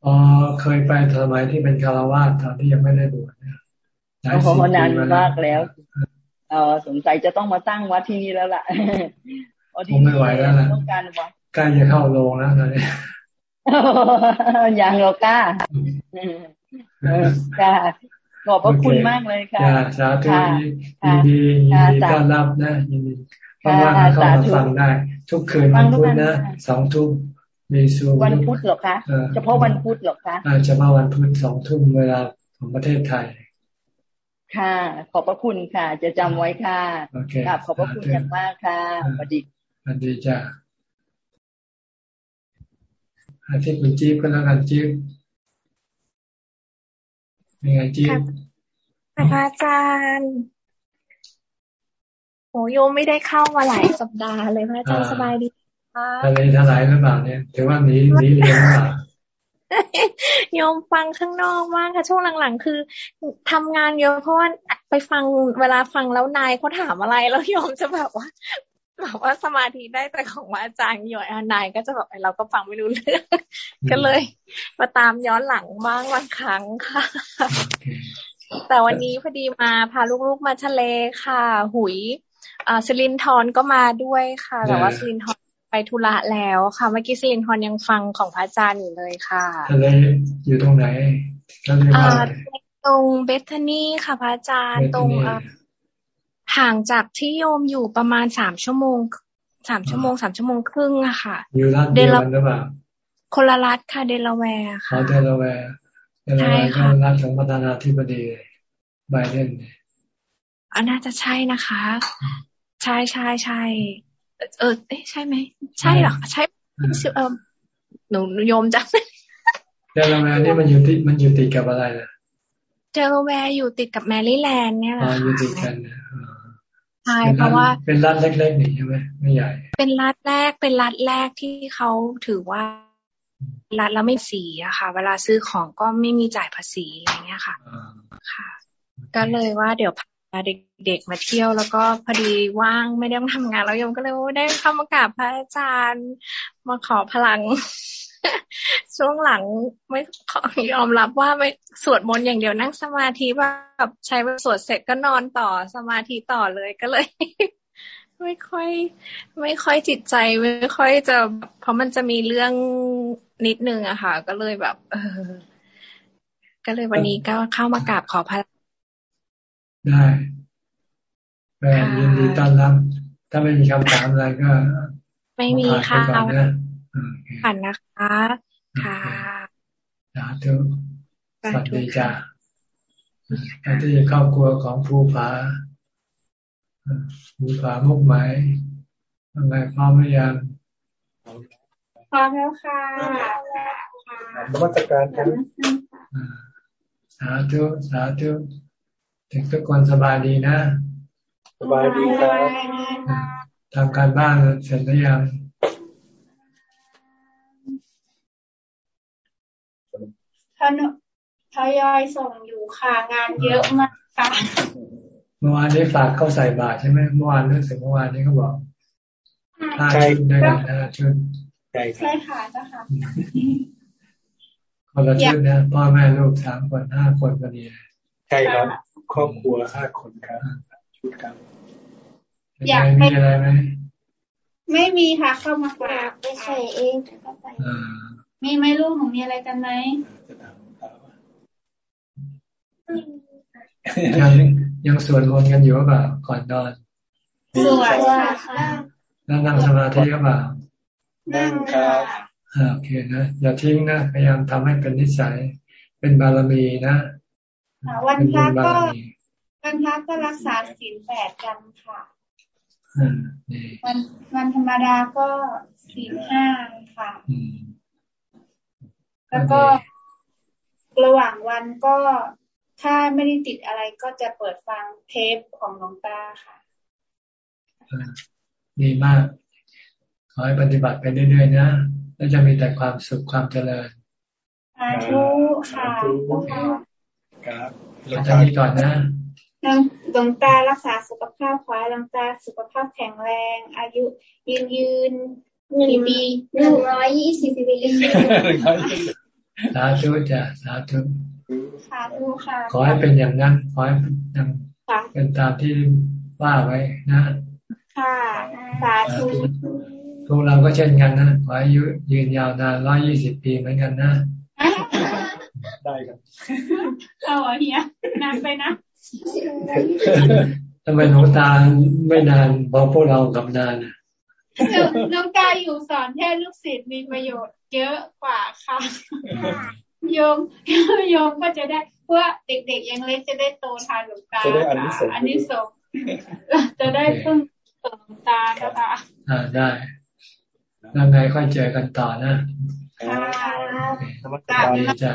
อ๋อเคยไปสมัยที่เป็นฆราวาสตอนที่ยังไม่ได้บวชเนี่ยโอ้โหนานมากแล้วเออสงสัยจะต้องมาตั้งวัดที่นี่แล้วล่ะผมไม่ไหวแล้วล่ะต้องการวัดใกล้จะเข้าโรงแล้วตอนนี้ยังเรากล้าค่ะ ขอบพระคุณมากเลยค่ะสาธุยินดียินดีต้อนรับนะยินดีเพราะว่าเข้ามาฟังได้ ทุกคืนวันพุธนะสองทุ่มมีซูวันพุธหรอคะเฉพาะวันพุธหรอคะเฉพาะวันพุธสองทุ่มเวลาของประเทศไทย ค่ะ ขอบพระคุณค่ะ จะจำไว้ค่ะครับขอบพระคุณอย่างมากค่ะสวัสดีสวัสดีจ้าอาทิตย์คุณจี๊บก็แล้วกันจี๊บ เป็นไงจี๊บอาจารย์โหโยมไม่ได้เข้ามาหลายสัปดาห์เลยพระอาจารย์สบายดีคะทะเลทลายหรือเปล่าเนี่ยถือว่านี้นี้เรียนหรือเปล่าโยมฟังข้างนอกมากค่ะช่วงหลังๆ คือทำงานเยอะเพราะว่าไปฟังเวลาฟังแล้วนายเขาถามอะไรแล้วโยมจะแบบว่า แบบว่าสมาธิได้แต่ของอาจารย์ย่อยนายก็จะแบบเราก็ฟังไม่รู้เรื่องก็เลย มาตามย้อนหลังบ้างบางครั้งค่ะ แต่วันนี้พอดีมาพาลูกๆมาทะเลค่ะ หุยอ่าสลินทอนก็มาด้วยค่ะ แต่ว่าสลินทอนไปธุระแล้วค่ะเมื่อกี้สลินทอนยังฟังของพระอาจารย์อยู่เลยค่ะทะเลอยู่ตรงไหนทะเลตรงเบธานีค่ะพระอาจารย์ตรง ห่างจากที่โยมอยู่ประมาณสามชั่วโมงสามชั่วโมงสามชั่วโมงครึ่งอะค่ะ อยู่รัฐเดียวกันหรือเปล่าคนละรัฐค่ะเดลาแวร์ค่ะเดลาแวร์เดลาแวร์ก็รัฐของประธานาธิบดีไบเดนอันน่าจะใช่นะคะ ใช่ใช่ใช่เออเอ๊ะใช่ไหมใช่หรอใช่เออหนูโยมจังเดลาแวร์นี่มันอยู่ที่มันอยู่ติดกับอะไรนะเดลาแวร์อยู่ติดกับแมริแลนด์เนี่ยแหละอยู่ติดกัน ใช่เพราะว่าเป็นรัฐเล็กๆนี่ใช่ไหมไม่ใหญ่ เป็นรัฐแรกเป็นรัฐแรกที่เขาถือว่ารัฐแล้วไม่สีอะค่ะ เวลาซื้อของก็ไม่มีจ่ายภาษีอย่างเงี้ยค่ะค่ะ ก็เลยว่าเดี๋ยวพาเด็กๆมาเที่ยวแล้วก็พอดีว่างไม่ได้ต้องทำงานแล้วยมก็เลยได้เข้ามากราบพระอาจารย์มาขอพลัง ช่วงหลังไม่ยอมรับว่าไม่สวดมนต์อย่างเดียวนั่งสมาธิแบบใช้สวดเสร็จก็นอนต่อสมาธิต่อเลยก็เลย ไม่ค่อย ไม่ค่อยจิตใจ ไม่ค่อยจะ เพราะมันจะมีเรื่องนิดนึงอะค่ะ ก็เลยแบบ เออ ก็เลยวันนี้ก็เข้ามากราบขอพระได้ก็ยินดีต้อนรับ ถ้าไม่มีคำถามอะไรก็ ไม่มีค่ะ ผ่านนะคะ ค่ะสาธุสวัสดีจ้าอันที่ครอบครัวของภูผาภูผามุกไหมทำไงพร้อมหรือยังพร้อมแล้วค่ะมาตรการกันสาธุสาธุถึงทุกคนสบายดีนะ สบายดีครับทำการบ้านเสร็จหรือยัง ทยอยส่งอยู่ค่ะงานเยอะมากค่ะเมื่อวานนี้ฝากเข้าใส่บาตรใช่ไหมเมื่อวานรู้สึกเมื่อวานนี้เขาบอกห้าชุดได้กันห้าชุดใช่ค่ะเจ้าค่ะคนละชุดนะพ่อแม่ลูกสามคนห้าคนพอดีใช่ครับ ครอบครัวห้าคนครับชุดครับอยากมีอะไรไหมไม่มีค่ะเข้ามากราบไปใส่เองแต่ก็ไป มีไหมลูกหนูมีอะไรกันไหมยังยังสวดมนต์กันอยู่หรือเปล่าก่อนนอนสวดค่ะนั่งนั่งสมาธิหรือเปล่านั่งครับโอเคนะอย่าทิ้งนะพยายามทำให้เป็นนิสัย เป็นบารมีนะวันพระก็วันพระก็รักษาศีลแปดกันค่ะวันวันธรรมดาก็ศีลห้าค่ะ แล้วก็ระหว่างวันก็ถ้าไม่ได้ติดอะไรก็จะเปิดฟังเทปของน้องตาค่ะดีมาก ขอให้ปฏิบัติไปเรื่อยๆนะแล้วจะมีแต่ความสุขความเจริญสาธุค่ะครับเราจะมีก่อนนะดวงตารักษาสุขภาพขวาดวงตาสุขภาพแข็งแรง อายุยืนยืนหนึ่งปีหนึ่งร้อยยี่สิบปี สาธุจ้ะสาธุสาธุค่ะ ขอให้เป็นอย่างนั้น ขอให้ยังเป็นตามที่ว่าไว้นะ ค่ะสาธุพวกเราก็เช่นกันนะ ขอให้ยืนยาวนานร้อยยี่สิบปีเหมือนกันนะ ได้ครับเอาเฮียนานไปนะทำไมน้องตาไม่นานพอพวกเรากับนาน น้องตาอยู่สอนแค่ลูกศิษย์มีประโยชน์เยอะกว่าค่ะโยมโยมก็จะได้เพราะเด็กๆยังเล็กจะได้โตทานหลวงตาอันนี้สงอันนี้สงจะได้เพิ่งหลวงตานะคะอ่าได้แล้วไงค่อยเจอกันต่อนะสวัสดีจ้า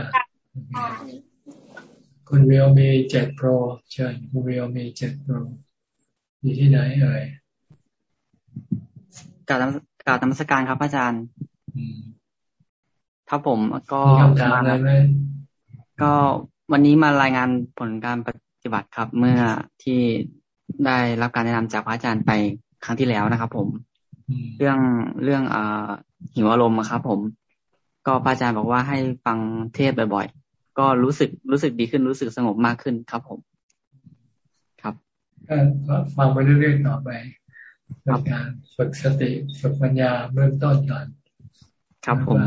คุณเวลมีเจ็ดโปรเชิญคุณเวลมีเจ็ดโปรอยู่ที่ไหนเอ่ย กาบกาบธรรมสการครับอาจารย์ครับผมก็มีคำถามอะไรไหมก็วันนี้มารายงานผลการปฏิบัติครับ เมื่อที่ได้รับการแนะนำจากพระอาจารย์ไปครั้งที่แล้วนะครับ ผม เรื่องเรื่องอ่าหิวอารมณ์ครับ ผม ก็พระอาจารย์บอกว่าให้ฟังเทศบ่อยๆ ก็รู้สึกรู้สึกดีขึ้นรู้สึกสงบมากขึ้นครับผม ครับก็ฟังไปเรื่อยๆต่อไป เป็นการฝึกสติฝึกปัญญาเบื้องต้นก่อนครับผม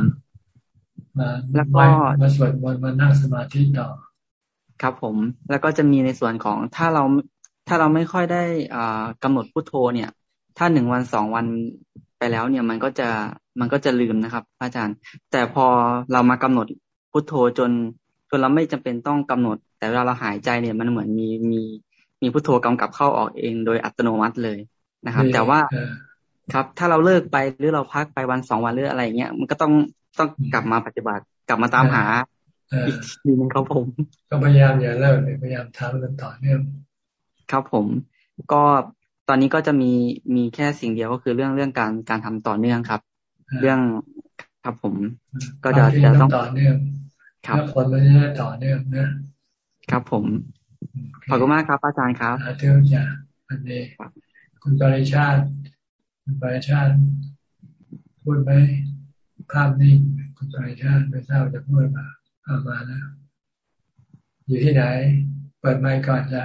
มาแล้วก็มาสวดมนต์มานั่งสมาธิต่อ ครับผม แล้วก็จะมีในส่วนของถ้าเราถ้าเราไม่ค่อยได้อ่ากำหนดพุทโธเนี่ย ถ้าหนึ่งวันสองวันไปแล้วเนี่ยมันก็จะมันก็จะลืมนะครับ อาจารย์ แต่พอเรามากำหนดพุทโธจนจนเราไม่จำเป็นต้องกำหนด แต่เวลาเราหายใจเนี่ยมันเหมือนมีมีมีพุทโธกำกับเข้าออกเอง โดยอัตโนมัติเลย นะครับ แต่ว่าครับ ถ้าเราเลิกไปหรือเราพักไปวันสองวันหรืออะไรเงี้ยมันก็ต้องต้องกลับมาปฏิบัติกลับมาตามหาอีกทีนึงครับผม ก็พยายามอย่าเลิกพยายามทำมันต่อเนื่องครับผม ก็ตอนนี้ก็จะมีมีแค่สิ่งเดียวก็คือเรื่องเรื่องการการทำต่อเนื่องครับ เรื่องครับผม ก็จะจะต้องต่อเนื่องครับคนมันจะต่อเนื่องนะครับผมขอบคุณมากครับอาจารย์ครับเท่าจ้ะอันนี้ คุณปริชาติคุณปริชาติพูดไหมภาพนิ่งคุณปริชาติไม่ทราบจะพูดมาเอามาแล้วอยู่ที่ไหน เปิดไมค์ก่อนจ้ะ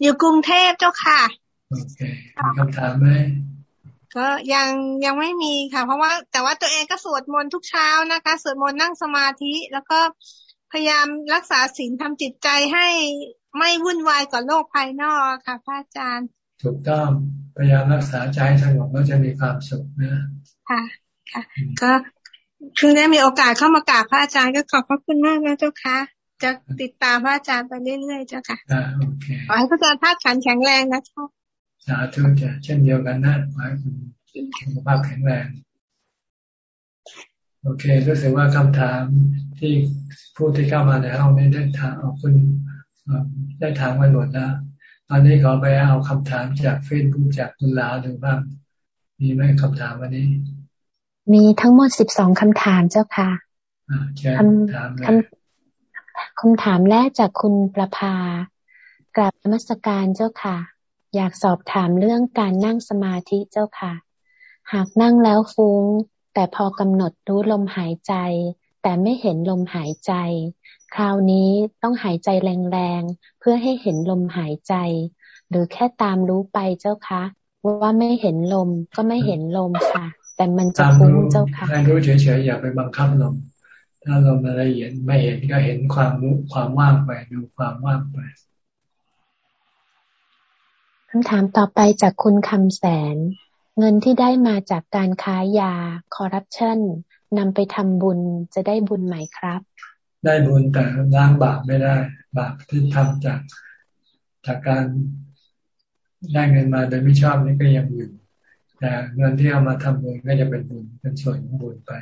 อยู่กรุงเทพเจ้าค่ะโอเคมีคำถามไหมก็ยังยังไม่มีค่ะ เพราะว่า แต่ว่าตัวเองก็สวดมนต์ทุกเช้านะคะสวดมนต์นั่งสมาธิ แล้วก็พยายามรักษาศีลทำจิตใจให้ ไม่วุ่นวายกับโลกภายนอกค่ะพระอาจารย์ ถูกต้องพยายามรักษาใจสงบแล้วจะมีความสุขนะค่ะ ค่ะ ก็เพิ่งได้มีโอกาสเข้ามากราบพระอาจารย์ก็ขอบพระคุณมากนะเจ้าค่ะจะติดตามพระอาจารย์ไปเรื่อยๆเจ้าค่ะโอเคขอให้พระอาจารย์ธาตุขันแข็งแรงนะเจ้าสาธุจ้ะเช่นเดียวกันนะขอให้คุณสุขภาพแข็งแรง โอเครู้สึกว่าคำถามที่ผู้ที่เข้ามาในห้องนี้ได้ถามเอาคุณ ได้ถามมาหมดแล้วตอนนี้ขอไปเอาคำถามจากเฟซบุ๊กจากคุณลาดูบ้างมีไหมคำถามวันนี้ มีทั้งหมดสิบสองคำถามเจ้าค่ะคำถามคำคำถามแรกจากคุณประภากราบนมัสการเจ้าค่ะ อยากสอบถามเรื่องการนั่งสมาธิเจ้าค่ะ หากนั่งแล้วฟุ้ง แต่พอกำหนดรู้ลมหายใจ แต่ไม่เห็นลมหายใจ คราวนี้ต้องหายใจแรงๆ เพื่อให้เห็นลมหายใจ หรือแค่ตามรู้ไปเจ้าคะว่าไม่เห็นลมก็ไม่เห็นลมค่ะ แต่มันจะฟุ้งเจ้าค่ะให้รู้เฉยๆอย่าไปบังคับลมถ้าลมอะไรเห็นไม่เห็นก็เห็นความรู้ความว่างไปดูความว่างไปคำถามต่อไปจากคุณคำแสน เงินที่ได้มาจากการค้ายาคอร์รัปชันนำไปทำบุญจะได้บุญไหมครับ ได้บุญแต่ล้างบาปไม่ได้ บาปที่ทำจากจากการได้เงินมาโดยไม่ชอบนี่ก็ยังอยู่แต่เงินที่เอามาทำบุญก็จะเป็นบุญเป็นส่วนของบุญไป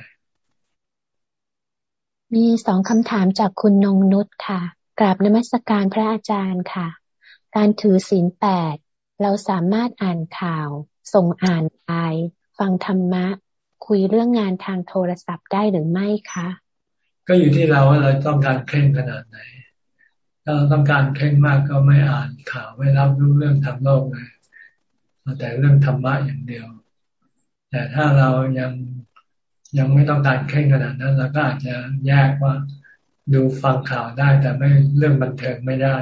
มีสองคำถามจากคุณนงนุชค่ะ กราบนมัสการพระอาจารย์ค่ะ การถือศีลแปดเราสามารถอ่านข่าว ส่งอ่านไลฟังธรรมะ คุยเรื่องงานทางโทรศัพท์ได้หรือไม่คะ ก็อยู่ที่เราว่าเราต้องการเคร่งขนาดไหน ถ้าเราต้องการเคร่งมากก็ไม่อ่านข่าวไม่รับรู้เรื่องทางโลกเลยแต่เรื่องธรรมะอย่างเดียว แต่ถ้าเรายังยังไม่ต้องการเคร่งขนาดนั้นเราก็อาจจะแยกว่าดูฟังข่าวได้ แต่ไม่เรื่องบันเทิงไม่ได้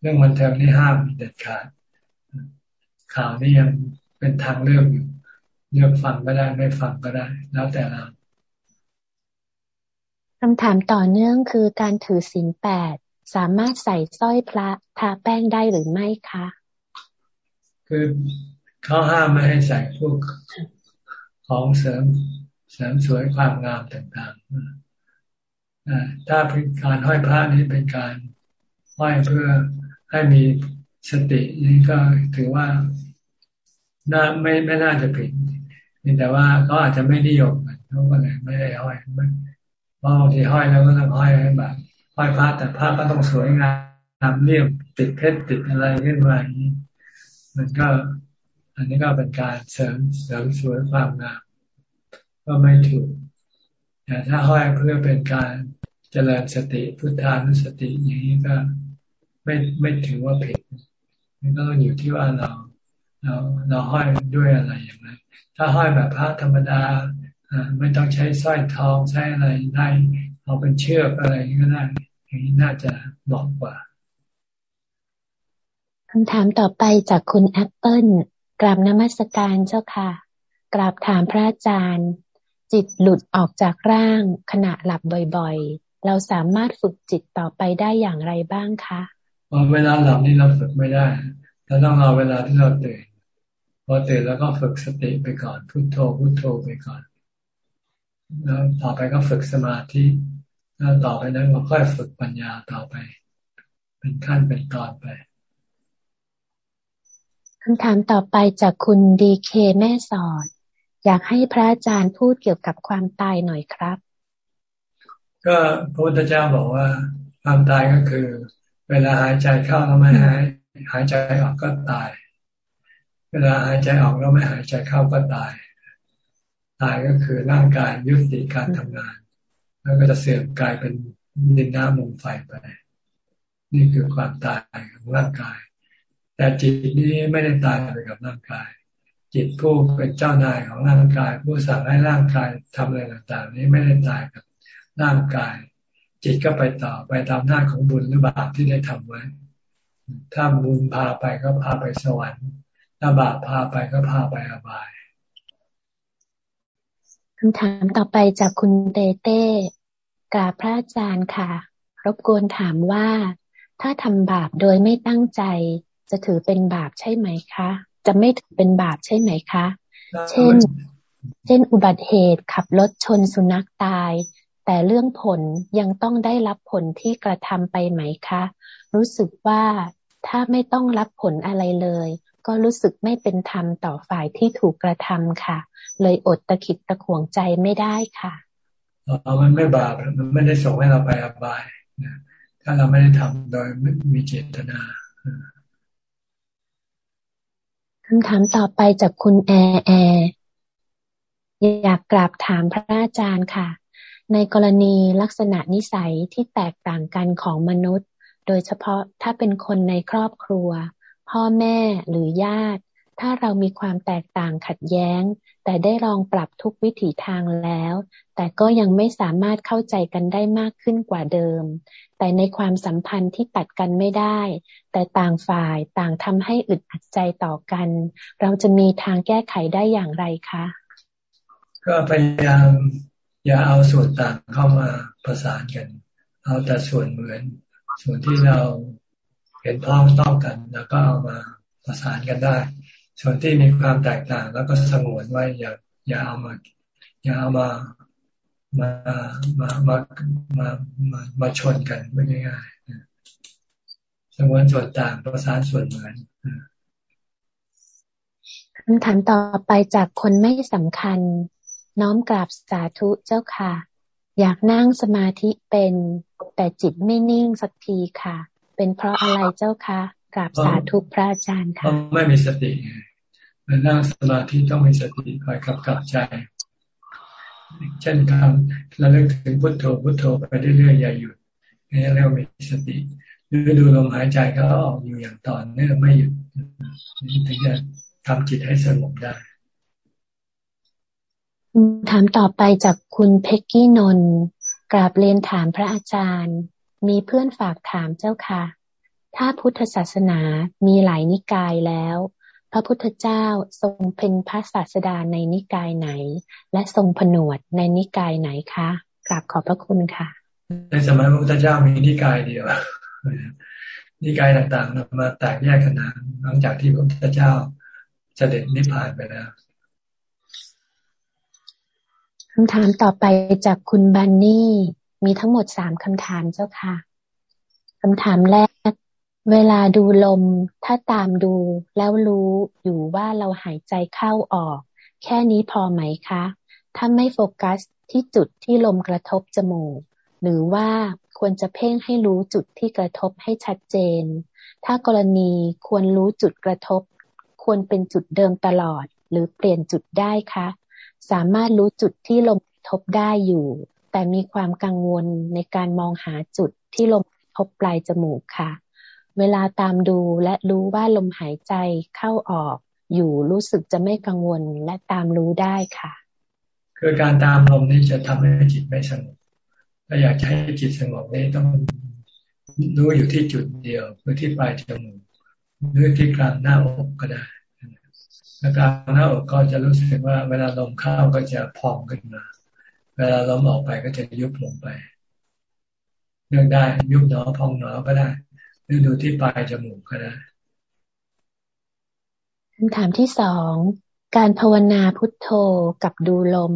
เรื่องบันเทิงนี่ห้ามเด็ดขาด ข่าวนี่ยังเป็นทางเลือกอยู่เลือกฟังก็ได้ไม่ฟังก็ได้ แล้วแต่เรา คำถามต่อเนื่องคือการถือศีลแปดสามารถใส่สร้อยพระทาแป้งได้หรือไม่คะ คือเขาห้ามไม่ให้ใส่พวกของเสริมเสริมสวยความงามต่างๆ ถ้าเป็นการห้อยพระนี้เป็นการห้อยเพื่อให้มีสตินี่ก็ถือว่าน่าไม่ไม่น่าจะผิดนี่แต่ว่าเขาอาจจะไม่นิยมกันเขาก็เลยไม่ได้ห้อย เพราะบางทีห้อยแล้วก็ต้องห้อยแบบห้อยพระแต่พระก็ต้องสวยงามเรียบติดเพชรติดอะไรขึ้นมาอย่างนี้มันก็ อันนี้ก็เป็นการเสริมเสริมสวยความงามก็ไม่ถูกแต่ถ้าห้อยเพื่อเป็นการเจริญสติพุทธานุสติอย่างนี้ก็ไม่ไม่ถือว่าผิดมันก็องอยู่ที่ว่าเราเราเราห้อยด้วยอะไรอย่างไรถ้าห้อยแบบพระธรรมดา ไม่ต้องใช้สร้อยทองใช้อะไรได้เอาเป็นเชือกอะไรก็ได้อย่างนี้น่าจะเหมาะกว่าคำถามต่อไปจากคุณแอปเปิลกราบนมัสการเจ้าค่ะ กราบถามพระอาจารย์ จิตหลุดออกจากร่างขณะหลับบ่อยๆ เราสามารถฝึกจิตต่อไปได้อย่างไรบ้างคะเวลาหลับนี่เราฝึกไม่ได้เราต้องรอเวลาที่เราตื่นพอตื่นแล้วก็ฝึกสติไปก่อนพุโทโธพุโทโธไปก่อน แล้วต่อไปก็ฝึกสมาธิแล้วต่อไปนั้นก็ค่อยฝึกปัญญาต่อไป เป็นขั้นเป็นตอนไปคำถามต่อไปจากคุณดีเคแม่สอด อยากให้พระอาจารย์พูดเกี่ยวกับความตายหน่อยครับ ก็พระพุทธเจ้าบอกว่า ความตายก็คือ เวลาหายใจเข้าแล้วไม่หาย หายใจออกก็ตาย เวลาหายใจออกแล้วไม่หายใจเข้าก็ตาย ตายก็คือร่างกายยุติการทำงาน แล้วก็จะเสื่อมกลายเป็นดินน้ำลมไฟไป นี่คือความตายของร่างกาย แต่จิตนี้ไม่ได้ตายไปกับร่างกาย จิตผู้เป็นเจ้านายของร่างกาย ผู้สั่งให้ร่างกายทำอะไรต่างๆ นี้ไม่ได้ตายกับร่างกาย จิตก็ไปต่อไปตามหน้าของบุญหรือบาปที่ได้ทำไว้ ถ้าบุญพาไปก็พาไปสวรรค์ถ้าบาปพาไปก็พาไปอบาย คำถามต่อไปจากคุณเตเต้กราบพระอาจารย์ค่ะ รบกวนถามว่า ถ้าทำบาปโดยไม่ตั้งใจ จะถือเป็นบาปใช่ไหมคะ จะไม่ถือเป็นบาปใช่ไหมคะ เช่น เช่นอุบัติเหตุขับรถชนสุนัขตาย แต่เรื่องผลยังต้องได้รับผลที่กระทำไปไหมคะ รู้สึกว่าถ้าไม่ต้องรับผลอะไรเลย ก็รู้สึกไม่เป็นธรรมต่อฝ่ายที่ถูกกระทำค่ะ เลยอดตะขิดตะขวงใจไม่ได้ค่ะอ๋อมันไม่บาปมันไม่ได้ส่งให้เราไปอบายถ้าเราไม่ได้ทำโดยไม่มีเจตนาคำถามต่อไปจากคุณแอแออยากกราบถามพระอาจารย์ค่ะ ในกรณีลักษณะนิสัยที่แตกต่างกันของมนุษย์ โดยเฉพาะถ้าเป็นคนในครอบครัว พ่อแม่หรือญาติ ถ้าเรามีความแตกต่างขัดแย้ง แต่ได้ลองปรับทุกวิถีทางแล้ว แต่ก็ยังไม่สามารถเข้าใจกันได้มากขึ้นกว่าเดิม แต่ในความสัมพันธ์ที่ตัดกันไม่ได้ แต่ต่างฝ่ายต่างทำให้อึดอัดใจต่อกัน เราจะมีทางแก้ไขได้อย่างไรคะ ก็พยายามอย่าเอาส่วนต่างเข้ามาประสานกัน เอาแต่ส่วนเหมือน ส่วนที่เราเห็นพ้องต้องกัน แล้วก็เอามาประสานกันได้ ส่วนที่มีความแตกต่างแล้วก็สงวนไว้อย่าอย่าเอามาอย่าเอามามามามามามามาชนกันไม่ง่ายๆสมวนส่วนต่างประสานส่วนเหมือนคำถามต่อไปจากคนไม่สำคัญ น้อมกราบสาธุเจ้าค่ะ อยากนั่งสมาธิเป็น แต่จิตไม่นิ่งสักทีค่ะ เป็นเพราะอะไรเจ้าคะ กราบสาธุพระอาจารย์ค่ะไม่มีสติไงนั่งสมาธิต้องมีสติคอยกับกับใจ เช่นการระลึกถึงพุทโธพุทโธไปเรื่อยๆอย่าหยุดนี่เรียกว่ามีสติหรือดูลมหายใจเขาออกอยู่อย่างต่อเนื่องไม่หยุดถึงจะทำจิตให้สงบได้ถามต่อไปจากคุณเพ็กกี้นนกราบเรียนถามพระอาจารย์ มีเพื่อนฝากถามเจ้าค่ะ ถ้าพุทธศาสนามีหลายนิกายแล้ว พระพุทธเจ้าทรงเป็นพระศาสดาในนิกายไหน และทรงผนวดในนิกายไหนคะกราบขอบพระคุณค่ะ ในสมัยพระพุทธเจ้ามีนิกายเดียวนิกายต่างๆมาแตกแยกกันนะหลังจากที่พระพุทธเจ้าเสด็จนิพพานไปแล้วคำถามต่อไปจากคุณบันนี่มีทั้งหมดสามคำถามเจ้าค่ะคำถามแรก เวลาดูลม ถ้าตามดูแล้วรู้อยู่ว่าเราหายใจเข้าออก แค่นี้พอไหมคะ ถ้าไม่โฟกัสที่จุดที่ลมกระทบจมูก หรือว่าควรจะเพ่งให้รู้จุดที่กระทบให้ชัดเจน ถ้ากรณีควรรู้จุดกระทบ ควรเป็นจุดเดิมตลอด หรือเปลี่ยนจุดได้คะ สามารถรู้จุดที่ลมกระทบได้อยู่ แต่มีความกังวลในการมองหาจุดที่ลมกระทบปลายจมูกค่ะ เวลาตามดูและรู้ว่าลมหายใจเข้าออกอยู่รู้สึกจะไม่กังวลและตามรู้ได้ค่ะ คือการตามลมนี่จะทำให้จิตไม่สงบถ้าอยากให้จิตสงบนี่ต้องรู้อยู่ที่จุดเดียวคือที่ปลายจมูกหรือที่กลางหน้าอกก็ได้แล้วกลางหน้าอกก็จะรู้สึกว่า เวลาลมเข้าก็จะพองขึ้นมา เวลาลมออกไปก็จะยุบลงไปเลือกได้ยุบหนอพองหนอก็ได้ หรือดูที่ปลายจมูกก็ได้คำถามที่สองการภาวนาพุทโธกับดูลม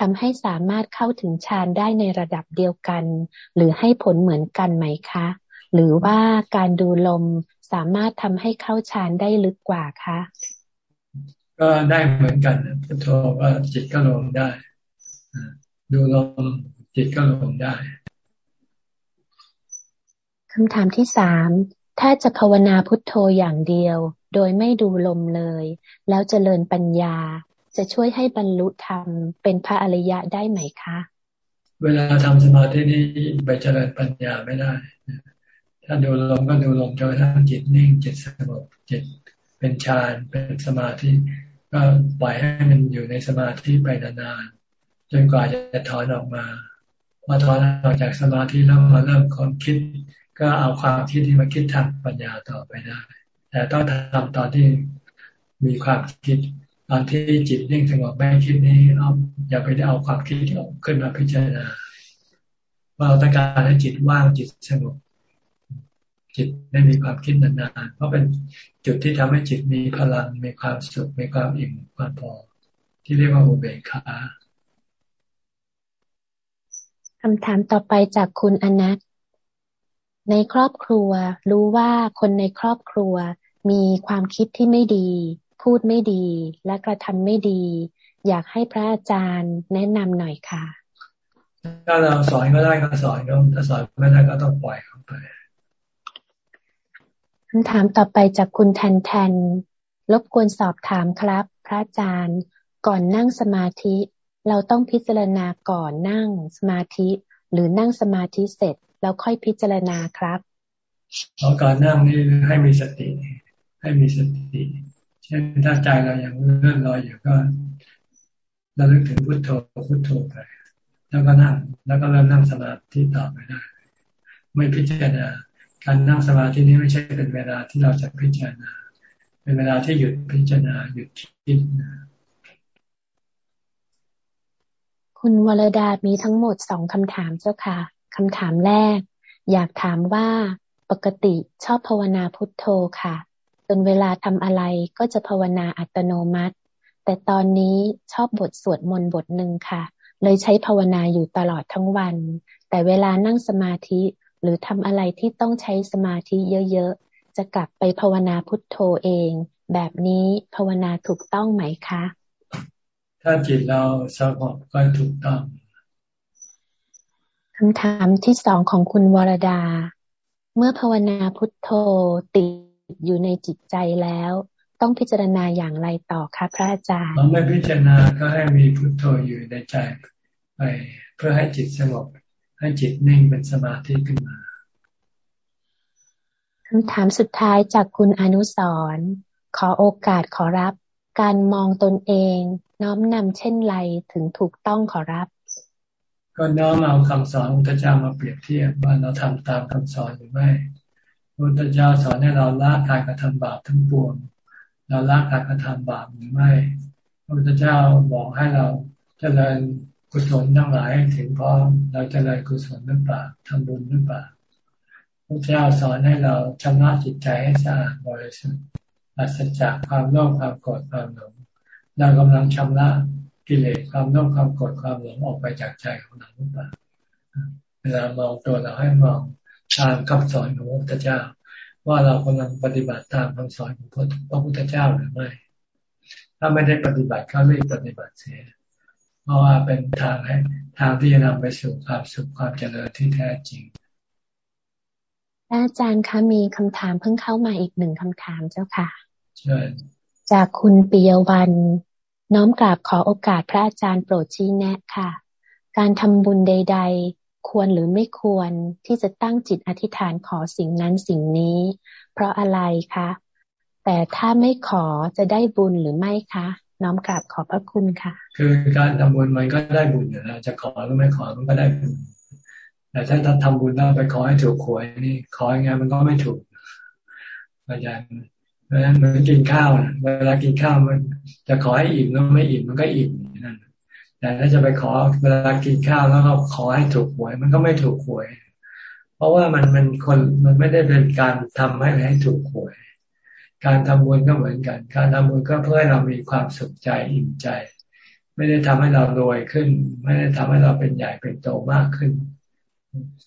ทำให้สามารถเข้าถึงฌานได้ในระดับเดียวกัน หรือให้ผลเหมือนกันไหมคะ หรือว่าการดูลมสามารถทำให้เข้าฌานได้ลึกกว่าคะ ก็ได้เหมือนกันพุทโธก็จิตก็ลงได้ ดูลมจิตก็ลงได้ คำถามที่สามถ้าจะภาวนาพุทโธอย่างเดียว โดยไม่ดูลมเลย แล้วเจริญปัญญา จะช่วยให้บรรลุธรรมเป็นพระอริยะได้ไหมคะ เวลาทำสมาธินี้ไปเจริญปัญญาไม่ได้ ถ้าดูลมก็ดูลมจนกระทั่งจิตนิ่งจิตสงบจิตเป็นฌานเป็นสมาธิก็ปล่อยให้มันอยู่ในสมาธิไปนานๆจนกว่าจะถอนออกมาพอถอนออกจากสมาธิแล้วมาเริ่มความคิด ก็เอาความคิดที่มาคิดทางปัญญาต่อไปได้ แต่ต้องทำตอนที่มีความคิด ตอนที่จิตนิ่งสงบไม่คิดนี้เอาอย่าไปเอาความคิดที่ขึ้นมาพิจารณาว่าเราต้องการให้จิตว่างจิตสงบจิตไม่มีความคิดนานๆ เพราะเป็นจุดที่ทำให้จิตมีพลัง มีความสุข มีความอิ่ม ความพอ ที่เรียกว่าอุเบกขาคำถามต่อไปจากคุณอนัท ในครอบครัว รู้ว่าคนในครอบครัว มีความคิดที่ไม่ดี พูดไม่ดี และกระทำไม่ดี อยากให้พระอาจารย์แนะนำหน่อยค่ะ ถ้าเราสอนก็ได้ก็สอนก็ถ้าสอนไม่ได้ก็ต้องปล่อยเขาไปคำถามต่อไปจากคุณแทนแทนรบกวนสอบถามครับ พระอาจารย์ก่อนนั่งสมาธิ เราต้องพิจารณาก่อนนั่งสมาธิ หรือนั่งสมาธิเสร็จ แล้วค่อยพิจารณาครับก่อนนั่งนี่ให้มีสติ ให้มีสติ เช่นถ้าใจเรายังเลื่อนลอยอยู่ก็เราลึกถึงพุทโธพุทโธไปแล้วก็นั่งแล้วก็เริ่มนั่งสมาธิต่อไปได้ ไม่พิจารณาการนั่งสมาธินี้ไม่ใช่เป็นเวลาที่เราจะพิจารณา เป็นเวลาที่หยุดพิจารณาหยุดคิดนะคุณวรดา มีทั้งหมดสองคำถามเจ้าค่ะ คำถามแรก อยากถามว่าปกติชอบภาวนาพุทโธค่ะ จนเวลาทำอะไรก็จะภาวนาอัตโนมัติ แต่ตอนนี้ชอบบทสวดมนต์บทหนึ่งค่ะ เลยใช้ภาวนาอยู่ตลอดทั้งวัน แต่เวลานั่งสมาธิหรือทำอะไรที่ต้องใช้สมาธิเยอะๆ จะกลับไปภาวนาพุทโธเอง แบบนี้ภาวนาถูกต้องไหมคะ ถ้าจิตเราสงบก็ถูกต้อง คำถามที่สองของคุณวรดา เมื่อภาวนาพุทโธติดอยู่ในจิตใจแล้ว ต้องพิจารณาอย่างไรต่อคะพระอาจารย์ไม่พิจารณาก็ให้มีพุทโธอยู่ในใจไป เพื่อให้จิตสงบให้จิตนิ่งเป็นสมาธิขึ้นมาคำถามสุดท้ายจากคุณอนุสรขอโอกาสขอรับ การมองตนเอง น้อมนำเช่นไรถึงถูกต้องขอรับ ก็น้อมเอาคำสอนของพระเจ้ามาเปรียบเทียบว่าเราทำตามคำสอนหรือไม่พุทธเจ้าสอนให้เราละการกระทำบาปทั้งปวงเราละการกระทำบาปหรือไม่พระพุทธเจ้าบอกให้เราเจริญกุศลทั้งหลายถึงพร้อมเราจเจริญกุศลหรือเปล่าทำบุญหรือเปล่าพระเจ้าสอนให้เราชำระจิตใจให้สะอาดบริสุทธิ์ปราศจากความโลภความโกรธความหลงเรากำลังชำระ กิเลสความโลภความโกรธความหลงออกไปจากใจของเราหรือเปล่าเวลามองตัวเราให้มองตามคำสอนของพระพุทธเจ้า ว่าเรากำลังปฏิบัติตามคำสอนของพระพุทธเจ้าหรือไม่ถ้ถ้าไม่ได้ปฏิบัติก็รีบปฏิบัติเสียเพราะว่าเป็นทางให้ทางที่จะนำไปสู่ความสุขความเจริญที่แท้จริงอาจารย์คะมีคำถามเพิ่งเข้ามาอีกหนึ่งคำถามเจ้าค่ะเชิญจากคุณปิยวัน น้อมกราบขอโอกาสพระอาจารย์โปรดชี้แนะค่ะ การทำบุญใด ๆ ควรหรือไม่ควรที่จะตั้งจิตอธิษฐานขอสิ่งนั้นสิ่งนี้ เพราะอะไรคะ แต่ถ้าไม่ขอจะได้บุญหรือไม่คะ น้อมกราบขอพระคุณค่ะ คือการทำบุญมันก็ได้บุญอยู่แล้วจะขอหรือไม่ขอมันก็ได้บุญแต่ถ้าทำบุญแล้วไปขอให้ถูกหวยนี่ขอยังไงมันก็ไม่ถูกอาจารย์ ราะฉะนั้นเหมือนกินข้าวเวลากินข้าวมัน จะขอให้อิ่มแล้วไม่อิ่มมันก็อิ่มนั่นแต่ถ้าจะไปขอเวลากินข้าวแล้วก็ขอให้ถูกหวย มันก็ไม่ถูกหวย เพราะว่ามันมันคนมันไม่ได้เป็นการทำให้ให้ถูกหวย การทำบุญก็เหมือนกัน การทำบุญก็เพื่อให้เรามีความสุขใจอิ่มใจ ไม่ได้ทำให้เรารวยขึ้น ไม่ได้ทำให้เราเป็นใหญ่เป็นโตมากขึ้น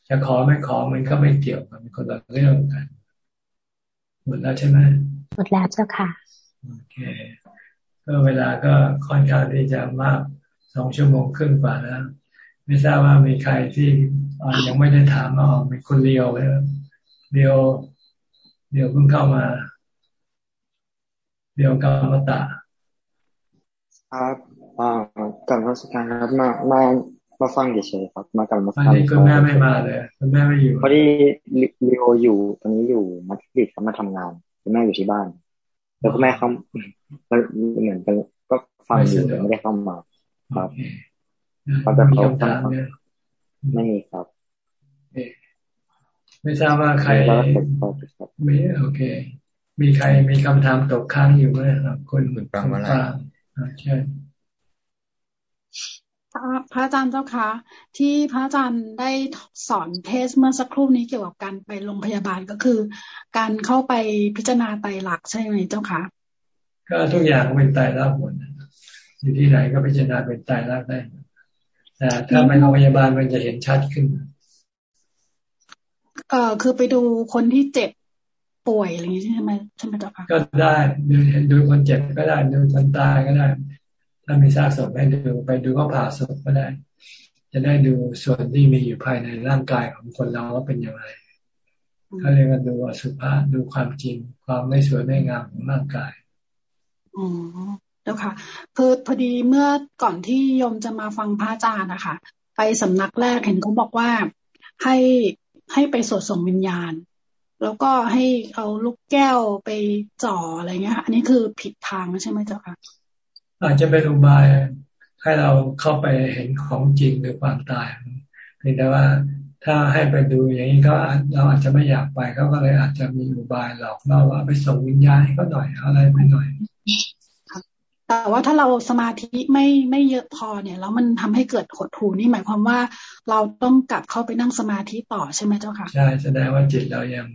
จะขอไม่ขอมันก็ไม่เกี่ยวกันเป็นคนละเรื่องกัน หมดแล้วใช่ไหมหมดแล้วเจ้าค่ะโอเคก็เวลาก็ค่อนข้างที่จะมากสองชั่วโมงครึ่งกว่าแล้วไม่ทราบว่ามีใครที่ยังไม่ได้ถามอ๋อมีคุณเลียวเลยเลียวเลียวเพิ่งเข้ามาเดียวกับมตะครับอ่ากลับมาสักการครับมามา มาฟังเฉยๆครับ มากลับมาฟังคุณแม่ไม่มาเลยคุณแม่ไม่อยู่พอดีลีโออยู่ตอนนี้อยู่มัธยมเขามาทำงานคุณแม่อยู่ที่บ้าน แล้วคุณแม่เขาเหมือนกันก็ฟังอยู่แต่ไม่ได้เข้ามาครับเขาจะเขาไม่มีครับไม่ทราบว่าใครไม่โอเค มีใครมีคำถามตกค้างอยู่ไหมครับคุณคุณฟังมาแล้วใช่ พระอาจารย์เจ้าคะที่พระอาจารย์ได้สอนเทสเมื่อสักครู่นี้เกี่ยวกับการไปโรงพยาบาลก็คือ การเข้าไปพิจารณาไตหลักใช่ไหมเจ้าคะก็ทุกอย่างเป็นไตรักหมดอยู่ที่ไหนก็พิจารณาเป็นไตรักได้แต่ถ้าไปโรงพยาบาลมันจะเห็นชัดขึ้นเอ่อคือไปดูคนที่เจ็บป่วยอะไรอย่างนี้ใช่ไหมใช่ไหมจ๊ะคะก็ได้ดูดูคนเจ็บก็ได้ดูคนตายก็ได้ ถ้ามีซากศพให้ดูไปดูก็ผ่าศพก็ได้ จะได้ดูส่วนที่มีอยู่ภายในร่างกายของคนเราว่าเป็นอย่างไรเขาเรียกว่าดูอสุภะดูความจริง ความไม่สวยไม่งามของร่างกายอ๋อแล้วค่ะคือพอดีเมื่อก่อนที่โยมจะมาฟังพระอาจารย์นะคะไปสำนักแรกเห็นเขาบอกว่าให้ให้ไปสวดส่งวิญญาณ แล้วก็ให้เอาลูกแก้วไปจ่ออะไรเงี้ยอันนี้คือผิดทางใช่ไหมเจ้าคะ อาจจะเป็นอุบายให้เราเข้าไปเห็นของจริงหรือความตายเพียงแต่ว่าถ้าให้ไปดูอย่างนี้ก็เราอาจจะไม่อยากไปเขาก็เลยอาจจะมีอุบายหลอกเราว่าไปส่งวิญญาณให้เขาหน่อยอะไรไปหน่อยแต่ว่าถ้าเราสมาธิไม่ไม่เยอะพอเนี่ยแล้วมันทำให้เกิดหดหูนี่หมายความว่าเราต้องกลับเข้าไปนั่งสมาธิต่อใช่ไหมเจ้าค่ะใช่แสดงว่าจิตเรายัง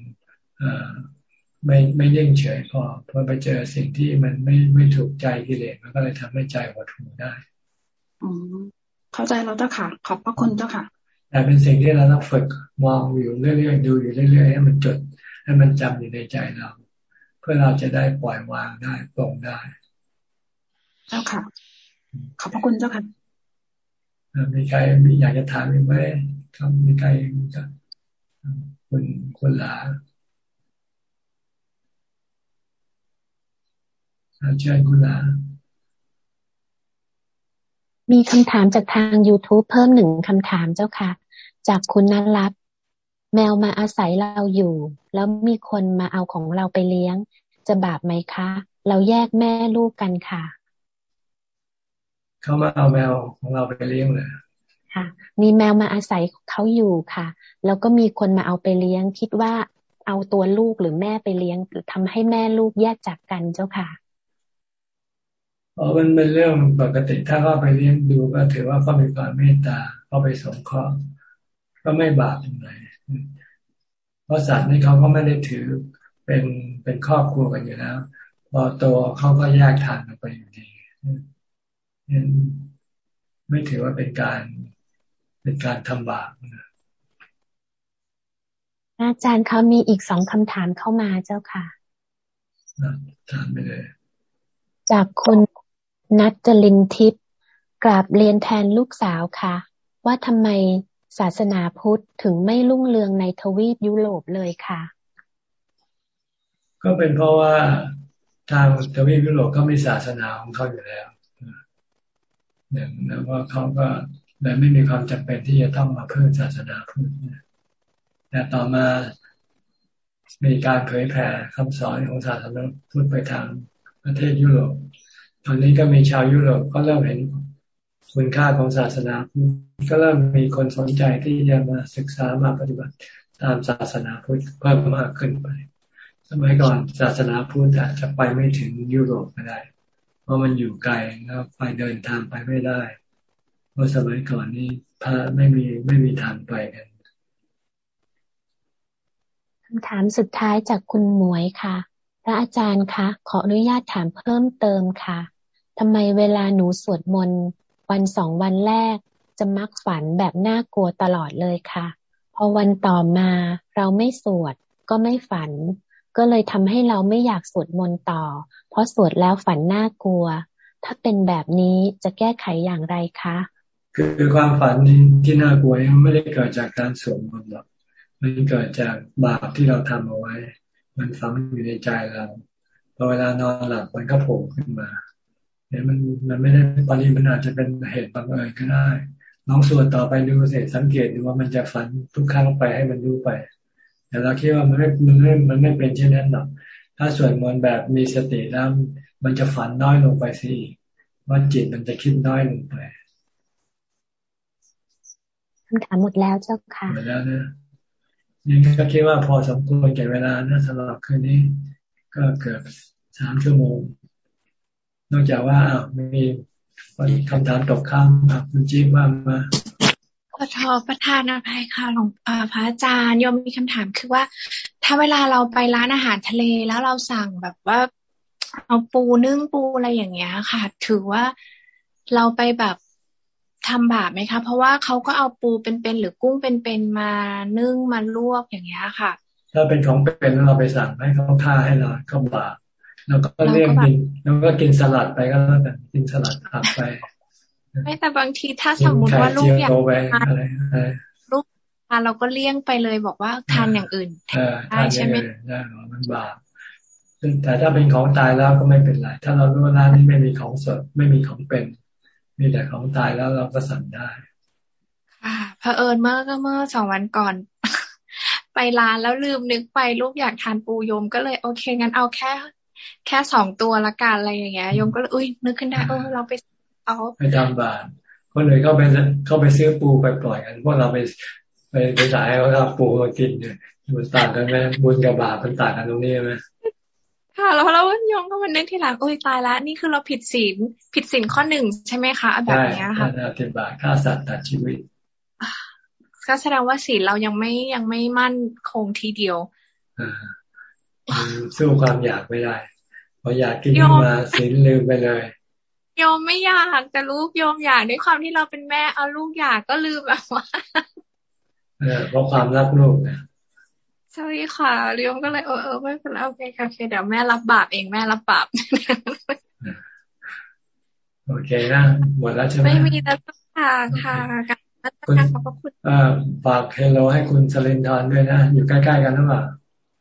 ไม่ไม่เย่งเฉยพอพอไปเจอสิ่งที่มันไม่ไม่ถูกใจกิเลสมันก็เลยทำให้ใจหดหูได้อืมเข้าใจเราเจ้าค่ะ ขอบพระคุณเจ้าค่ะ แต่เป็นสิ่งที่เราต้องฝึกมองอยู่เรื่อยๆดูอยู่เรื่อยๆให้มันจดให้มันจำอยู่ในใจเรา เพื่อเราจะได้ปล่อยวางได้ปลงได้ เจ้าค่ะ ขอบพระคุณเจ้าค่ะมีใครมีอยากจะถามไหมครับมีใครคุณคุณลา เชิญคุณลามีคำถามจากทาง YouTube เพิ่มหนึ่งคำถามเจ้าค่ะ จากคุณนัรับแมวมาอาศัยเราอยู่ แล้วมีคนมาเอาของเราไปเลี้ยง จะบาปไหมคะ เราแยกแม่ลูกกันค่ะ เขามาเอาแมวของเราไปเลี้ยงเลยค่ะ มีแมวมาอาศัยเขาอยู่ค่ะ แล้วก็มีคนมาเอาไปเลี้ยง คิดว่าเอาตัวลูกหรือแม่ไปเลี้ยงทำให้แม่ลูกแยกจากกันเจ้าค่ะ อ๋อมันเป็นเรื่องปกติถ้าเขาไปเลี้ยงดูก็ถือว่าเขามีความเมตตาเขาไปสงเคราะห์ก็ไม่บาปอย่างไรเพราะสัตว์นี่เขาก็ไม่ได้ถือเป็นเป็นครอบครัวกันอยู่แล้วพอโตเขาก็แยกทางกันไปอยู่ดีไม่ถือว่าเป็นการเป็นการทำบาปนะอาจารย์เขามีอีกสองคำถามเข้ามาเจ้าค่ะถามไปเลย จากคุณ นัทจลินทิพย์กราบเรียนแทนลูกสาวค่ะ ว่าทำไมศาสนาพุทธถึงไม่รุ่งเรืองในทวีปยุโรปเลยค่ะ ก็เป็นเพราะว่าทางทวีปยุโรปก็มีศาสนาของเขาอยู่แล้วหนึ่งนะว่าเขาก็เลยไม่มีความจำเป็นที่จะต้องมาเพิ่มศาสนาพุทธแต่ต่อมามีการเผยแผ่คำสอนของศาสนาพุทธไปทางประเทศยุโรป ตอนนี้ก็มีชาวยุโรปก็เริ่มเห็นคุณค่าของศาสนาพุทธก็เริ่มมีคนสนใจที่จะมาศึกษามาปฏิบัติตามศาสนาพุทธเพิ่มมากขึ้นไป สมัยก่อนศาสนาพุทธจะไปไม่ถึงยุโรปก็ได้ เพราะมันอยู่ไกลแล้วไปเดินทางไปไม่ได้ เพราะสมัยก่อนนี้พระไม่มีไม่มีทางไปกันคำถามสุดท้ายจากคุณหมวยค่ะ พระอาจารย์คะ ขออนุญาตถามเพิ่มเติมค่ะ ทำไมเวลาหนูสวดมนต์วันสองวันแรกจะมักฝันแบบน่ากลัวตลอดเลยค่ะ พอวันต่อมาเราไม่สวดก็ไม่ฝัน ก็เลยทำให้เราไม่อยากสวดมนต์ต่อ เพราะสวดแล้วฝันน่ากลัว ถ้าเป็นแบบนี้จะแก้ไขอย่างไรคะ คือความฝันที่น่ากลัวไม่ได้เกิดจากการสวดมนต์หรอกมันเกิดจากบาปที่เราทำเอาไว้ มันฝังอยู่ในใจเราพอเวลานอนหลับมันก็โผล่ขึ้นมา เนี่ยมันมันไม่ได้ตอนนี้มันอาจจะเป็นเหตุบังเอิญก็ได้ลองสวดต่อไปดูเสร็จสังเกตดูว่ามันจะฝันทุกครั้งไปให้มันดูไป แต่เราคิดว่ามันไม่มันไม่มันไม่เป็นเช่นนั้นหรอกถ้าส่วนมนแบบมีสติแล้วมันจะฝันน้อยลงไปสิว่าจิตมันจะคิดน้อยลงไปคำถามหมดแล้วเจ้าค่ะหมดแล้วนะนี่ก็คิดว่าพอสมควรแก่เวลานะสำหรับคืนนี้ ก็เกือบสามชั่วโมง นอกจากว่ามีคำถามตกข้ามคุณจิ๊บว่ามาขอทอประธานอภัยค่ะหลวงพระอาจารย์ยมมีคำถามคือว่า ถ้าเวลาเราไปร้านอาหารทะเลแล้วเราสั่งแบบว่า เอาปูนึ่งปูอะไรอย่างเงี้ยค่ะ ถือว่าเราไปแบบทำบาปไหมคะ เพราะว่าเขาก็เอาปูเป็นๆหรือกุ้งเป็นๆมานึ่งมาลวกอย่างเงี้ยค่ะ ถ้าเป็นของเป็นเราไปสั่งให้เขาฆ่าให้เราก็บาป แล้วก็เลี่ยงกินแล้วก็กินสลัดไปก็แล้วกันกินสลัดผักไปไม่แต่บางทีถ้าสมมติว่าลูกอยากทานลูกทานเราก็เลี่ยงไปเลยบอกว่าทานอย่างอื่นได้ใช่ไหมได้มันบาปแต่ถ้าเป็นของตายแล้วก็ไม่เป็นไร ถ้าเรารู้ว่าร้านนี้ไม่มีของสดไม่มีของเป็น มีแต่ของตายแล้วเราก็สั่งได้ ค่ะเผอิญเมื่อก็เมื่อสองวันก่อน ไปร้านแล้วลืมนึกไปลูกอยากทานปูยมก็เลยโอเคงั้นเอาแค่ แค่สองตัวละกันอะไรอย่างเงี้ยยมก็เลยอุ้ยนึกขึ้นได้เออเราไปเอาไปทำบาปคนอื่นเข้าไปเข้าไปซื้อปูไปปล่อยกันพวกเราไปไปไปสายเขาเอาปูมากินเนี่ยมันต่างกันไหมบุญกับบาปมันต่างกันตรงนี้ไหมค่ะแล้วเรายมก็มันนึกทีหลังโอ้ยตายละนี่คือเราผิดศีลผิดศีลข้อหนึ่งใช่ไหมคะแบบนี้ค่ะใช่ผิดบาปฆ่าสัตว์ตัดชีวิตก็แสดงว่าศีลเรายังไม่ยังไม่มั่นคงทีเดียวสู้ความอยากไม่ได้ พออยากกินขึ้นมาสินลืมไปเลยโยมไม่อยากแต่ลูกโยมอยากด้วยความที่เราเป็นแม่เอาลูกอยากก็ลืมแบบว่าเออเพราะความรักลูกนะใช่ค่ะโยมก็เลยเออเออไม่เป็นไรโอเคค่ะโอเคเดี๋ยวแม่รับบาปเองแม่รับบาปโอเคนะหมดแล้วใช่ไหมไม่มีแล้วค่ะค่ะคุณฝากเฮลโลให้คุณสลินทอนด้วยนะ อยู่ใกล้ๆกันหรือเปล่า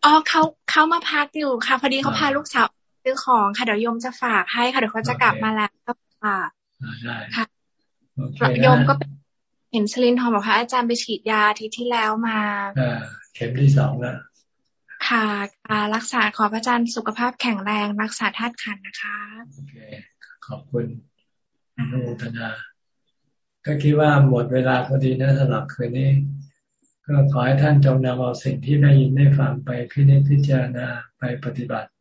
อ๋อเขาเขามาพักอยู่ค่ะ พอดีเขาพาลูกสาว ซื้อของค่ะเดี๋ยวยมจะฝากให้ค่ะเดี๋ยวเขาจะกลับมาแล้วค่ะค่ะยมก็เห็นชลินทองบอกว่าอาจารย์ไปฉีดยาทีที่แล้วมาเข็มที่สองแล้วค่ะการรักษาขอพระอาจารย์สุขภาพแข็งแรงรักษาธาตุขันนะคะโอเคขอบคุณอนุโมทนา ก็คิดว่าหมดเวลาพอดีนะสำหรับคืนนี้ ก็ขอให้ท่านจงนำเอาสิ่งที่ได้ยินได้ฟังไปพิจิตพิจารณาไปปฏิบัติเ